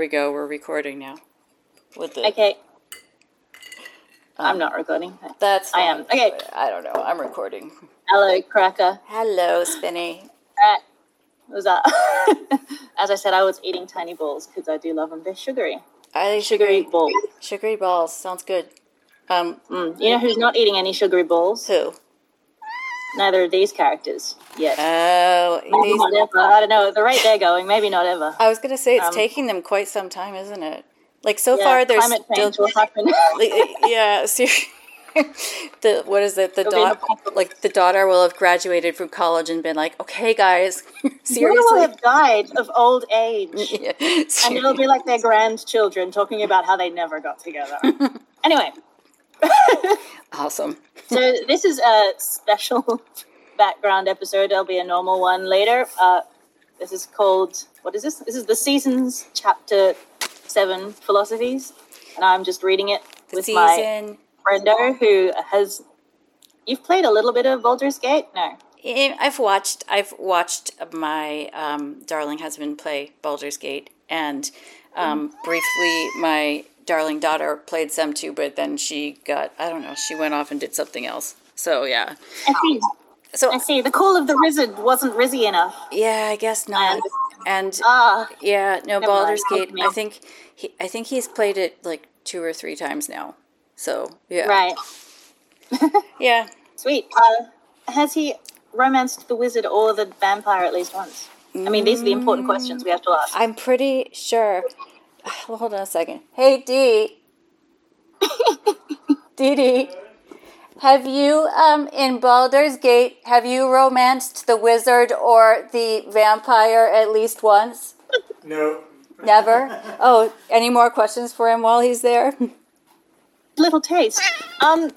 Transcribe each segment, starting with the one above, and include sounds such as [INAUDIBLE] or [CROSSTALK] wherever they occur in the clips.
we go. We're recording now. With the Okay. I'm not recording. that's I am. Okay. I don't know. I'm recording. Hello, cracker. Hello, Spinny. What was that? As I said, I was eating tiny balls because I do love them. They're sugary. They Sugary sugary balls. sugary balls? Sounds good. Um, Mm. You know who's not eating any sugary balls? who? Neither of these characters yet. Oh, maybe these- not ever. I don't know. The rate they're going, maybe not ever. I was gonna say it's Um, taking them quite some time, isn't it? Like so Yeah, far, there's climate still will happen. [LAUGHS] yeah. [LAUGHS] ser- the what is it? The It'll be in daughter, like the daughter, will have graduated from college and been like, "Okay, guys, [LAUGHS] People will have died of old age. Yeah, And it'll be like their grandchildren talking about how they never got together. anyway, [LAUGHS] awesome. so this is a special [LAUGHS] background episode. There'll be a normal one later. Uh, this is called what is this? This is the seasons chapter seven philosophies, and I'm just reading it with my Season. friendo who has. You've played a little bit of Baldur's Gate, no? I've watched. I've watched my um, darling husband play Baldur's Gate, and um, briefly my darling daughter played some too. But then she got. I don't know. She went off and did something else. So yeah. I see. So I see. The call of the wizard wasn't rizzy enough. yeah, I guess not. And Ah, yeah, no Baldur's. Gate. I think he. I think he's played it like two or three times now. So yeah. right. [LAUGHS] [LAUGHS] Yeah. Sweet. Uh, has he romanced the wizard or the vampire at least once? I mean, these are the important questions we have to ask. I'm pretty sure. [SIGHS] Well, hold on a second. Hey, Dee. [LAUGHS] Dee Dee. Have you, um, in Baldur's Gate, have you romanced the wizard or the vampire at least once? No. Never? Oh, any more questions for him while he's there? [LAUGHS] Little taste. Um,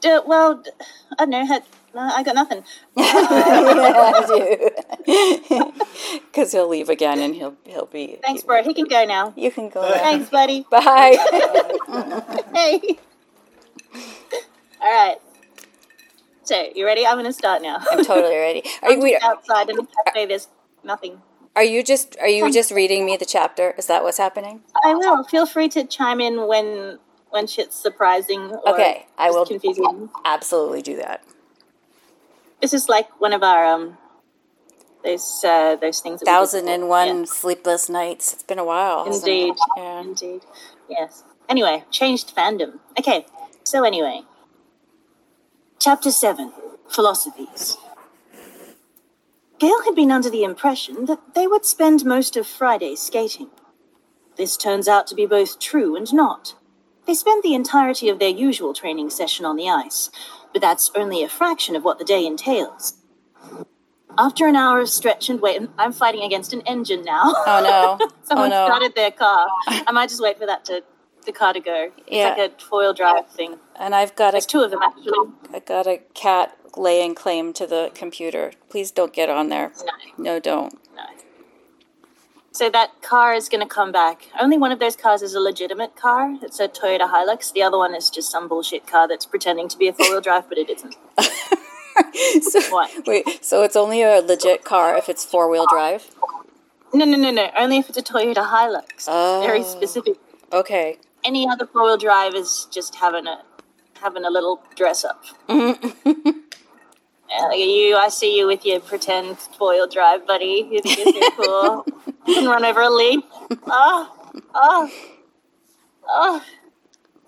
d- well, d- I don't know. Had, no, I got nothing. [LAUGHS] Because [LAUGHS] he'll leave again and he'll he'll be. Thanks, bro. He can go now. You can go. now. Thanks, buddy. [LAUGHS] Bye. Hey. All right. So, you ready? I'm going to start now. I'm totally ready. Are you, wait, Outside in the cafe, there's nothing. are you just are you just reading me the chapter? Is that what's happening? I will. Feel free to chime in when when shit's surprising. Or Okay, I will- Confusing. Absolutely do that. This is like one of our um those uh, those things. that we did Thousand and one sleepless nights. It's been a while. Yeah. Indeed. Yeah. Indeed. Yes. Anyway, changed fandom. Okay. So anyway, chapter seven: philosophies. Gale had been under the impression that they would spend most of Friday skating. This turns out to be both true and not. They spend the entirety of their usual training session on the ice, but that's only a fraction of what the day entails. After an hour of stretch and wait, I'm fighting against an engine now. Oh no. [LAUGHS] oh Someone no. started their car. I might just wait for that to the car to go. It's Yeah. like a four-wheel drive thing. And I've got There's a two of them actually. I got a cat laying claim to the computer. Please don't get on there. No, No, don't. So that car is going to come back. Only one of those cars is a legitimate car. It's a Toyota Hilux. The other one is just some bullshit car that's pretending to be a four-wheel drive, but it isn't. [LAUGHS] so, What? Wait, so it's only a legit car if it's four wheel drive? No, no, no, no. Only if it's a Toyota Hilux. Oh. Very specific. Okay. Any other four-wheel drive is just having a having a little dress up. Mm-hmm. [LAUGHS] Yeah, look at you. I see you with your pretend four-wheel drive, buddy. You think you're so cool. [LAUGHS] can run over a leaf. Oh, oh, oh.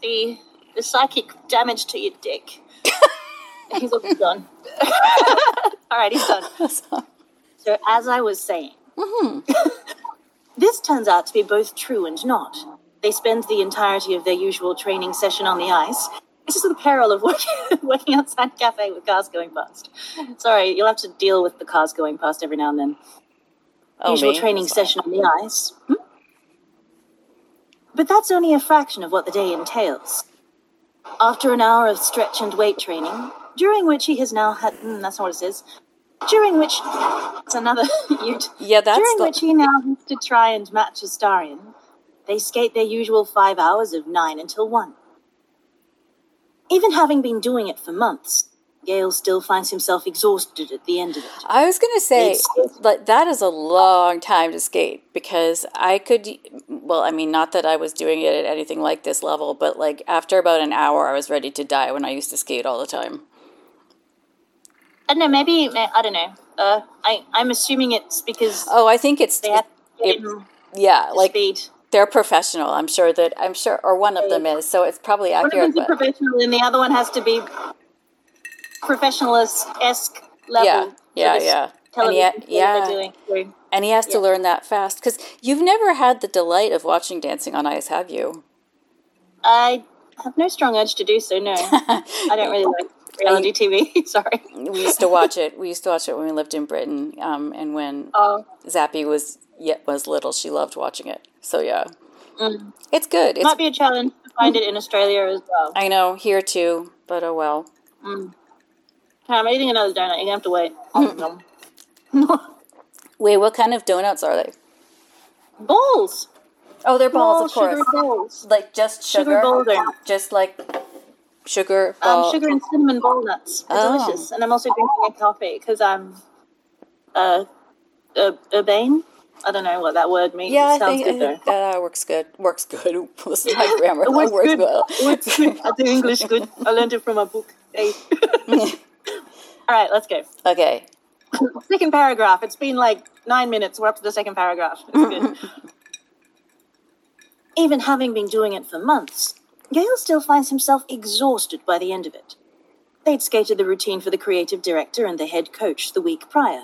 The the psychic damage to your dick. [LAUGHS] he's almost done. [LAUGHS] All right, he's done. [LAUGHS] So, as I was saying, mm-hmm. this turns out to be both true and not. They spend the entirety of their usual training session on the ice. This is the peril of working, working outside a cafe with cars going past. Sorry, you'll have to deal with the cars going past every now and then. Oh, usual me? training session on the ice. Hmm? But that's only a fraction of what the day entails. After an hour of stretch and weight training, during which he has now had. Mm, that's not what it says. During which. It's another. [LAUGHS] Yeah, that's During the, which he now has to try and match a Astarion, they skate their usual five hours of nine until one. Even having been doing it for months, Gale still finds himself exhausted at the end of it. I was gonna say, It's- like that is a long time to skate because I could. Well, I mean, not that I was doing it at anything like this level, but like after about an hour, I was ready to die when I used to skate all the time. I don't know, maybe, I don't know. Uh, I, I'm assuming it's because Oh, I think it's they have to it- yeah, to like speed. they're professional. I'm sure that I'm sure, or one of them is. So it's probably One of accurate. them's a professional and the other one has to be professional-esque level. yeah, yeah, yeah. And television show yeah, they're doing. And he has to learn that fast because you've never had the delight of watching Dancing on Ice, have you? I have no strong urge to do so, no. I don't really like [LAUGHS] reality TV. [LAUGHS] Sorry. we used to watch it. We used to watch it when we lived in Britain, um, and when Oh, Zappy was yet was little, she loved watching it. So yeah, mm. it's good. It might be a challenge to find it in Australia as well. I know here too, but oh well. Mm. I'm eating another donut. You're gonna have to wait. [LAUGHS] Wait, what kind of donuts are they? balls. Oh, they're balls, Small of course. Sugar balls. Like just Sugar sugar, ball just like sugar Um, sugar and cinnamon walnuts. They're Oh. delicious. And I'm also drinking a coffee because I'm uh, uh, urbane. I don't know what that word means. Yeah, it sounds think, good though. think that uh, works good. Works good. [LAUGHS] Listen to my [LAUGHS] grammar. It works works good. well. It works good. I do English good. I learned it from a book. Hey. All right, let's go. Okay. Second paragraph. It's been like nine minutes. We're up to the second paragraph. It's good. [LAUGHS] Even having been doing it for months, Gale still finds himself exhausted by the end of it. They'd skated the routine for the creative director and the head coach the week prior,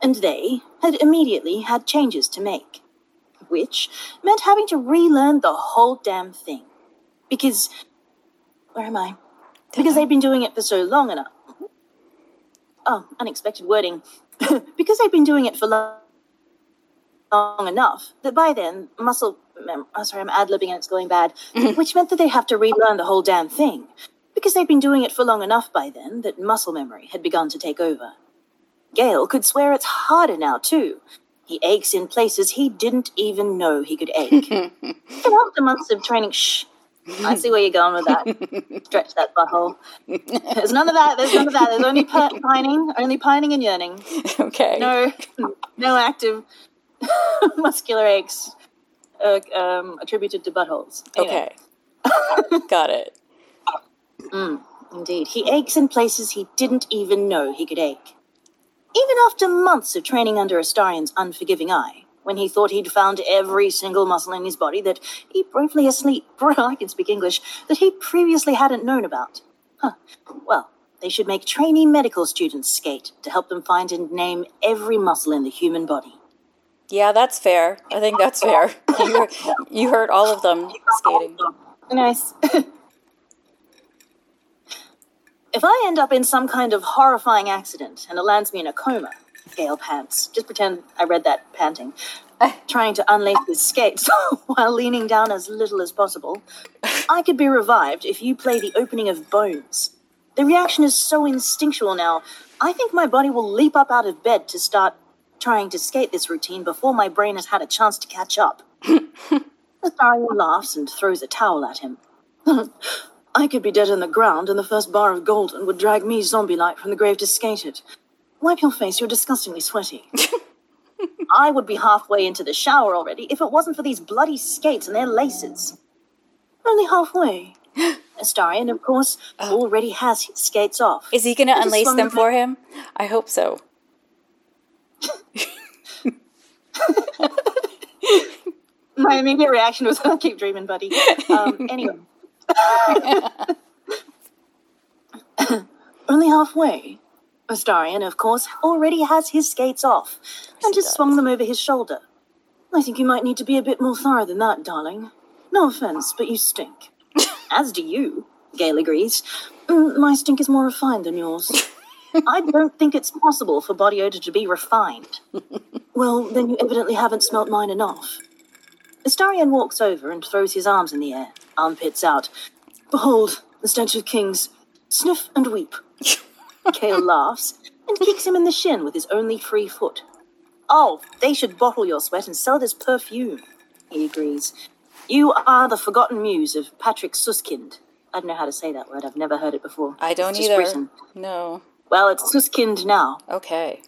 and they had immediately had changes to make, which meant having to relearn the whole damn thing. Because. Where am I? Because uh-huh. they'd been doing it for so long enough. Oh, unexpected wording. [LAUGHS] because they'd been doing it for lo- long enough that by then muscle. Mem- oh, sorry, I'm ad libbing and it's going bad. Mm-hmm. which meant that they have to relearn the whole damn thing. Because they'd been doing it for long enough by then that muscle memory had begun to take over. Gale could swear it's harder now, too. He aches in places he didn't even know he could ache. and [LAUGHS] after months of training, shh. I see where you're going with that. [LAUGHS] Stretch that butthole. There's none of that. There's none of that. There's only pi- pining, only pining and yearning. Okay. No, no active [LAUGHS] muscular aches uh, um, attributed to buttholes. Anyway. Okay. Got it. Indeed, he aches in places he didn't even know he could ache. Even after months of training under Astarion's unforgiving eye, when he thought he'd found every single muscle in his body that he briefly asleep, [LAUGHS] I can speak English, that he previously hadn't known about. Huh. Well, they should make trainee medical students skate to help them find and name every muscle in the human body. Yeah, that's fair. I think that's fair. [LAUGHS] You, you heard all of them skating. Nice. [LAUGHS] if I end up in some kind of horrifying accident and it lands me in a coma, Gale pants. Just pretend I read that panting. [LAUGHS] Trying to unlace his skates [LAUGHS] while leaning down as little as possible. I could be revived if you play the opening of Bones. The reaction is so instinctual now. I think my body will leap up out of bed to start trying to skate this routine before my brain has had a chance to catch up. [LAUGHS] Astarion laughs and throws a towel at him. I could be dead on the ground, and the first bar of golden would drag me zombie like from the grave to skate it. Wipe your face, you're disgustingly sweaty. I would be halfway into the shower already if it wasn't for these bloody skates and their laces. Only halfway. [GASPS] Astarion, of course, already has his skates off. Is he going to unlace them for him? I hope so. [LAUGHS] My immediate reaction was, I'll keep dreaming, buddy. Um, [LAUGHS] anyway. [LAUGHS] Only halfway. Astarion, of course, already has his skates off and just swung them over his shoulder. I think you might need to be a bit more thorough than that, darling. No offense, but you stink. [LAUGHS] As do you, Gale agrees. Mm, My stink is more refined than yours. [LAUGHS] I don't think it's possible for body odor to be refined. [LAUGHS] Well, then you evidently haven't smelt mine enough. Astarion walks over and throws his arms in the air, armpits out. Behold, the stench of kings. Sniff and weep. Gale laughs and kicks him in the shin with his only free foot. Oh, they should bottle your sweat and sell it as perfume, he agrees. You are the forgotten muse of Patrick Suskind, I don't know how to say that word. I've never heard it before. I don't either. written. No. Well, it's Suskind now. Okay.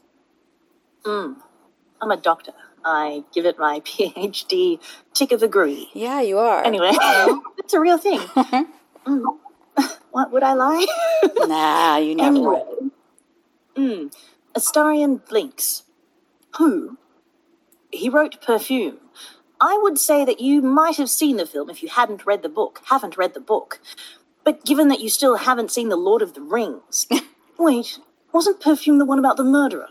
I'm a doctor. I give it my [LAUGHS] PhD tick of agree. Yeah, you are. Anyway, [LAUGHS] it's a real thing. [LAUGHS] Mm. [LAUGHS] What would I lie? [LAUGHS] Nah, you never anyway, would. mm, Astarion Blinks. Who? He wrote Perfume. I would say that you might have seen the film if you hadn't read the book. Haven't read the book. But given that you still haven't seen The Lord of the Rings. [LAUGHS] Wait, wasn't Perfume the one about the murderer?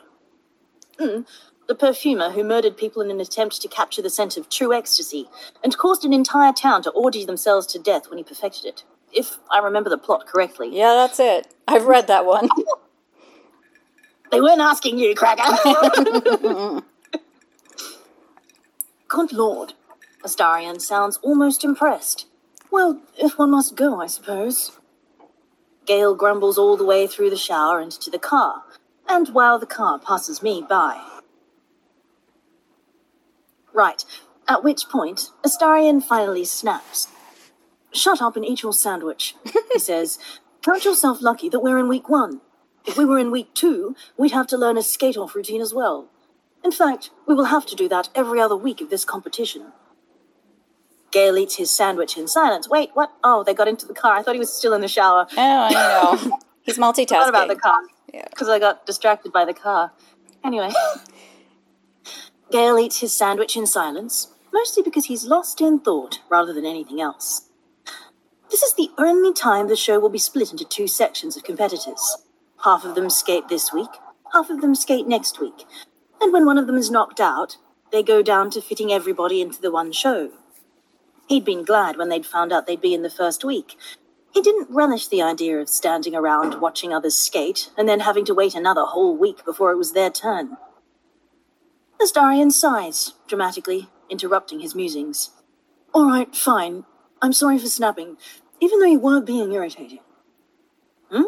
Mm, the perfumer who murdered people in an attempt to capture the scent of true ecstasy and caused an entire town to orgy themselves to death when he perfected it. If I remember the plot correctly. Yeah, that's it. I've read that one. [LAUGHS] They weren't asking you, Cracker. [LAUGHS] Good lord. Astarion sounds almost impressed. Well, if one must go, I suppose. Gale grumbles all the way through the shower and to the car, and while the car passes me by. Right, at which point, Astarion finally snaps. Shut up and eat your sandwich, he says. Count yourself lucky that we're in week one. If we were in week two, we'd have to learn a skate off routine as well. In fact, we will have to do that every other week of this competition. Gale eats his sandwich in silence. Wait, what? Oh, they got into the car. I thought he was still in the shower. Oh, I know. [LAUGHS] He's multitasking. What about the car? Yeah. Because I got distracted by the car. Anyway. [LAUGHS] Gale eats his sandwich in silence, mostly because he's lost in thought rather than anything else. This is the only time the show will be split into two sections of competitors. Half of them skate this week, half of them skate next week. And when one of them is knocked out, they go down to fitting everybody into the one show. He'd been glad when they'd found out they'd be in the first week. He didn't relish the idea of standing around watching others skate and then having to wait another whole week before it was their turn. Astarion sighs, dramatically, interrupting his musings. All right, fine. I'm sorry for snapping, even though you weren't being irritating. Hmm?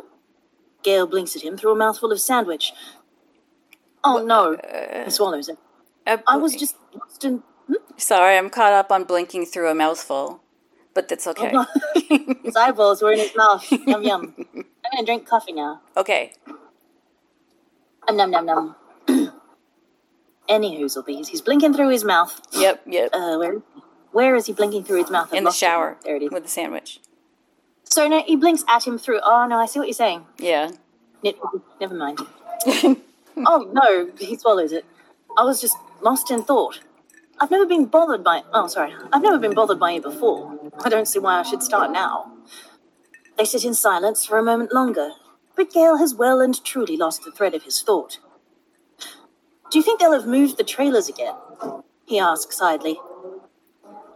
Gale blinks at him through a mouthful of sandwich. Oh no, he swallows it. Uh, I was just lost in. Hmm? Sorry, I'm caught up on blinking through a mouthful, but that's okay. [LAUGHS] his eyeballs were in his mouth. yum yum. [LAUGHS] I'm gonna drink coffee now. Okay. Um, num num num. [CLEARS THROAT] Any bees. He's blinking through his mouth. Yep, yep. Uh, where? Where is he blinking through his mouth? I've In the shower There it is. with the sandwich. So no, he blinks at him through. Oh no, I see what you're saying. Yeah. Never mind. [LAUGHS] oh no, he swallows it. I was just lost in thought. I've never been bothered by. Oh, sorry. I've never been bothered by you before. I don't see why I should start now. They sit in silence for a moment longer, but Gale has well and truly lost the thread of his thought. Do you think they'll have moved the trailers again? He asks idly.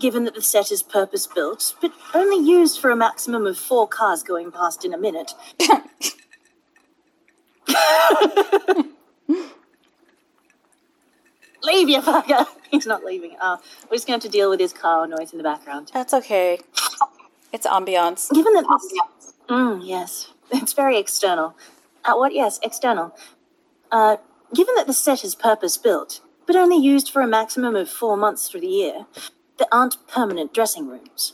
Given that the set is purpose built, but only used for a maximum of four cars going past in a minute, [LAUGHS] Leave you fucker! He's not leaving. Uh, we're just going to have to deal with his car noise in the background. That's okay. It's ambiance. Given that this. Mm, yes. It's very external. Uh, what? Yes, external. Uh, given that the set is purpose built, but only used for a maximum of four months through the year, there aren't permanent dressing rooms.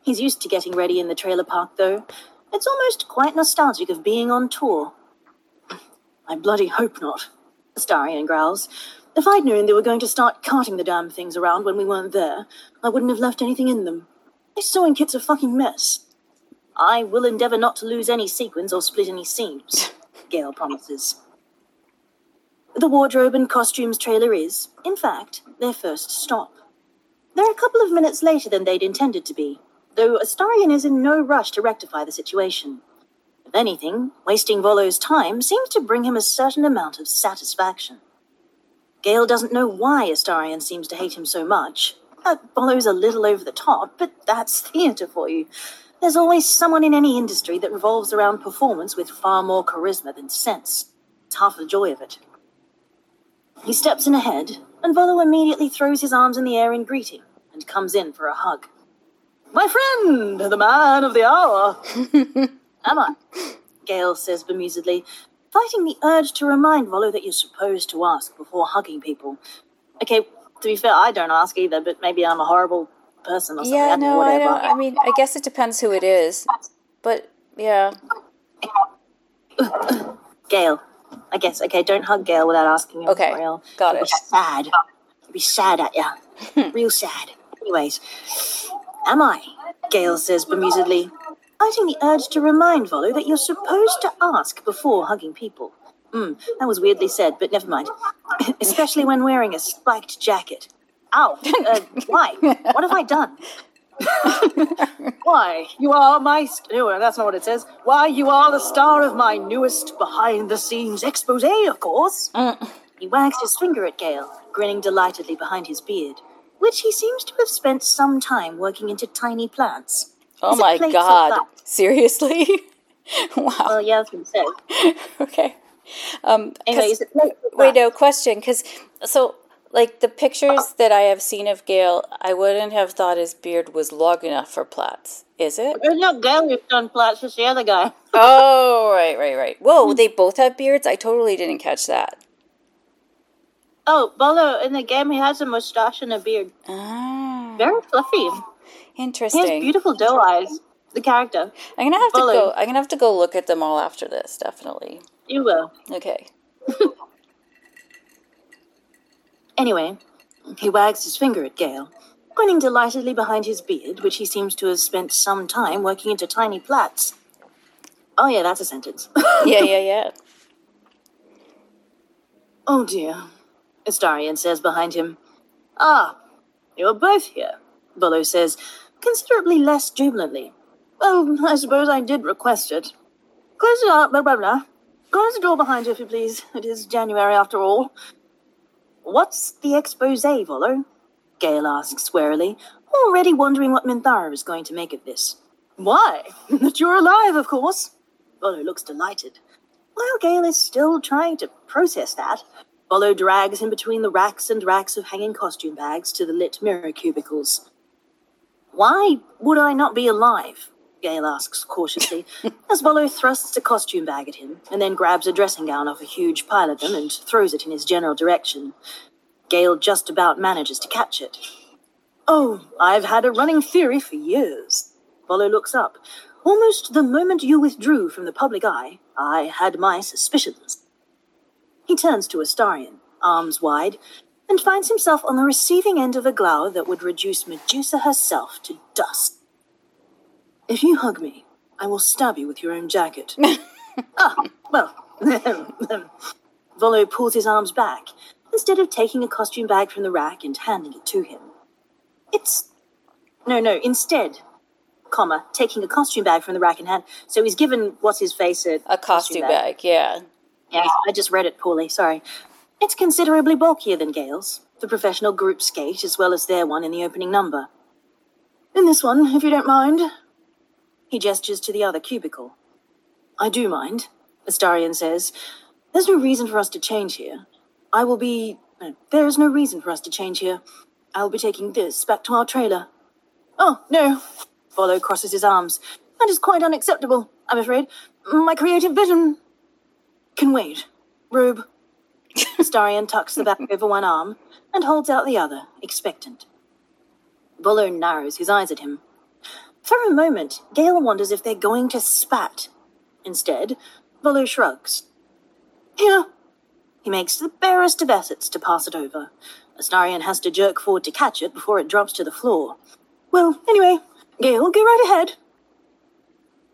He's used to getting ready in the trailer park, though. It's almost quite nostalgic of being on tour. I bloody hope not. Astarion growls. If I'd known they were going to start carting the damn things around when we weren't there, I wouldn't have left anything in them. This sewing kit's a fucking mess. I will endeavour not to lose any sequins or split any seams, [LAUGHS] Gale promises. The wardrobe and costumes trailer is, in fact, their first stop. They're a couple of minutes later than they'd intended to be, though Astarion is in no rush to rectify the situation. If anything, wasting Volo's time seems to bring him a certain amount of satisfaction. Gale doesn't know why Astarion seems to hate him so much. That Volo's a little over the top, but that's [LAUGHS] theatre for you. There's always someone in any industry that revolves around performance with far more charisma than sense. It's half the joy of it. He steps in ahead, and Volo immediately throws his arms in the air in greeting and comes in for a hug. My friend, the man of the hour. [LAUGHS] Am I? Gale says bemusedly, fighting the urge to remind Volo that you're supposed to ask before hugging people. Okay, to be fair, I don't ask either, but maybe I'm a horrible person or something. Yeah, I don't know, no, I don't. I mean, I guess it depends who it is. but yeah. [LAUGHS] Gale. I guess. Okay, don't hug Gale without asking him. Okay, for real. got It'll it. Be sad. It'll be sad at ya. [LAUGHS] Real sad. Anyways, am I? Gale says bemusedly, fighting the urge to remind Volo that you're supposed to ask before hugging people. Hmm, that was weirdly said, but never mind. [LAUGHS] Especially when wearing a spiked jacket. Ow! [LAUGHS] Uh, why? What have I done? [LAUGHS] Why, you are my. St- no, that's not what it says. Why, you are the star of my newest behind the scenes expose, of course. He wags his finger at Gale, grinning delightedly behind his beard, which he seems to have spent some time working into tiny plants. Oh Is my god. Seriously? [LAUGHS] wow. Well, yeah, that's what said. Okay. Um Anyway, wait, no question. Because so, like the pictures that I have seen of Gale, I wouldn't have thought his beard was long enough for plaits. Is it? It's not Gale who's done plats, it's the other guy. [LAUGHS] oh, right, right, right. Whoa, they both have beards. I totally didn't catch that. Oh, Volo, in the game, he has a mustache and a beard. Ah, Very fluffy. Interesting. He has beautiful doe eyes. The character. I'm gonna have to go. I'm gonna have to go look at them all after this. Definitely. You will. Okay. [LAUGHS] Anyway, he wags his finger at Gale, grinning delightedly behind his beard, which he seems to have spent some time working into tiny plaits. Oh, yeah, that's a sentence. [LAUGHS] Yeah, yeah, yeah. oh, dear, Astarion says behind him. Ah, you're both here, Volo says, considerably less jubilantly. Well, I suppose I did request it. Close it up, blah, blah, blah. Close the door behind you, if you please. It is January, after all. What's the expose, Volo? Gale asks warily, already wondering what Minthara is going to make of this. Why? [LAUGHS] That you're alive, of course. Volo looks delighted. While Gale is still trying to process that, Volo drags him between the racks and racks of hanging costume bags to the lit mirror cubicles. Why would I not be alive? Gale asks cautiously, [LAUGHS] as Volo thrusts a costume bag at him and then grabs a dressing gown off a huge pile of them and throws it in his general direction. Gale just about manages to catch it. Oh, I've had a running theory for years. Volo looks up. Almost the moment you withdrew from the public eye, I had my suspicions. He turns to Astarion, arms wide, and finds himself on the receiving end of a glower that would reduce Medusa herself to dust. If you hug me, I will stab you with your own jacket. [LAUGHS] ah, well. [LAUGHS] Volo pulls his arms back, instead of taking a costume bag from the rack and handing it to him. It's. No, no, instead, comma, taking a costume bag from the rack and hand. So he's given what's his face a, A costume bag. Yeah. Yes, I just read it poorly, sorry. It's considerably bulkier than Gale's, the professional group skate, as well as their one in the opening number. In this one, if you don't mind. He gestures to the other cubicle. I do mind, Astarion says. There's no reason for us to change here. I will be. no, There is no reason for us to change here. I'll be taking this back to our trailer. Oh, no. Volo crosses his arms. That is quite unacceptable, I'm afraid. My creative vision can wait. Rube. [LAUGHS] Astarion tucks the back over one arm and holds out the other, expectant. Volo narrows his eyes at him. For a moment, Gale wonders if they're going to spat. Instead, Volo shrugs. Here. He makes the barest of efforts to pass it over. Astarion has to jerk forward to catch it before it drops to the floor. Well, anyway, Gale, go right ahead.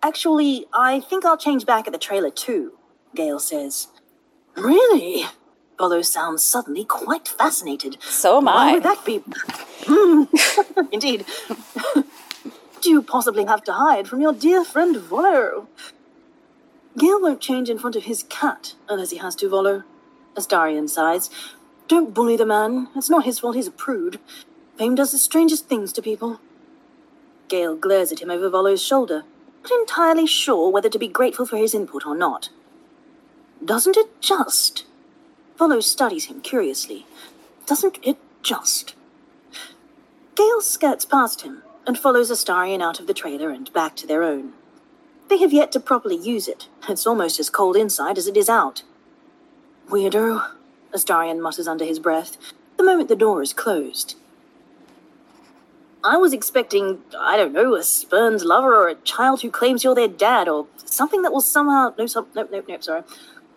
Actually, I think I'll change back at the trailer too, Gale says. Really? Volo sounds suddenly quite fascinated. So am Why I. would that be? Hmm. [LAUGHS] Indeed. [LAUGHS] Do you possibly have to hide from your dear friend Volo? Gale won't change in front of his cat unless he has to, Volo. Astarion sighs. Don't bully the man. It's not his fault he's a prude. Fame does the strangest things to people. Gale glares at him over Volo's shoulder, not entirely sure whether to be grateful for his input or not. Doesn't it just? Volo studies him curiously. Doesn't it just? Gale skirts past him and follows Astarion out of the trailer and back to their own. They have yet to properly use it. It's almost as cold inside as it is out. Weirdo, Astarion mutters under his breath, the moment the door is closed. I was expecting, I don't know, a spurned lover or a child who claims you're their dad or something that will somehow. No, some, nope, nope, nope, sorry.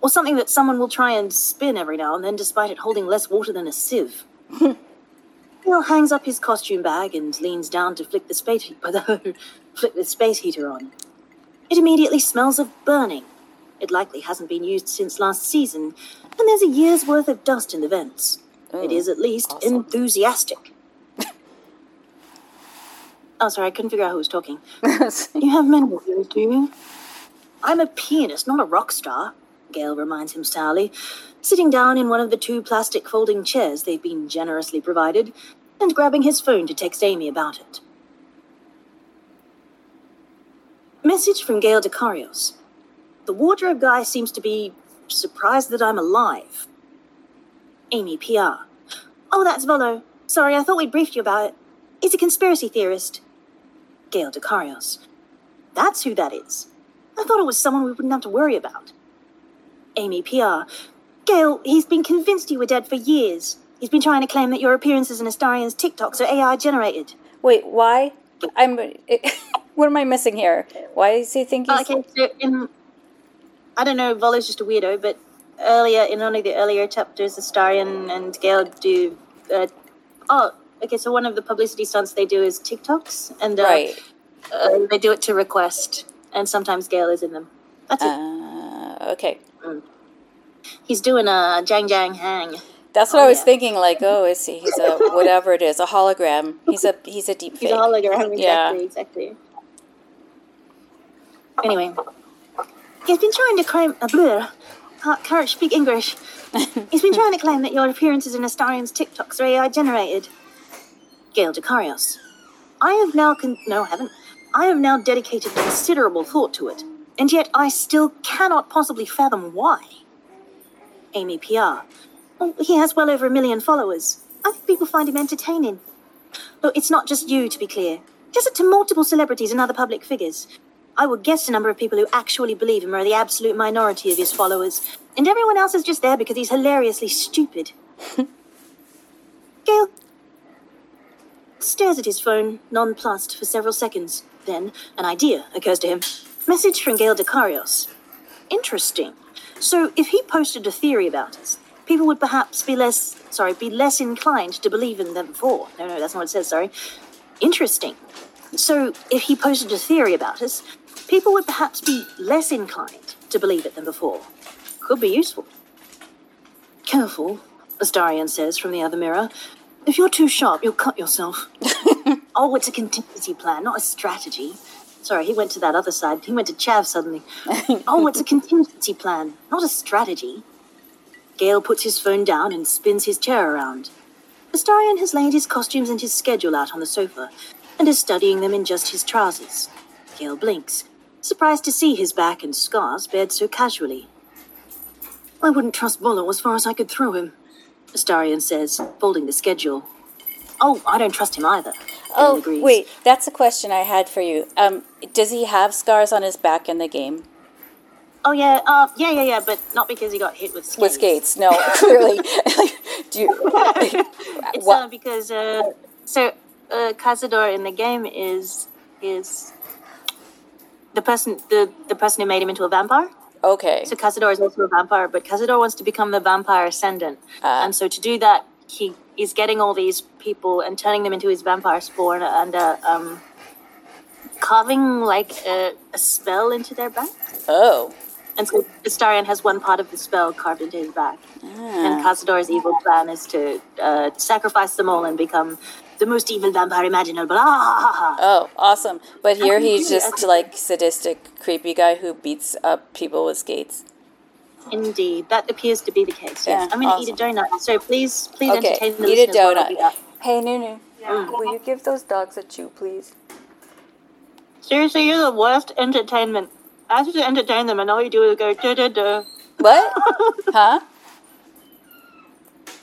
Or something that someone will try and spin every now and then despite it holding less water than a sieve. [LAUGHS] Neil hangs up his costume bag and leans down to flick the space, [LAUGHS] flick the space heater on. It immediately smells of burning. It likely hasn't been used since last season, and there's a year's worth of dust in the vents. it oh, is at least awesome. enthusiastic. [LAUGHS] oh, sorry, I couldn't figure out who was talking. [LAUGHS] You have many of those, do you? I'm a pianist, not a rock star, Gale reminds him sourly, sitting down in one of the two plastic folding chairs they've been generously provided, and grabbing his phone to text Amy about it. Message from Gale Dekarios. The wardrobe guy seems to be surprised that I'm alive. Amy PR. Oh, that's Volo. Sorry, I thought we'd briefed you about it. He's a conspiracy theorist. Gale Dekarios. That's who that is. I thought it was someone we wouldn't have to worry about. Amy PR. Gale, he's been convinced you were dead for years. He's been trying to claim that your appearances in Astarion's TikToks are AI generated. Wait, why? I'm. [LAUGHS] what am I missing here? Why is he thinking? Okay, so in I don't know, Volo's just a weirdo, but earlier in one of the earlier chapters, Astarian and Gale do. Uh, oh, okay. So one of the publicity stunts they do is TikToks, and uh, right. uh, they do it to request, and sometimes Gale is in them. That's it. Uh, okay. He's doing a Jang Jang Hang. That's what Oh, I was yeah. thinking. Like, oh, is he? He's a [LAUGHS] whatever it is, a hologram. He's a he's a deep He's fake. a hologram. Exactly. Yeah. Exactly. Anyway, he's been trying to claim a blur. Can't, speak English. [LAUGHS] he's been trying to claim that your appearances in Astarion's TikToks are AI generated. Gale Dekarios. I have now con- no, I haven't. I have now dedicated considerable thought to it, and yet I still cannot possibly fathom why. Amy PR. Oh, he has well over a million followers. I think people find him entertaining. Look, it's not just you, to be clear. Just to multiple celebrities and other public figures. I would guess the number of people who actually believe him are the absolute minority of his followers, and everyone else is just there because he's hilariously stupid. [LAUGHS] Gale stares at his phone, nonplussed, for several seconds. Then, an idea occurs to him. Message from Gale Dekarios. Interesting. So, if he posted a theory about us, people would perhaps be less, sorry, be less inclined to believe in them before. No, no, that's not what it says, sorry. Interesting. So, if he posted a theory about us, people would perhaps be less inclined to believe it than before. Could be useful. Careful, Astarion says from the other mirror. If you're too sharp, you'll cut yourself. [LAUGHS] oh, it's a contingency plan, not a strategy. Sorry, he went to that other side. He went to Chav suddenly. [LAUGHS] oh, it's a contingency plan, not a strategy. Gale puts his phone down and spins his chair around. Astarion has laid his costumes and his schedule out on the sofa and is studying them in just his trousers. Gale blinks, surprised to see his back and scars bared so casually. I wouldn't trust Volo as far as I could throw him, Astarion says, folding the schedule. Oh, I don't trust him either. Oh, wait, that's a question I had for you. Um, does he have scars on his back in the game? Oh yeah, uh, yeah, yeah, yeah, but not because he got hit with skates. With skates? No, [LAUGHS] clearly. [LAUGHS] Do you, [LAUGHS] It's What- uh, because uh, so uh, Cazador in the game is is the person the the person who made him into a vampire. okay. So Cazador is also a vampire, but Cazador wants to become the vampire ascendant, Ah. and so to do that, he is getting all these people and turning them into his vampire spawn and uh, um, carving like a, a spell into their back. Oh. And so Astarion has one part of the spell carved into his back. Ah. And Cazador's evil plan is to uh, sacrifice them all and become the most evil vampire imaginable. Ah! Oh, awesome. But here he's just like sadistic, creepy guy who beats up people with skates. Indeed, that appears to be the case. Yes, Yeah, I'm going to eat a donut. So please, please Okay, entertain the eat a listeners while I donut. Hey, Nunu, will you give those dogs a chew, please? Seriously, you're the worst entertainment. I asked you to entertain them, and all you do is go da da da. What? [LAUGHS] huh?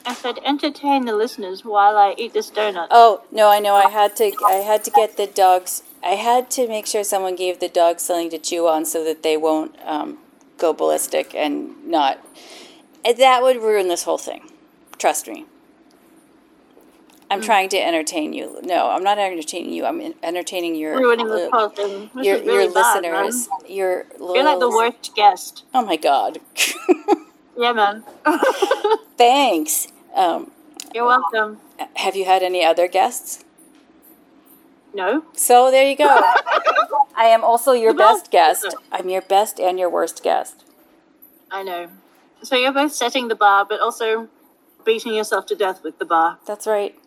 I said entertain the listeners while I eat this donut. Oh no, I know. I had to. I had to get the dogs. I had to make sure someone gave the dogs something to chew on so that they won't um, go ballistic and not. That would ruin this whole thing. Trust me. I'm trying to entertain you. No, I'm not entertaining you. I'm entertaining your Ruining the whole thing. This your, really your bad, man. listeners. Your You're like the worst guest. Oh my god. [LAUGHS] Yeah, man. Thanks. Um, You're welcome. have you had any other guests? No. So there you go. [LAUGHS] I am also your best guest. I'm your best and your worst guest. I know. So you're both setting the bar, but also beating yourself to death with the bar. That's right.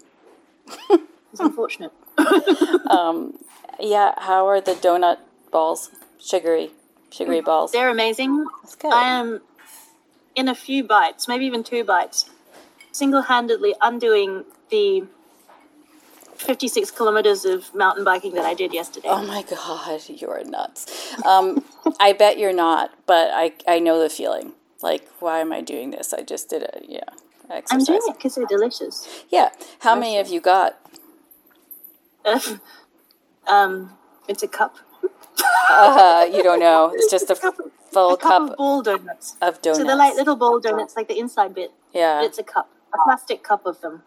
It's unfortunate. [LAUGHS] Um, yeah, how are the donut balls? Sugary, sugary balls. They're amazing. That's good. I am in a few bites, maybe even two bites, single-handedly undoing the 56 kilometers of mountain biking that I did yesterday. Oh my god, [LAUGHS] you're nuts. Um, I bet you're not, but I I know the feeling. Like, why am I doing this? I just did a yeah I'm doing it because they're delicious. Yeah. How many have you got? um, it's a cup. Uh, you don't know. [LAUGHS] It's just a cup, full a cup, cup of ball donuts. of donuts. So they're like little ball donuts, like the inside bit. yeah. It's a cup, a plastic cup of them.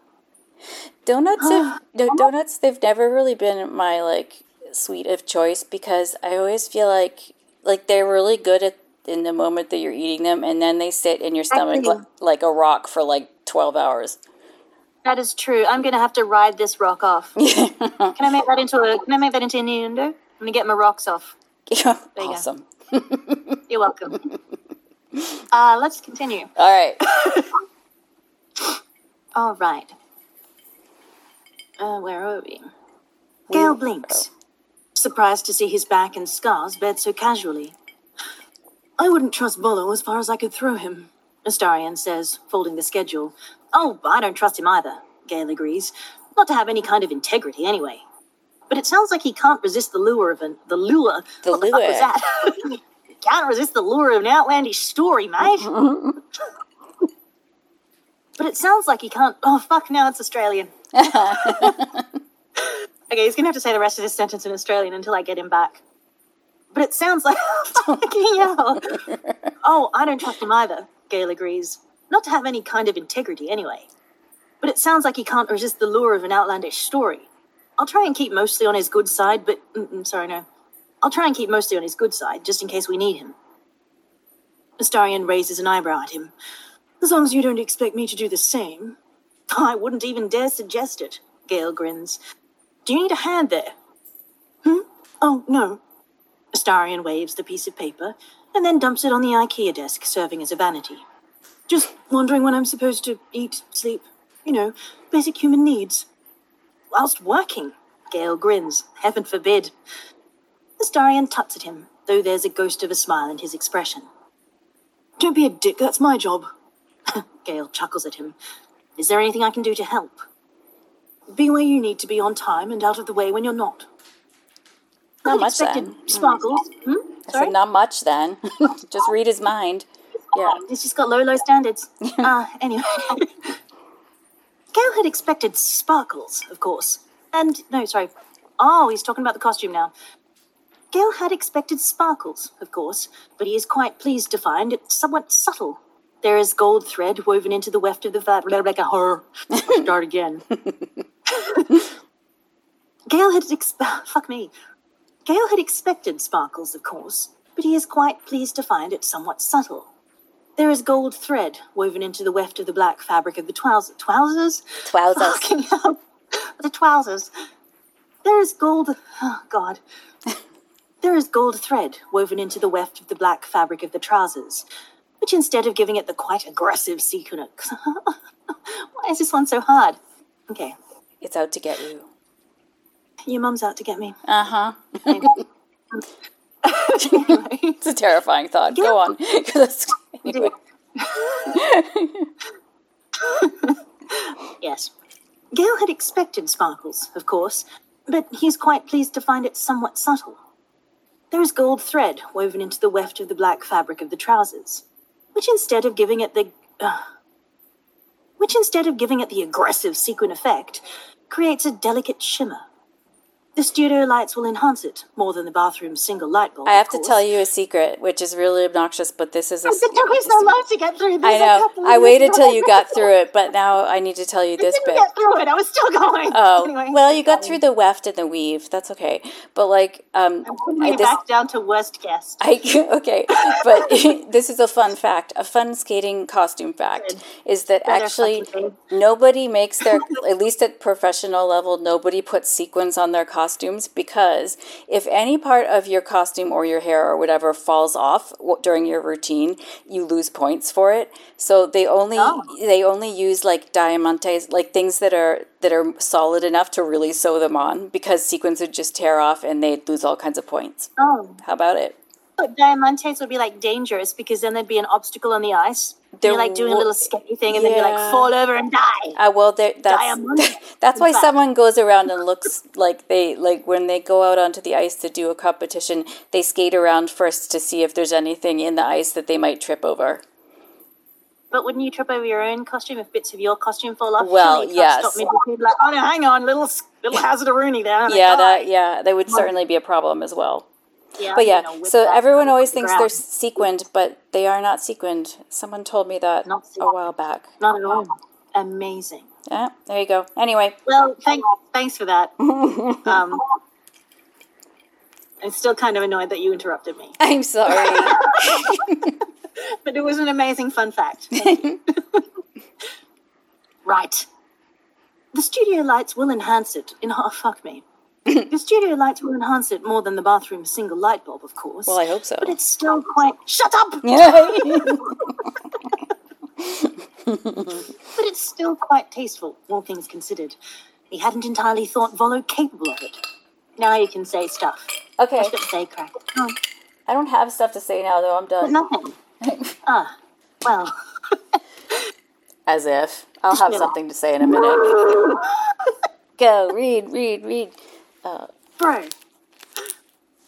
Donuts, have, [GASPS] no, donuts, they've never really been my like sweet of choice because I always feel like like they're really good at in the moment that you're eating them, and then they sit in your stomach Actually- like a rock for like twelve hours. That is true. I'm gonna have to ride this rock off. [LAUGHS] Can I make that into a? Can I make that into an innuendo? I'm gonna get my rocks off. Yeah, you go. awesome. [LAUGHS] You're welcome. uh, let's continue. All right, [LAUGHS] All right. Uh, where are we? Gale blinks, surprised to see his back and scars bared so casually. I wouldn't trust Volo as far as I could throw him, Astarion says, folding the schedule. Oh, I don't trust him either, Gale agrees. Not to have any kind of integrity, anyway. But it sounds like he can't resist the lure of an the lure. The what the fuck was that? [LAUGHS] can't resist the lure of an outlandish story, mate. [LAUGHS] but it sounds like he can't. Oh fuck! Now it's Australian. [LAUGHS] Okay, he's gonna have to say the rest of this sentence in Australian until I get him back. But it sounds like [LAUGHS] fucking hell. Oh, I don't trust him either. Gale agrees. Not to have any kind of integrity, anyway. But it sounds like he can't resist the lure of an outlandish story. I'll try and keep mostly on his good side, but mm-mm, sorry, no. I'll try and keep mostly on his good side, just in case we need him. Astarion raises an eyebrow at him. As long as you don't expect me to do the same. I wouldn't even dare suggest it. Gale grins. Do you need a hand there? Hmm? Oh, no. Astarion waves the piece of paper and then dumps it on the IKEA desk, serving as a vanity. Just wondering when I'm supposed to eat, sleep, you know, basic human needs. Whilst working, Gale grins. Heaven forbid. Astarion tuts at him, though there's a ghost of a smile in his expression. Don't be a dick, that's my job. [LAUGHS] Gale chuckles at him. Is there anything I can do to help? Be where you need to be on time and out of the way when you're not. Not much then. Sparkles. Hmm? Sorry? not much then. [LAUGHS] Just read his mind. Yeah. [LAUGHS] He's just got low, low standards. Ah, [LAUGHS] anyway. Gale had expected sparkles, of course. And, no, sorry. Oh, he's talking about the costume now. Gale had expected sparkles, of course, but he is quite pleased to find it somewhat subtle. There is gold thread woven into the weft of the fabric. Like a her. Start again. [LAUGHS] Gale had exp- fuck me. Gale had expected sparkles, of course, but he is quite pleased to find it somewhat subtle. There is gold thread woven into the weft of the black fabric of the trousers. Trousers? Trousers. The trousers. There is gold. Oh, God. [LAUGHS] There is gold thread woven into the weft of the black fabric of the trousers, which instead of giving it the quite aggressive sequin. [LAUGHS] Why is this one so hard? Okay, It's out to get you. your mum's out to get me. Uh huh. [LAUGHS] It's a terrifying thought. Go on. [LAUGHS] Anyway. Yes. Gale had expected sparkles, of course, but he is quite pleased to find it somewhat subtle. There is gold thread woven into the weft of the black fabric of the trousers, which instead of giving it the uh, which instead of giving it the aggressive sequin effect, creates a delicate shimmer. The studio lights will enhance it more than the bathroom's single light bulb. I have to tell you a secret, which is really obnoxious, but this is a. It took me so long to get through this. I know. I waited till you got through it, but now I need to tell you this I didn't bit. get through it. I was still going. Oh, [LAUGHS] anyway. well, you got through the weft and the weave. That's okay. But like, um, I'm putting I, this, back down to worst guest. I [LAUGHS] okay, but [LAUGHS] this is a fun fact. A fun skating costume fact Good. is that Better actually nobody makes their at least at professional level nobody puts sequins on their costumes because if any part of your costume or your hair or whatever falls off during your routine, you lose points for it. So they only Oh. they only use like diamantes, like things that are that are solid enough to really sew them on because sequins would just tear off and they'd lose all kinds of points. Oh, How about it? But diamantes would be like dangerous because then there'd be an obstacle on the ice. There You're like doing a little sketchy thing, and then you Yeah. like fall over and die. Uh, well, there, that's [LAUGHS] that's why someone goes around and looks like they like when they go out onto the ice to do a competition. They skate around first to see if there's anything in the ice that they might trip over. But wouldn't you trip over your own costume if bits of your costume fall off? Well, you yes. Stop me like, oh no, hang on, little little [LAUGHS] hazard Rooney there. yeah, die. that yeah, that would certainly be a problem as well. Yeah. But yeah, you know, so everyone always thinks they're sequined, but they are not sequined. Someone told me that a while back. not at all amazing. Yeah, there you go. Anyway, Well, thank, thanks for that. [LAUGHS] Um, I'm still kind of annoyed that you interrupted me, [LAUGHS] I'm sorry. [LAUGHS] but it was an amazing fun fact. right. The studio lights will enhance it. In oh, fuck me. [CLEARS THROAT] the studio lights will enhance it more than the bathroom's single light bulb, of course. well, I hope so. but it's still quite. Shut up! [LAUGHS] But it's still quite tasteful, all things considered. He hadn't entirely thought Volo capable of it. Now you can say stuff. okay, I was going to say crack. Oh, I don't have stuff to say now, though. I'm but done. nothing. [LAUGHS] ah, well. As if. I'll have something to say in a minute. [LAUGHS] Go, read, read, read. Bro.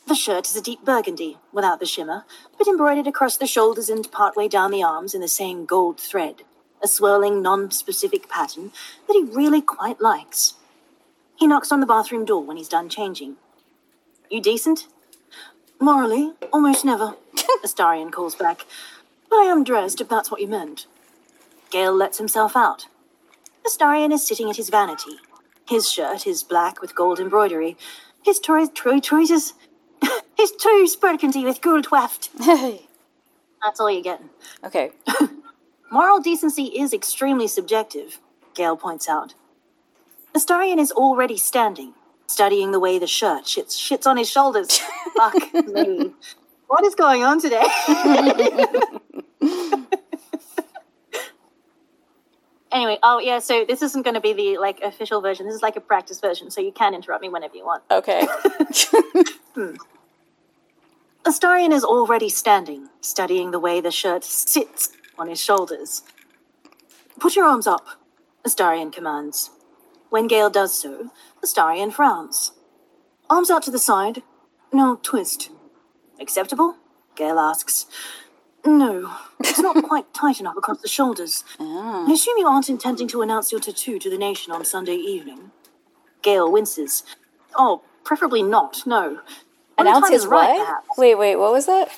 The shirt is a deep burgundy, without the shimmer, but embroidered across the shoulders and partway down the arms in the same gold thread, a swirling, non-specific pattern that he really quite likes. He knocks on the bathroom door when he's done changing. You decent? Morally, almost never, [LAUGHS] Astarion calls back. But I am dressed, if that's what you meant. Gale lets himself out. Astarion is sitting at his vanity. His shirt is black with gold embroidery. His toy toy trousers, [LAUGHS] his toes burgundy with gold weft. [LAUGHS] That's all you get. okay. [LAUGHS] Moral decency is extremely subjective, Gale points out. Astarion is already standing, studying the way the shirt shits, shits on his shoulders. Fuck me. What is going on today? Anyway, oh yeah, so this isn't going to be the like official version. This is like a practice version, so you can interrupt me whenever you want. Okay. [LAUGHS] Hmm. Astarion is already standing, studying the way the shirt sits on his shoulders. Put your arms up, Astarion commands. When Gale does so, Astarion frowns. Arms out to the side. No, twist. Acceptable? Gale asks. No, it's not quite [LAUGHS] tight enough across the shoulders. I assume you aren't intending to announce your tattoo to the nation on Sunday evening. Gale winces. Oh, preferably not, no. Announce his right, what? perhaps. Wait, wait, what was that?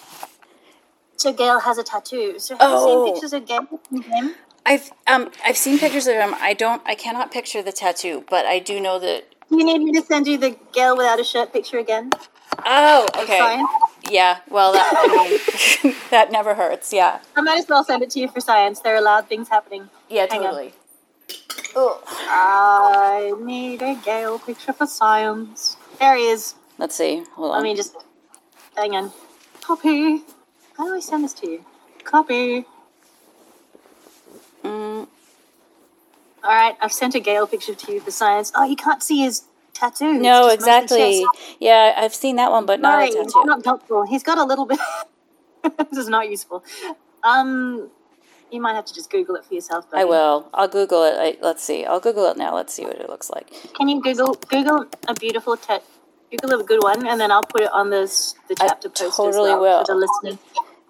So Gale has a tattoo. So have you Oh. seen pictures of him? I've um I've seen pictures of him. I don't I cannot picture the tattoo, but I do know that You need me to send you the Gale without a shirt picture again? Oh, okay. Yeah, well that I mean [LAUGHS] that never hurts. Yeah. I might as well send it to you for science. There are loud things happening. Yeah, Hang totally. Oh, I need a Gale picture for science. There he is. let's see. Hold on. Let me just hang on. Copy. How do I send this to you? Copy. Mm, All right, I've sent a Gale picture to you for science. Oh, you can't see his tattoo. No, exactly. Yeah, I've seen that one, but not Sorry, a it's tattoo. not helpful. He's got a little bit. [LAUGHS] this is not useful. Um, you might have to just Google it for yourself. I will. I'll Google it. I, let's see. I'll Google it now. Let's see what it looks like. Can you Google Google a beautiful tat? Google a good one, and then I'll put it on this the I chapter post totally as well will. for the listeners.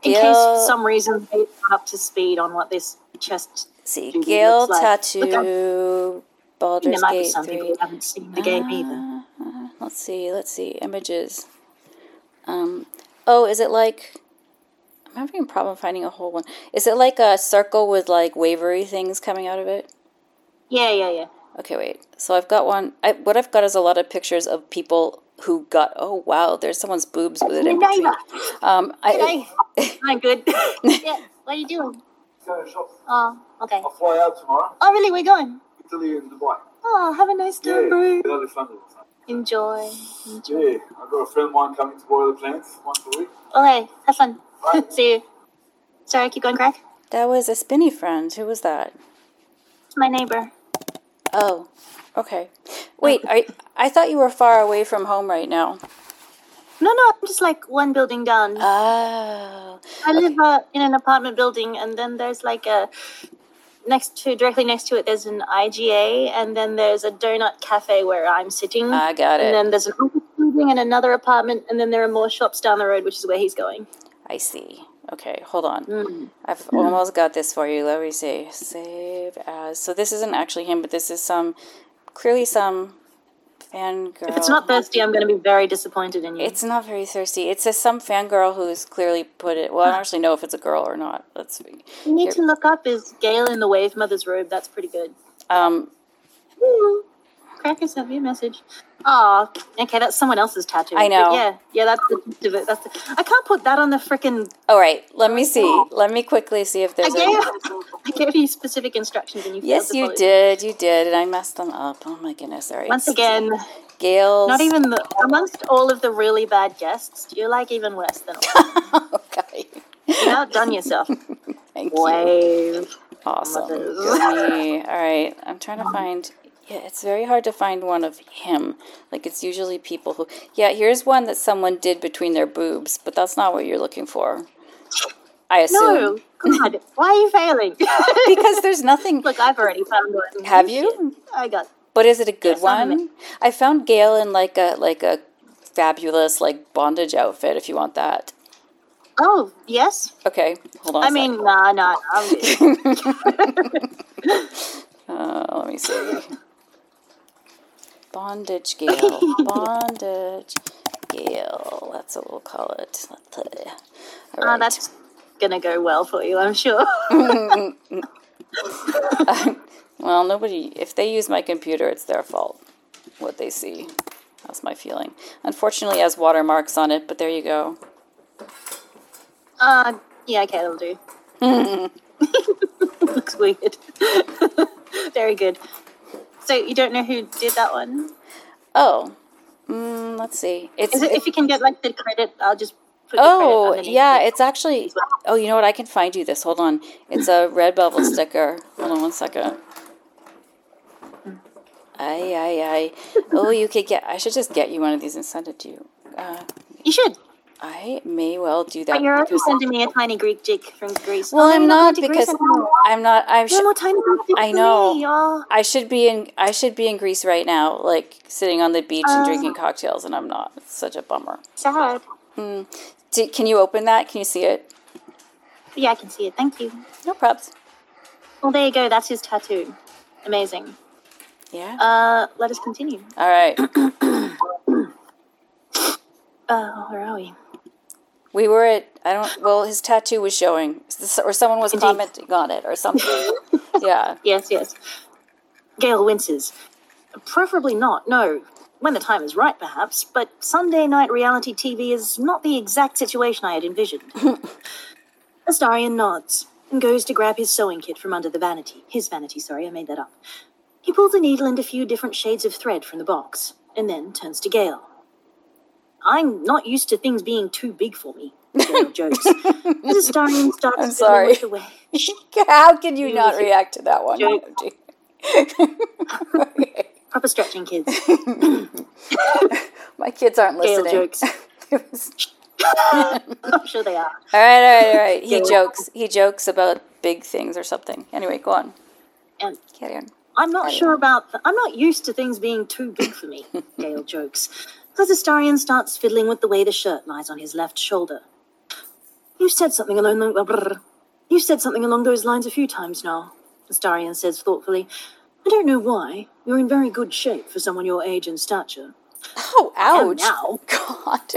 In case for some reason they're not up to speed on what this chest. See. Gale like. tattoo. Look, there Baldur's might be Gate some people who haven't seen the game either. let's see, let's see, images. Um, oh, is it like? I'm having a problem finding a whole one. Is it like a circle with like wavery things coming out of it? Yeah, yeah, yeah. Okay, wait. So I've got one. I, what I've got is a lot of pictures of people who got. Oh wow, there's someone's boobs with it in between. Um, I. [LAUGHS] I'm good. [LAUGHS] [LAUGHS] yeah, what are you doing? Go shop. Oh, okay. I'll fly out tomorrow. Oh, really? We're going. Italy and Dubai. Oh, have a nice time, Yeah, bro. that'll be fun. Enjoy. Enjoy. Yeah, I've got a friend of mine coming to boil the planes once a week. Okay, have fun. Bye. [LAUGHS] See you. Sorry, keep going, Craig. that was a spinny friend. Who was that? My neighbor. Oh, okay. Wait, I I thought you were far away from home right now. No, no, I'm just like one building down. Oh, I live uh, in an apartment building, and then there's like a next to directly next to it. There's an IGA, and then there's a donut cafe where I'm sitting. I got it. and then there's an office building and another apartment, and then there are more shops down the road, which is where he's going. I see. Okay, hold on. Mm. I've almost got this for you. Let me see. Save as. So this isn't actually him, but this is some clearly some fangirl. If it's not thirsty, I'm going to be very disappointed in you. It's not very thirsty. It's says some fangirl who's clearly put it. Well, I don't actually know if it's a girl or not. Let's see. you need here. to look up is Gale in the Wave Mother's robe. That's pretty good. Um, Ooh. Cracker sent me a message. Oh, okay, that's someone else's tattoo. I know. But yeah, yeah, that's the gist of it. That's the, I can't put that on the freaking. all right. Let me see. Oh. Let me quickly see if I there's gave, a. [LAUGHS] I gave you specific instructions and you Yes, you did. You did, and I messed them up. Oh my goodness! Sorry. Once again, Gale. not even the, amongst all of the really bad guests, you're like even worse than all. [LAUGHS] okay. You outdone yourself. [LAUGHS] Thank you. Awesome. Mothers. Give me- All right. I'm trying to find. Yeah, it's very hard to find one of him. Like it's usually people who. Yeah, here's one that someone did between their boobs, but that's not what you're looking for. I assume. No, God, [LAUGHS] why are you failing? [LAUGHS] Because there's nothing. Look, I've already found one. Have you? I got. But is it a good Yes, one? I found Gale in like a like a fabulous like bondage outfit. If you want that. Oh, yes. Okay, hold on. I mean, nah, nah. Good. [LAUGHS] Uh, let me see. Bondage Gale. [LAUGHS] Bondage Gale. That's what we'll call it. All Uh, right. that's gonna go well for you, I'm sure. [LAUGHS] well, nobody. If they use my computer, it's their fault. What they see. That's my feeling. Unfortunately, it has watermarks on it, but there you go. Uh, yeah, okay, that'll do. [LAUGHS] Looks weird. Very good. So you don't know who did that one? Oh, mm, let's see. It's it, it- if you can get like the credit, I'll just put the Oh, yeah, it. it's actually. Oh, you know what? I can find you this. Hold on. It's a red bevel sticker. Hold on one second. Ay, ay, ay. Oh, you could get. I should just get you one of these and send it to you. Uh, You should. I may well do that. But you're because- sending me a tiny Greek jig from Greece. well, Oh, I'm you're not to because I'm not. I'm. No Sh- more tiny Greek jig I know. me. Oh. I should be in. I should be in Greece right now, like sitting on the beach and Uh. drinking cocktails, and I'm not. It's such a bummer. Sad. Do, can you open that? Can you see it? Yeah, I can see it. Thank you. No props. Well, there you go. That's his tattoo. Amazing. Yeah. Uh, let us continue. All right. [COUGHS] Uh, where are we? We were at I don't well his tattoo was showing or someone was Indeed. commenting on it or something. [LAUGHS] yeah. Yes, yes. Gale winces. Preferably not, no. When the time is right, perhaps, but Sunday night reality TV is not the exact situation I had envisioned. [LAUGHS] Astarion nods and goes to grab his sewing kit from under the vanity. His vanity, sorry, I made that up. He pulls a needle and a few different shades of thread from the box, and then turns to Gale. I'm not used to things being too big for me. [LAUGHS] Gale jokes. Astarion [LAUGHS] starts I'm sorry. [LAUGHS] How can you not react to that one? Okay. Proper stretching, kids. My kids aren't Gale listening. jokes. I'm sure they are. all right, all right, all right. He Gale. jokes. He jokes about big things or something. Anyway, go on. And Carry on. I'm not sure about. The, I'm not used to things being too big for me. Gale jokes. As Astarion starts fiddling with the way the shirt lies on his left shoulder. You said something along. the- You said something along those lines a few times now. Astarion says thoughtfully. I don't know why. You're in very good shape for someone your age and stature. Oh, ouch. now. [LAUGHS] God.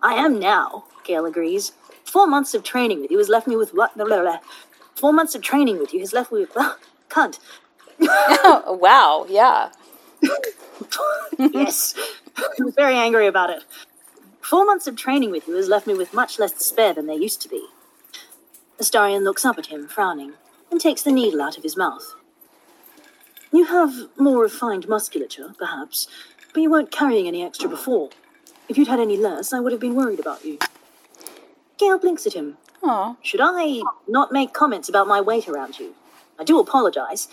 I am now, Gale agrees. Four months of training with you has left me with what? Blah, blah, blah. Four months of training with you has left me with. Well, [LAUGHS] cunt. Oh, [LAUGHS] wow. Yeah. Yes. I was very angry about it. Four months of training with you has left me with much less to spare than there used to be. Astarion looks up at him, frowning, and takes the needle out of his mouth. You have more refined musculature, perhaps, but you weren't carrying any extra before. If you'd had any less, I would have been worried about you. Gale blinks at him. Oh. Should I not make comments about my weight around you? I do apologize.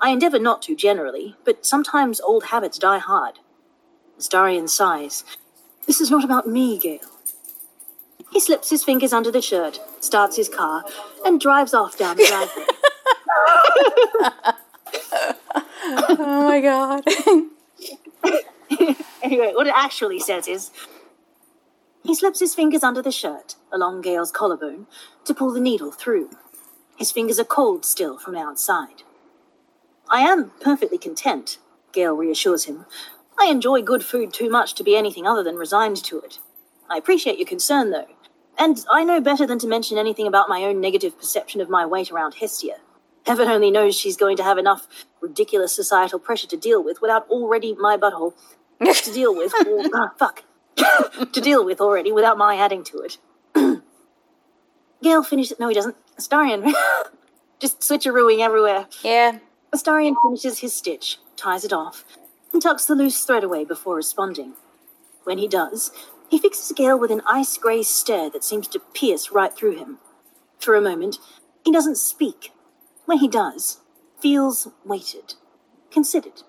I endeavor not to generally, but sometimes old habits die hard. Astarion sighs. This is not about me, Gale. He slips his fingers under the shirt, starts his car, and drives off down the driveway. [LAUGHS] [LAUGHS] Oh, my God. [LAUGHS] anyway, what it actually says is he slips his fingers under the shirt, along Gale's collarbone, to pull the needle through. His fingers are cold still from outside. I am perfectly content, Gale reassures him. I enjoy good food too much to be anything other than resigned to it. I appreciate your concern, though, and I know better than to mention anything about my own negative perception of my weight around Hestia. Heaven only knows she's going to have enough ridiculous societal pressure to deal with without already my butthole [LAUGHS] to deal with. Or, ah, fuck. [COUGHS] to deal with already without my adding to it. [COUGHS] Gale finishes. No, he doesn't. Astarion. [LAUGHS] Just switcherooing everywhere. Yeah. Astarion finishes his stitch, ties it off, and tucks the loose thread away before responding. When he does, he fixes Gale with an ice grey stare that seems to pierce right through him. For a moment, he doesn't speak. When he does, feels weighted, considered.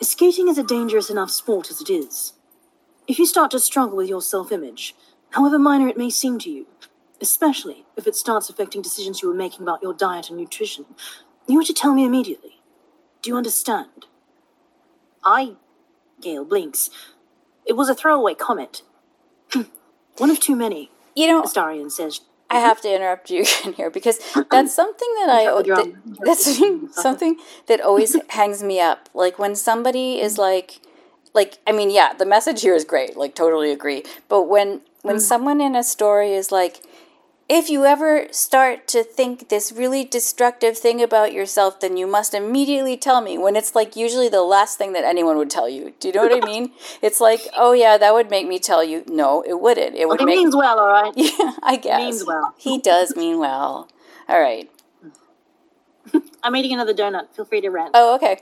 Skating is a dangerous enough sport as it is. If you start to struggle with your self image, however minor it may seem to you, especially if it starts affecting decisions you are making about your diet and nutrition, you are to tell me immediately. Do you understand? I. Gale blinks. It was a throwaway comment. [CLEARS THROAT] One of too many, You know, Astarion says. I have to interrupt you [LAUGHS] again here because [CLEARS THROAT] that's something that I that, that's [LAUGHS] something that always [LAUGHS] hangs me up. Like when somebody is mm-hmm. like like I mean, yeah, the message here is great, like totally agree. But when when mm. someone in a story is like if you ever start to think this really destructive thing about yourself, then you must immediately tell me. When it's like usually the last thing that anyone would tell you. Do you know what I mean? [LAUGHS] It's like, oh yeah, that would make me tell you. No, it wouldn't. It would He make means well, all right. [LAUGHS] Yeah, I guess. means well. He does mean well. All right. [LAUGHS] I'm eating another donut. Feel free to rant. Oh, okay.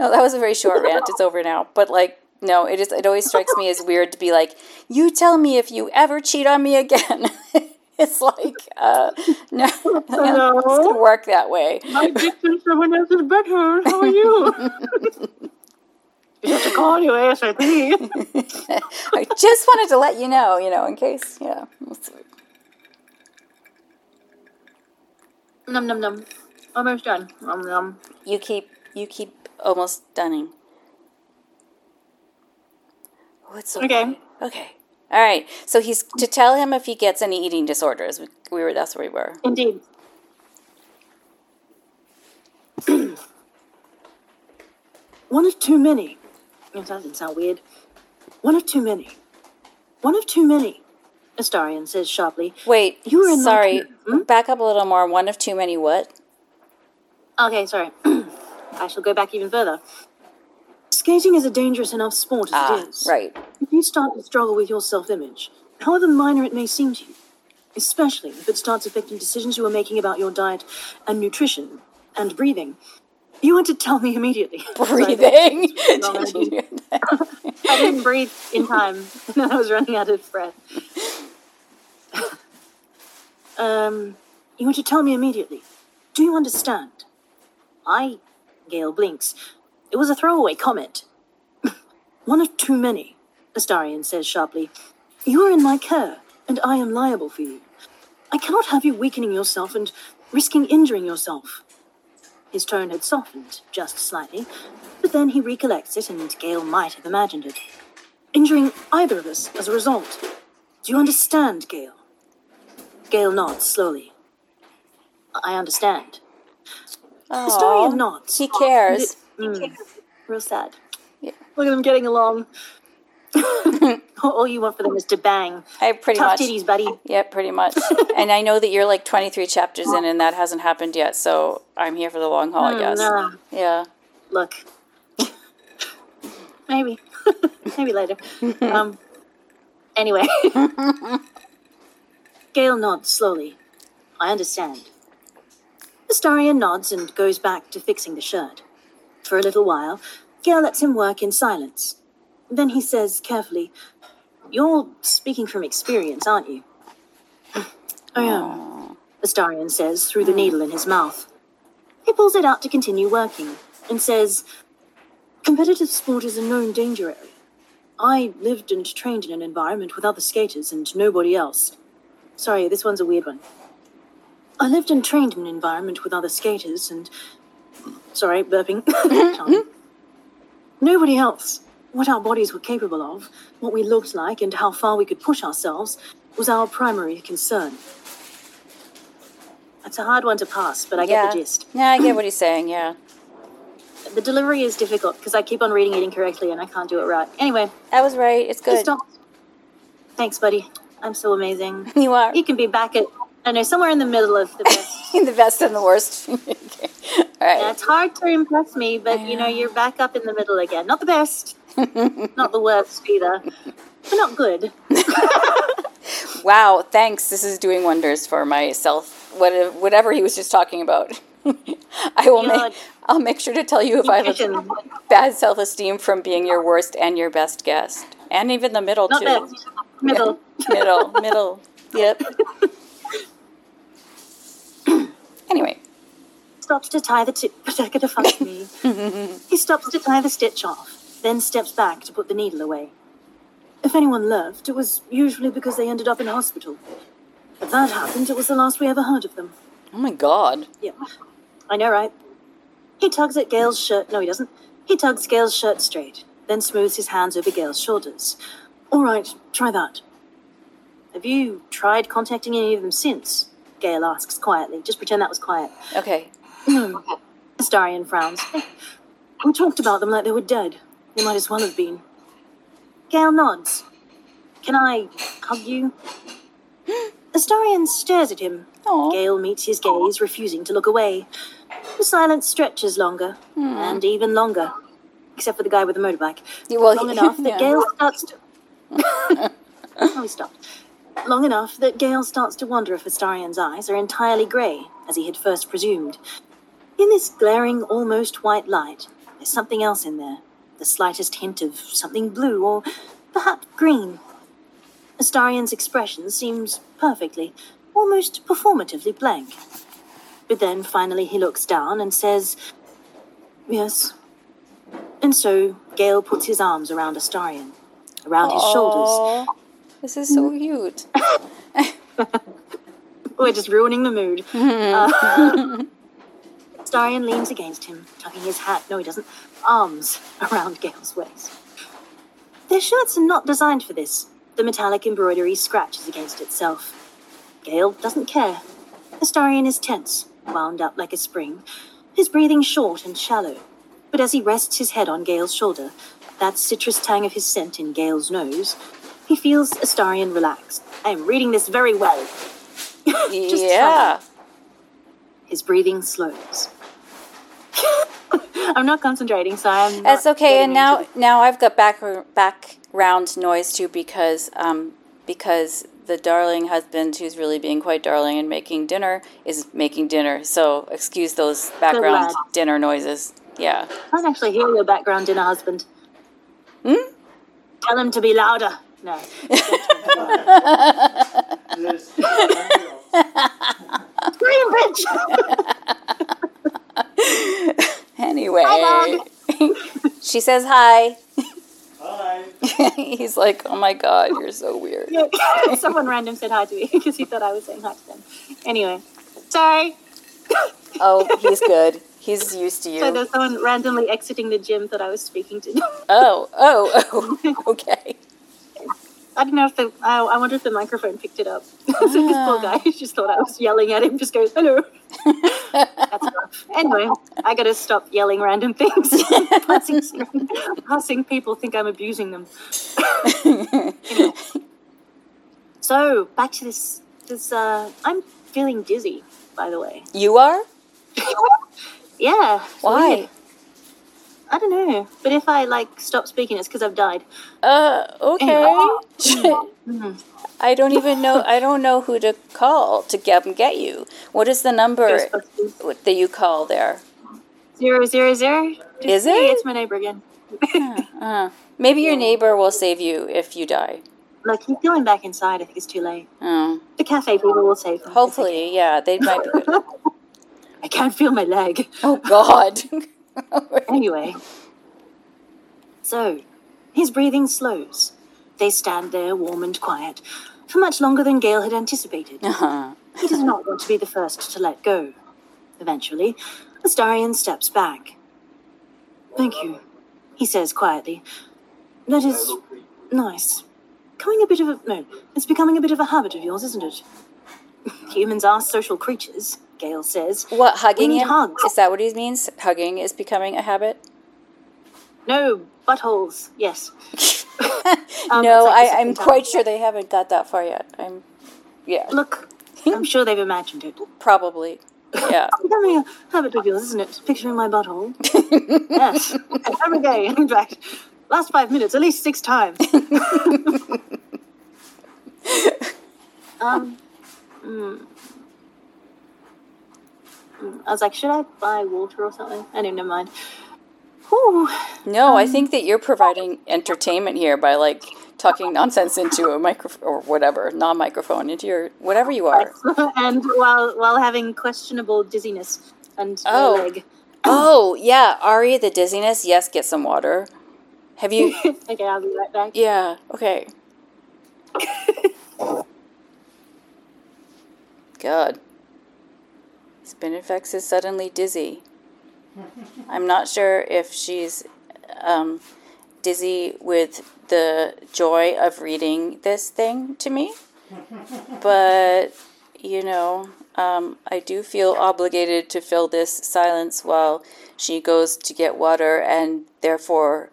no, that was a very short rant. It's over now. But like, no, it just it always strikes me as weird to be like, you tell me if you ever cheat on me again. [LAUGHS] it's like, uh, no, [LAUGHS] it's gonna work that way. My dick's in someone else's bedroom. How are you? [LAUGHS] you have to call you ASAP. I just wanted to let you know, you know, in case, yeah. num num num. Almost done. Num num. You keep, you keep almost stunning. Oh, it's Okay. okay. Okay. All right. So he's to tell him if he gets any eating disorders. We, we were. That's where we were. Indeed. [CLEARS THROAT] One of too many. Yes, that doesn't sound weird. One of too many. One of too many. Astarion says sharply. Wait. You were in sorry. camp, hmm? Back up a little more. One of too many. What? Okay, sorry. [CLEARS THROAT] I shall go back even further. Skating is a dangerous enough sport as Ah, it is. right. If you start to struggle with your self image, however minor it may seem to you, especially if it starts affecting decisions you are making about your diet and nutrition and breathing, you want to tell me immediately. [LAUGHS] Breathing. Wrong [LAUGHS] Did you hear that? [LAUGHS] I didn't breathe in time, and I was running out of breath. um, you want to tell me immediately. Do you understand? I, Gale blinks. It was a throwaway comment. [LAUGHS] One of too many, Astarion says sharply. You are in my care, and I am liable for you. I cannot have you weakening yourself and risking injuring yourself. His tone had softened just slightly, but then he recollects it, and Gale might have imagined it. Injuring either of us as a result. Do you understand, Gale? Gale nods slowly. I understand. Aw, Astarion nods. He cares. Real sad. Yeah. Look at them getting along. [LAUGHS] All you want for them is to bang. I pretty Tough much. titties, buddy. Yeah, pretty much. [LAUGHS] and I know that you're like 23 chapters in, and that hasn't happened yet. So I'm here for the long haul, I guess. No, Yeah. look. [LAUGHS] Maybe. Maybe later. Um, anyway. Gale nods slowly. I understand. Astarion nods and goes back to fixing the shirt. For a little while, Gale lets him work in silence. Then he says carefully, You're speaking from experience, aren't you? I am, Astarion says through the needle in his mouth. He pulls it out to continue working and says, Competitive sport is a known danger area. I lived and trained in an environment with other skaters and nobody else. Sorry, this one's a weird one. I lived and trained in an environment with other skaters and. Sorry, burping. [LAUGHS] Nobody else. What our bodies were capable of, what we looked like, and how far we could push ourselves was our primary concern. That's a hard one to pass, but I yeah. get the gist. Yeah, I get what he's saying. Yeah. [CLEARS THROAT] The delivery is difficult because I keep on reading it incorrectly and I can't do it right. Anyway, That was right. It's good. Thanks, buddy. I'm so amazing. [LAUGHS] You are You can be back at, I know, somewhere in the middle of the best. [LAUGHS] the best and the worst. okay. [LAUGHS] All right. Yeah, it's hard to impress me, but you know, you're back up in the middle again. Not the best, [LAUGHS] not the worst either, but not good. Wow. Thanks. This is doing wonders for my self. What, whatever he was just talking about. I will make. I'll make sure to tell you if I have a bad self esteem from being your worst and your best guest, and even the middle Not too. best, middle. middle, middle. Yep. Anyway, Stops to tie the tip. They're gonna fuck me. [LAUGHS] he stops to tie the stitch off, then steps back to put the needle away. If anyone left, it was usually because they ended up in hospital. If that happened, it was the last we ever heard of them. oh my god. Yeah, I know, right? He tugs at Gale's shirt. No, he doesn't. He tugs Gale's shirt straight, then smooths his hands over Gale's shoulders. All right, try that. Have you tried contacting any of them since? Gale asks quietly. Just pretend that was quiet. Okay. [CLEARS THROAT] Astarion frowns. We talked about them like they were dead. They might as well have been. Gale nods. Can I hug you? [GASPS] Astarion stares at him. Aw. Gale meets his gaze, refusing to look away. The silence stretches longer, hmm. and even longer. Except for the guy with the motorbike. Yeah, well, Long [LAUGHS] enough that yeah. Gale starts to. [LAUGHS] oh, he stopped. Long enough that Gale starts to wonder if Astarion's eyes are entirely grey, as he had first presumed. In this glaring, almost white light, there's something else in there. The slightest hint of something blue, or perhaps green. Astarion's expression seems perfectly, almost performatively blank. But then finally he looks down and says, Yes. And so Gale puts his arms around Astarion, around his shoulders. This is so cute. [LAUGHS] We're just ruining the mood. [LAUGHS] Uh, Astarion leans against him, tucking his hat, no he doesn't, arms around Gale's waist. Their shirts are not designed for this. The metallic embroidery scratches against itself. Gale doesn't care. Astarion is tense, wound up like a spring, his breathing short and shallow. But as he rests his head on Gale's shoulder, that citrus tang of his scent in Gale's nose, he feels Astarion relaxed. I am reading this very well. [LAUGHS] Just yeah. His breathing slows. [LAUGHS] I'm not concentrating, so I'm. That's okay. And now, now I've got back background noise too because um because the darling husband who's really being quite darling and making dinner is making dinner. So excuse those background dinner noises. Yeah. I can't actually hear your background dinner husband. Hmm? Tell him to be louder. No. Scream, [LAUGHS] bitch! Anyway, Hi, [LAUGHS] she says hi. Hi. [LAUGHS] He's like, "Oh my god, you're so weird." Someone random said hi to me because he thought I was saying hi to them. Anyway, sorry. Oh, he's good. He's used to So you. there's someone randomly exiting the gym that I was speaking to. Oh, oh, oh. Okay. I don't know if the. I, I wonder if the microphone picked it up. [LAUGHS] so this poor guy just thought I was yelling at him. Just goes hello. [LAUGHS] That's rough. Anyway, I gotta stop yelling random things. [LAUGHS] passing, passing people think I'm abusing them. Anyway. So back to this. This uh, I'm feeling dizzy. By the way. You are? Yeah. Why? weird. I don't know, but if I like stop speaking, it's because I've died. Uh, okay. [LAUGHS] Mhm. I don't even know. I don't know who to call to get get you. What is the number that you call there? Zero zero zero. Is Hey, it? It's my neighbor again. [LAUGHS] Uh, maybe your neighbor will save you if you die. Look, he's going back inside. I think it's too late. Oh, The cafe people will save him. hopefully, yeah, they might be good. [LAUGHS] I can't feel my leg. Oh God. [LAUGHS] Anyway. So, his breathing slows. They stand there, warm and quiet, for much longer than Gale had anticipated. uh-huh. He does not want to be the first to let go. Eventually, Astarion steps back. Thank you, he says quietly. That is nice. Coming a bit of a no, it's becoming a bit of a habit of yours, isn't it? [LAUGHS] Humans are social creatures, Gale says. What hugging him? hugs. Is that what he means? Hugging is becoming a habit. No, buttholes, yes. [LAUGHS] [LAUGHS] Um, no, like I, I'm time. quite sure they haven't got that far yet. I'm, yeah, Look, [LAUGHS] I'm sure they've imagined it. probably. Yeah. Becoming a habit of yours, isn't it? Picturing my butthole. yes. Every day, in fact. Last five minutes, at least six times. um, mm. I was like, should I buy water or something? I didn't never mind. Whew. No, I um, think that you're providing entertainment here by like talking nonsense into a microphone or whatever, non-microphone into your whatever you are. [LAUGHS] and while while having questionable dizziness and Oh. leg. [CLEARS THROAT] Oh yeah, Ari, the dizziness. Yes, get some water. Have you? [LAUGHS] okay, I'll be right back. Yeah. Okay. [LAUGHS] God. Spinifex is suddenly dizzy. I'm not sure if she's um, dizzy with the joy of reading this thing to me, but you know, um, I do feel obligated to fill this silence while she goes to get water and therefore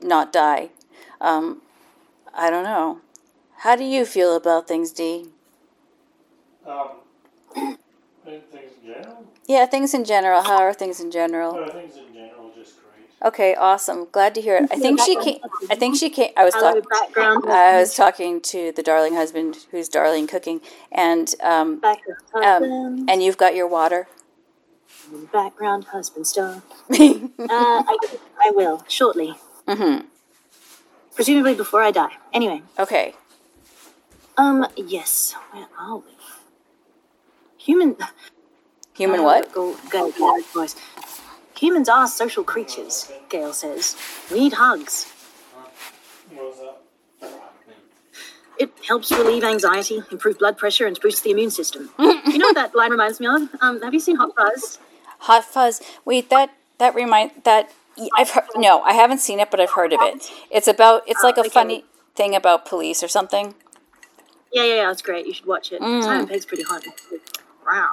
not die. Um, I don't know. How do you feel about things, Dee? Um, things in general. Yeah, things in general. How are things in general? No, things in general just great. Okay, awesome. Glad to hear it. I think she came. I think she came. I was talking. I was talking to the darling husband, who's darling cooking, and um, um, and you've got your water. background husband stuff. mm-hmm. [LAUGHS] Uh, I, I will shortly, presumably before I die. Anyway, Okay. um, yes. Where are we? Human. Human uh, what? Go, go, go, voice. Humans are social creatures. Gale says. We need hugs. What was that? It helps relieve anxiety, improve blood pressure, and boost the immune system. [LAUGHS] you know what that line reminds me of? Um, have you seen Hot Fuzz? Hot fuzz. Wait, that that remind that I've heard. No, I haven't seen it, but I've heard of it. It's about. It's like a okay. funny thing about police or something. Yeah, yeah, yeah. It's great. You should watch it. Simon Pegg's pretty hot. Wow.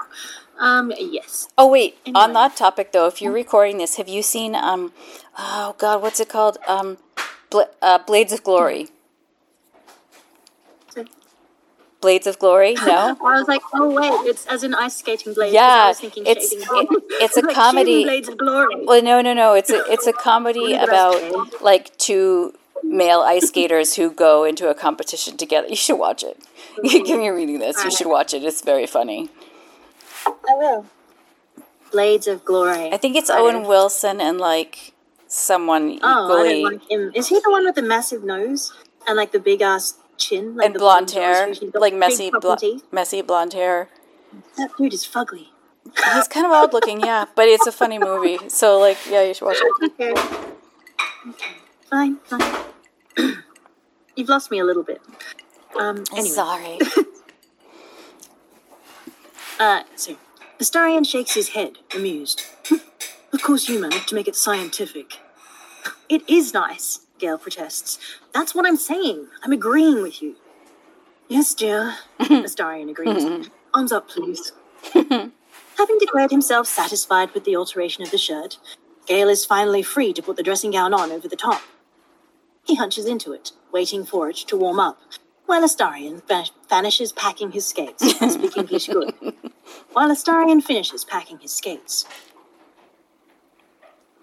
Um, yes. Oh wait, on that topic though, if you're recording this, have you seen um oh god, what's it called? Um Bla- uh, Blades of Glory. Blades of Glory? [LAUGHS] No. I was like, oh wait, it's as in ice skating blades. 'cause Yeah, I was thinking it's- it- [LAUGHS] it's a Like, comedy. blades of glory. Well, no, no, no. It's a [LAUGHS] it's a comedy about like two male ice skaters who go into a competition together. You should watch it. Give me reading this. You should watch it. It's very funny. I will. Blades of glory. I think it's Right. Owen Wilson and like someone Oh, I don't like him. Is he the one with the massive nose and like the big ass chin, like and the blonde hair, like messy, poppy blo- teeth? messy blonde hair. That dude is fugly. He's kind of odd looking, yeah, but it's a funny movie. So like, yeah, you should watch it. [LAUGHS] Okay. Okay. Fine, fine. [CLEARS THROAT] You've lost me a little bit. Um. Anyway. Sorry. [LAUGHS] Uh, so, Astarion shakes his head, amused. [LAUGHS] of course you managed to make it scientific. It is nice, Gale protests. That's what I'm saying. I'm agreeing with you. Yes, dear. [LAUGHS] Astarion agrees. Arms up, please. [LAUGHS] Having declared himself satisfied with the alteration of the shirt, Gale is finally free to put the dressing gown on over the top. He hunches into it, waiting for it to warm up, while Astarion va- vanishes packing his skates. I speak English good. While Astarion finishes packing his skates.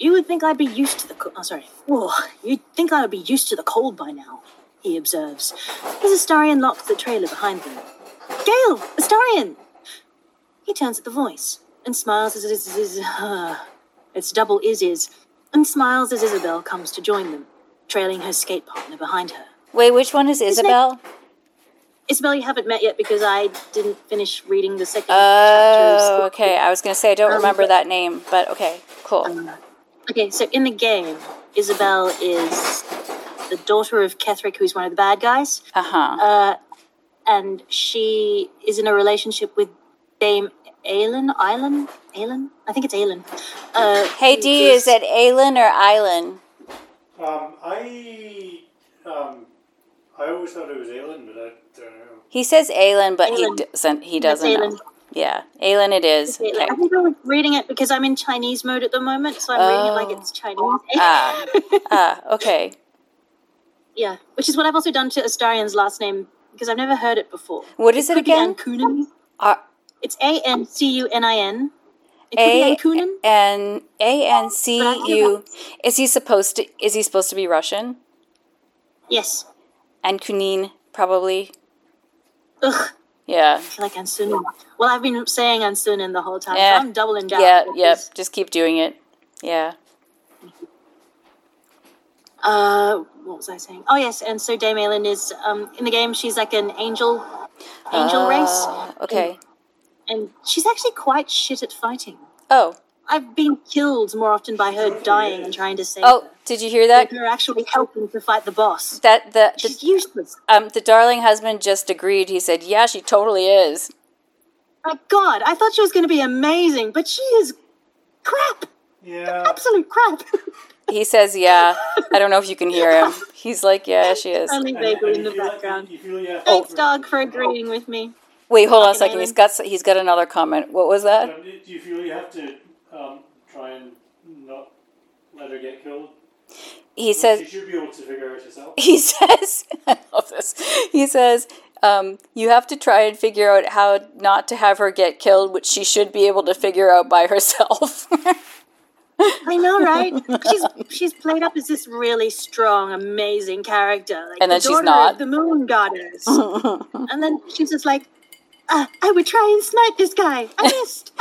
You would think I'd be used to the co- oh, sorry. Whoa, you'd think I would be used to the cold by now, he observes, as Astarion locks the trailer behind them. Gale! Astarion! He turns at the voice and smiles as is, is, uh, it's double is is, and smiles as Isabel comes to join them, trailing her skate partner behind her. Wait, which one is Isabel? Isabel, you haven't met yet because I didn't finish reading the second Oh, chapter. okay. I was gonna say I don't Um, remember that name, but okay, cool. Okay, so in the game, Isabel is the daughter of Ketheric, who's one of the bad guys, Uh huh. uh, and she is in a relationship with Dame Aelin. Aelin? Aelin? I think it's Aelin. Uh, Hey who D, is it Aylin or Island? Um, I um, I always thought it was Aelin, but I don't know. He says Aylin, but he doesn't. He doesn't know. Yeah, Aylin. It is. Aelin. Okay. I think I was reading it because I'm in Chinese mode at the moment, so I'm reading it like Oh. it's Chinese. [LAUGHS] Ah, ah. Okay. yeah, which is what I've also done to Astarion's last name because I've never heard it before. What is it could again? Ancunin. Uh, It's A N C U N I N. It could A be Ancunin. N A N C But I. Is he supposed to? Is he supposed to be Russian? Yes. And Kunin probably. Ugh. Yeah. I feel like Ansunin. Well, I've been saying Ansunin the whole time. Yeah. So I'm doubling down. Yeah. Yep. Just keep doing it. Yeah. Uh, what was I saying? Oh yes, and so Dame Aelin is um in the game. She's like an angel, angel race, Ah, Okay. and she's actually quite shit at fighting. Oh. I've been killed more often by her dying and trying to save Oh. her. Did you hear that? than her actually helping to fight the boss. That the, the She's useless. um the darling husband just agreed. He said, "Yeah, she totally is." My God, I thought she was going to be amazing, but she is crap. Yeah. Absolute crap. He says, "Yeah." I don't know if you can hear him. He's like, "Yeah, she is." Only And- vaguely in the feel like- background. you feel you have. Thanks, dog, for agreeing with me. Wait, hold on a second. He's got he's got another comment. What was that? Um, do you feel you have to um, try and not let her get killed? He says She should be able to figure out herself. [LAUGHS] he says [LAUGHS] I love this. He says um, you have to try and figure out how not to have her get killed, which she should be able to figure out by herself. [LAUGHS] I know, right? she's she's played up as this really strong, amazing character, like And the then she's not. of the moon goddess. and then she's just like, uh, I would try and snipe this guy. I missed.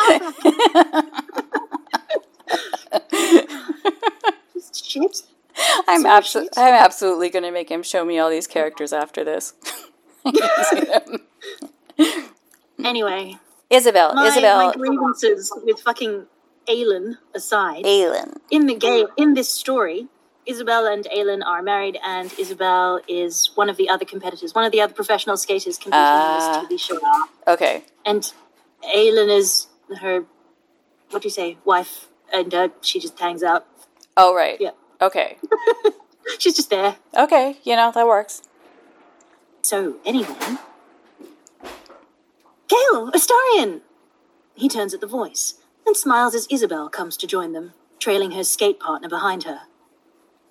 I'm absolutely. I'm absolutely going to make him show me all these characters after this. [LAUGHS] Anyway, Isabel, my, Isabel, my grievances with fucking Aelin aside, Aelin. in the game, in this story, Isabel and Aelin are married, and Isabel is one of the other competitors, one of the other professional skaters competing Ah. in this TV show. Okay. And Aelin is her, what do you say, wife, and uh, she just hangs out. Oh right. Yeah. Okay. [LAUGHS] She's just there. Okay. You know that works. So, anyway. Gale, Astarion! He turns at the voice and smiles as Isabel comes to join them, trailing her skate partner behind her.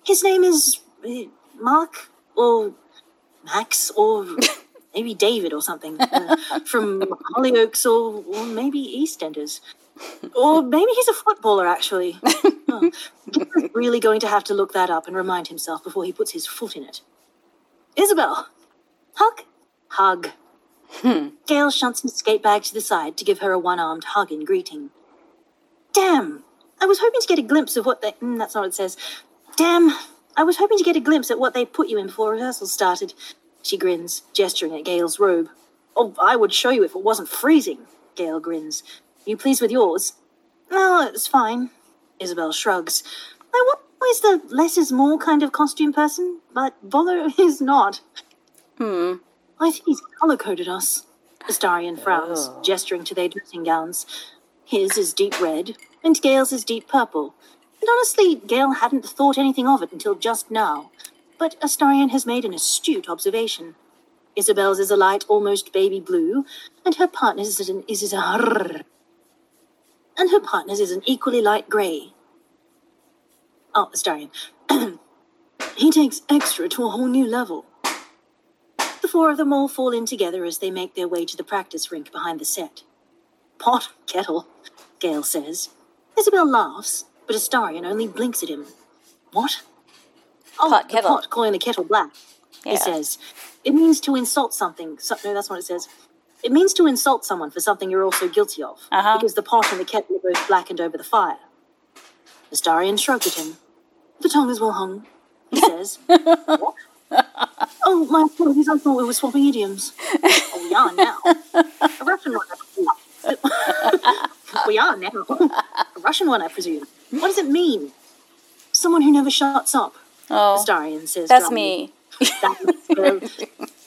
His name is uh, Mark, or Max, or [LAUGHS] maybe David or something, uh, from Hollyoaks or, or maybe EastEnders. Or maybe he's a footballer, actually. [LAUGHS] Oh, Gale's [LAUGHS] really going to have to look that up and remind himself before he puts his foot in it. Isabel! Hug? Hug. Gale shunts his skate bag to the side to give her a one armed hug in greeting. Damn! I was hoping to get a glimpse of what they. Mm, that's not what it says. Damn! I was hoping to get a glimpse at what they put you in before rehearsal started. She grins, gesturing at Gale's robe. Oh, I would show you if it wasn't freezing. Gale grins. You pleased with yours? No, it's fine. Isabel shrugs. I was the less is more kind of costume person, but Volo [LAUGHS] is not. Hmm. I think he's color coded us. Astarion frowns, Oh. gesturing to their dressing gowns. His is deep red, and Gale's is deep purple. And honestly, Gale hadn't thought anything of it until just now. But Astarion has made an astute observation. Isabel's is a light, almost baby blue, and her partner's is an is is a and her partner's is an equally light grey. Oh, Astarion. [CLEARS THROAT] he takes extra to a whole new level. The four of them all fall in together as they make their way to the practice rink behind the set. Pot, kettle, Gale says. Isabel laughs, but Astarion only blinks at him. What? Oh, Pot, kettle. pot calling the kettle black. Yeah. He says. It means to insult something. So, no, that's what it says. It means to insult someone for something you're also guilty of. Uh-huh. Because the pot and the kettle are both blackened over the fire. Astarion shrugged at him. The tongue is well hung, he [LAUGHS] says. what? [LAUGHS] Oh, my apologies, I thought we were swapping idioms. Oh, we are now. A Russian one, I presume. [LAUGHS] we are now. A Russian one, I presume. What does it mean? Someone who never shuts up, Oh, Astarion says. that's me. That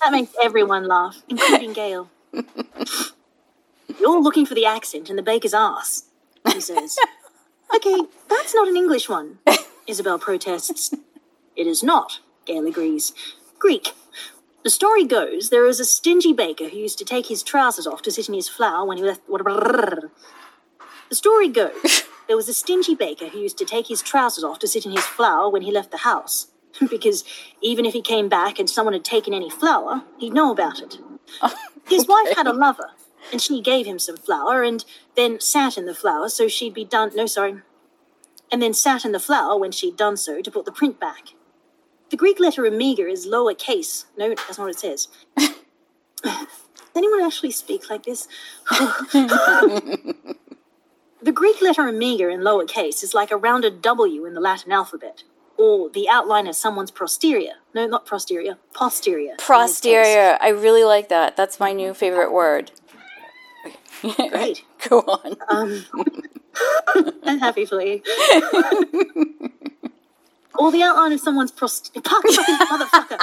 that makes everyone laugh, including Gale. You're looking for the accent in the baker's ass, he says. Okay, that's not an English one, Isabel protests. It is not, Gale agrees. Greek. The story goes there is a stingy baker who used to take his trousers off to sit in his flour when he left. The story goes there was a stingy baker who used to take his trousers off to sit in his flour when he left the house. [LAUGHS] because even if he came back and someone had taken any flour, he'd know about it. His wife had a lover, and she gave him some flour and then sat in the flour so she'd be done. No, sorry. And then sat in the flour when she'd done so to put the print back. The Greek letter omega is lower case. No, that's not what it says. Does anyone actually speak like this? [LAUGHS] the Greek letter omega in lower case is like a rounded W in the Latin alphabet, or the outline of someone's posterior. No, not posterior, posterior. in this case. Posterior. I really like that. That's my new favorite word. [LAUGHS] Great. [LAUGHS] Go on. Um, [LAUGHS] I'm happy for you. or the outline of someone's prost. Fucking motherfucker.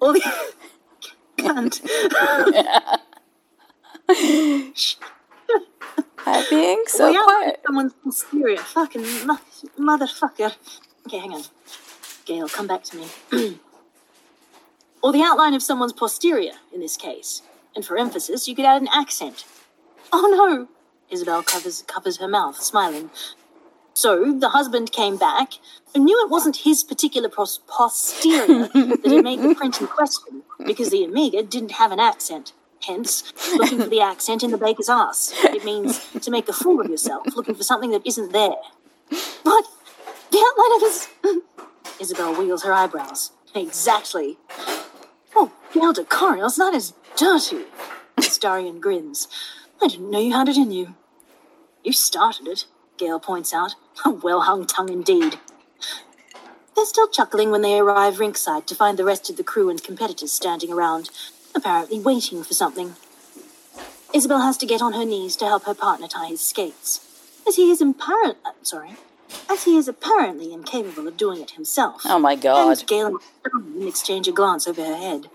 or the. Cunt. I'm being so outline quiet. someone's posterior. Fucking mo- motherfucker. Okay, hang on. Gale, come back to me. [CLEARS THROAT] or the outline of someone's posterior, in this case. And for emphasis, you could add an accent. Oh no! Isabel covers, covers her mouth, smiling. So the husband came back and knew it wasn't his particular pos- posterior that had made the print in question, because the omega didn't have an accent. Hence, looking for the accent in the baker's ass. It means to make a fool of yourself, looking for something that isn't there. What? The outline of his. [LAUGHS] Isabel wheels her eyebrows. Exactly. Oh, Gale not as dirty. Astarion grins. I didn't know you had it in you. You started it, Gale points out. A well hung tongue indeed. They're still chuckling when they arrive rinkside to find the rest of the crew and competitors standing around, apparently waiting for something. Isabel has to get on her knees to help her partner tie his skates, as he is apparent. uh, sorry, as he is apparently incapable of doing it himself. Oh my god. And Gale and exchange a glance over her head.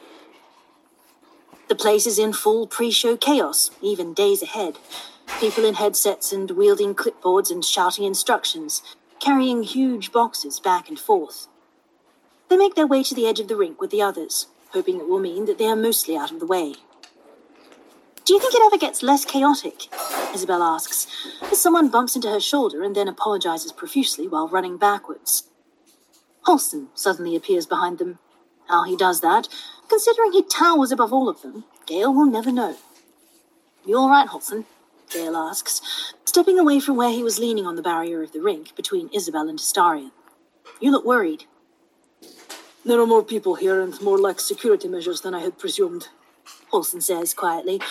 The place is in full pre-show chaos, even days ahead. People in headsets and wielding clipboards and shouting instructions, carrying huge boxes back and forth. They make their way to the edge of the rink with the others, hoping it will mean that they are mostly out of the way. Do you think it ever gets less chaotic? Isabel asks, as someone bumps into her shoulder and then apologizes profusely while running backwards. Holson suddenly appears behind them. How he does that, considering he towers above all of them, Gale will never know. You all right, Holson? Gale asks, stepping away from where he was leaning on the barrier of the rink between Isabel and Astarion. You look worried. There are more people here and more lax security measures than I had presumed, Holson says quietly.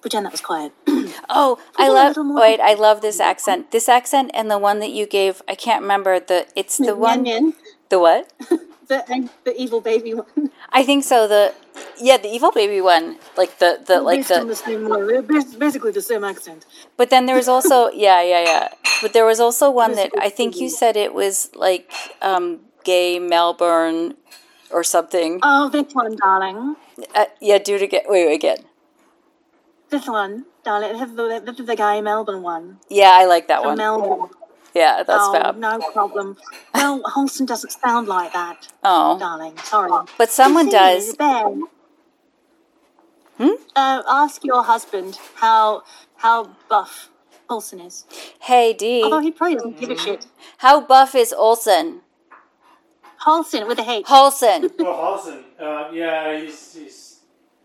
Pretend that was quiet. [CLEARS THROAT] Oh, Put I a love. more- Wait, I love this accent. This accent and the one that you gave. I can't remember the. It's the one. Nyan, The what? [LAUGHS] the, the evil baby one. I think so. The yeah, the evil baby one. Like the the like Based on the. the same one. Basically the same accent. But then there was also [LAUGHS] yeah yeah yeah. But there was also one that I think you said it was like um gay Melbourne or something. Oh, this one, darling. Uh, yeah, do it again. Wait, wait again. This one, darling. This is the, this is the guy Melbourne one. Yeah, I like that From one. Melbourne. Yeah, that's oh, fab. no problem. Well, Holson doesn't sound like that, Oh, darling. Sorry. but someone thing does. Ben, Uh, ask your husband how how buff Olsen is. Hey, D. Although he probably doesn't give a shit. How buff is Olson? Holson with a H. Holson. Well, [LAUGHS] Halson, uh, yeah, he's, he's,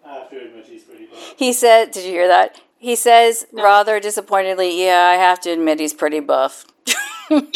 I have to admit, he's pretty buff. He said, did you hear that? He says rather disappointedly, yeah, I have to admit he's pretty buff. [LAUGHS] Perfect.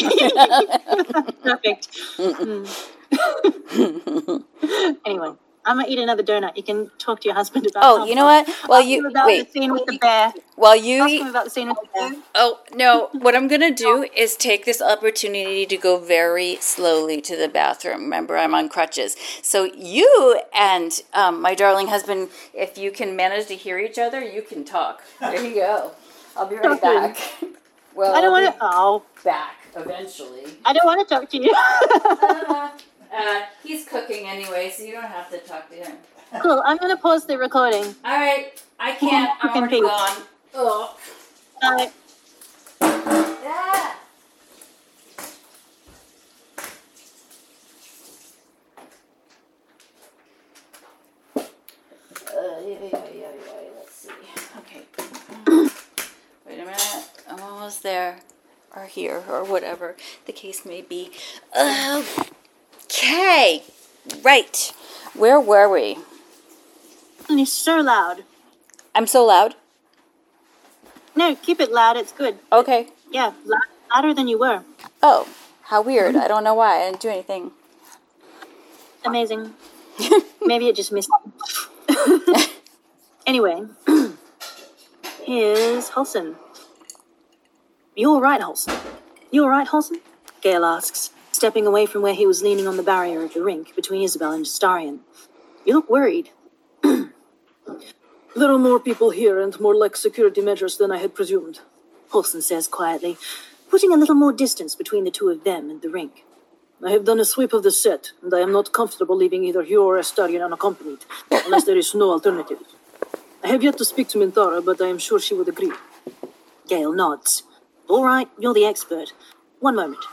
Mm. [LAUGHS] anyway, I'm gonna eat another donut. You can talk to your husband about. Oh, you know what? Well, you about wait. the scene with the bear. While you Ask him about the scene with the bear. Oh, no. What I'm going to do is take this opportunity to go very slowly to the bathroom. Remember, I'm on crutches. So, you and um, my darling husband, if you can manage to hear each other, you can talk. There you go. I'll be right back. [LAUGHS] Well, I don't want to. Oh, be back eventually. I don't want to talk to you. [LAUGHS] Uh, uh, he's cooking anyway, so you don't have to talk to him. cool. I'm gonna pause the recording. All right. I can't. I'm already gone. Oh. Bye. Yeah. Uh, yeah, yeah, yeah, yeah, let's see. Okay. [CLEARS THROAT] Wait a minute. I'm almost there. Or here, or whatever the case may be. Okay. Right. Where were we? And you're so loud. I'm so loud. No, keep it loud. It's good. Okay. Yeah, lou- louder than you were. Oh, how weird. I don't know why. I didn't do anything. Amazing. [LAUGHS] Maybe it just missed. [LAUGHS] anyway, here's Holson. You're all right, Holson? You're all right, Holson? Gale asks, stepping away from where he was leaning on the barrier of the rink between Isabel and Astarion. You look worried. [CLEARS THROAT] There are more people here and more lax security measures than I had presumed. Holson says quietly, putting a little more distance between the two of them and the rink. I have done a sweep of the set, and I am not comfortable leaving either you or Astarion unaccompanied, [LAUGHS] unless there is no alternative. I have yet to speak to Minthara, but I am sure she would agree. Gale nods. All right, you're the expert. One moment.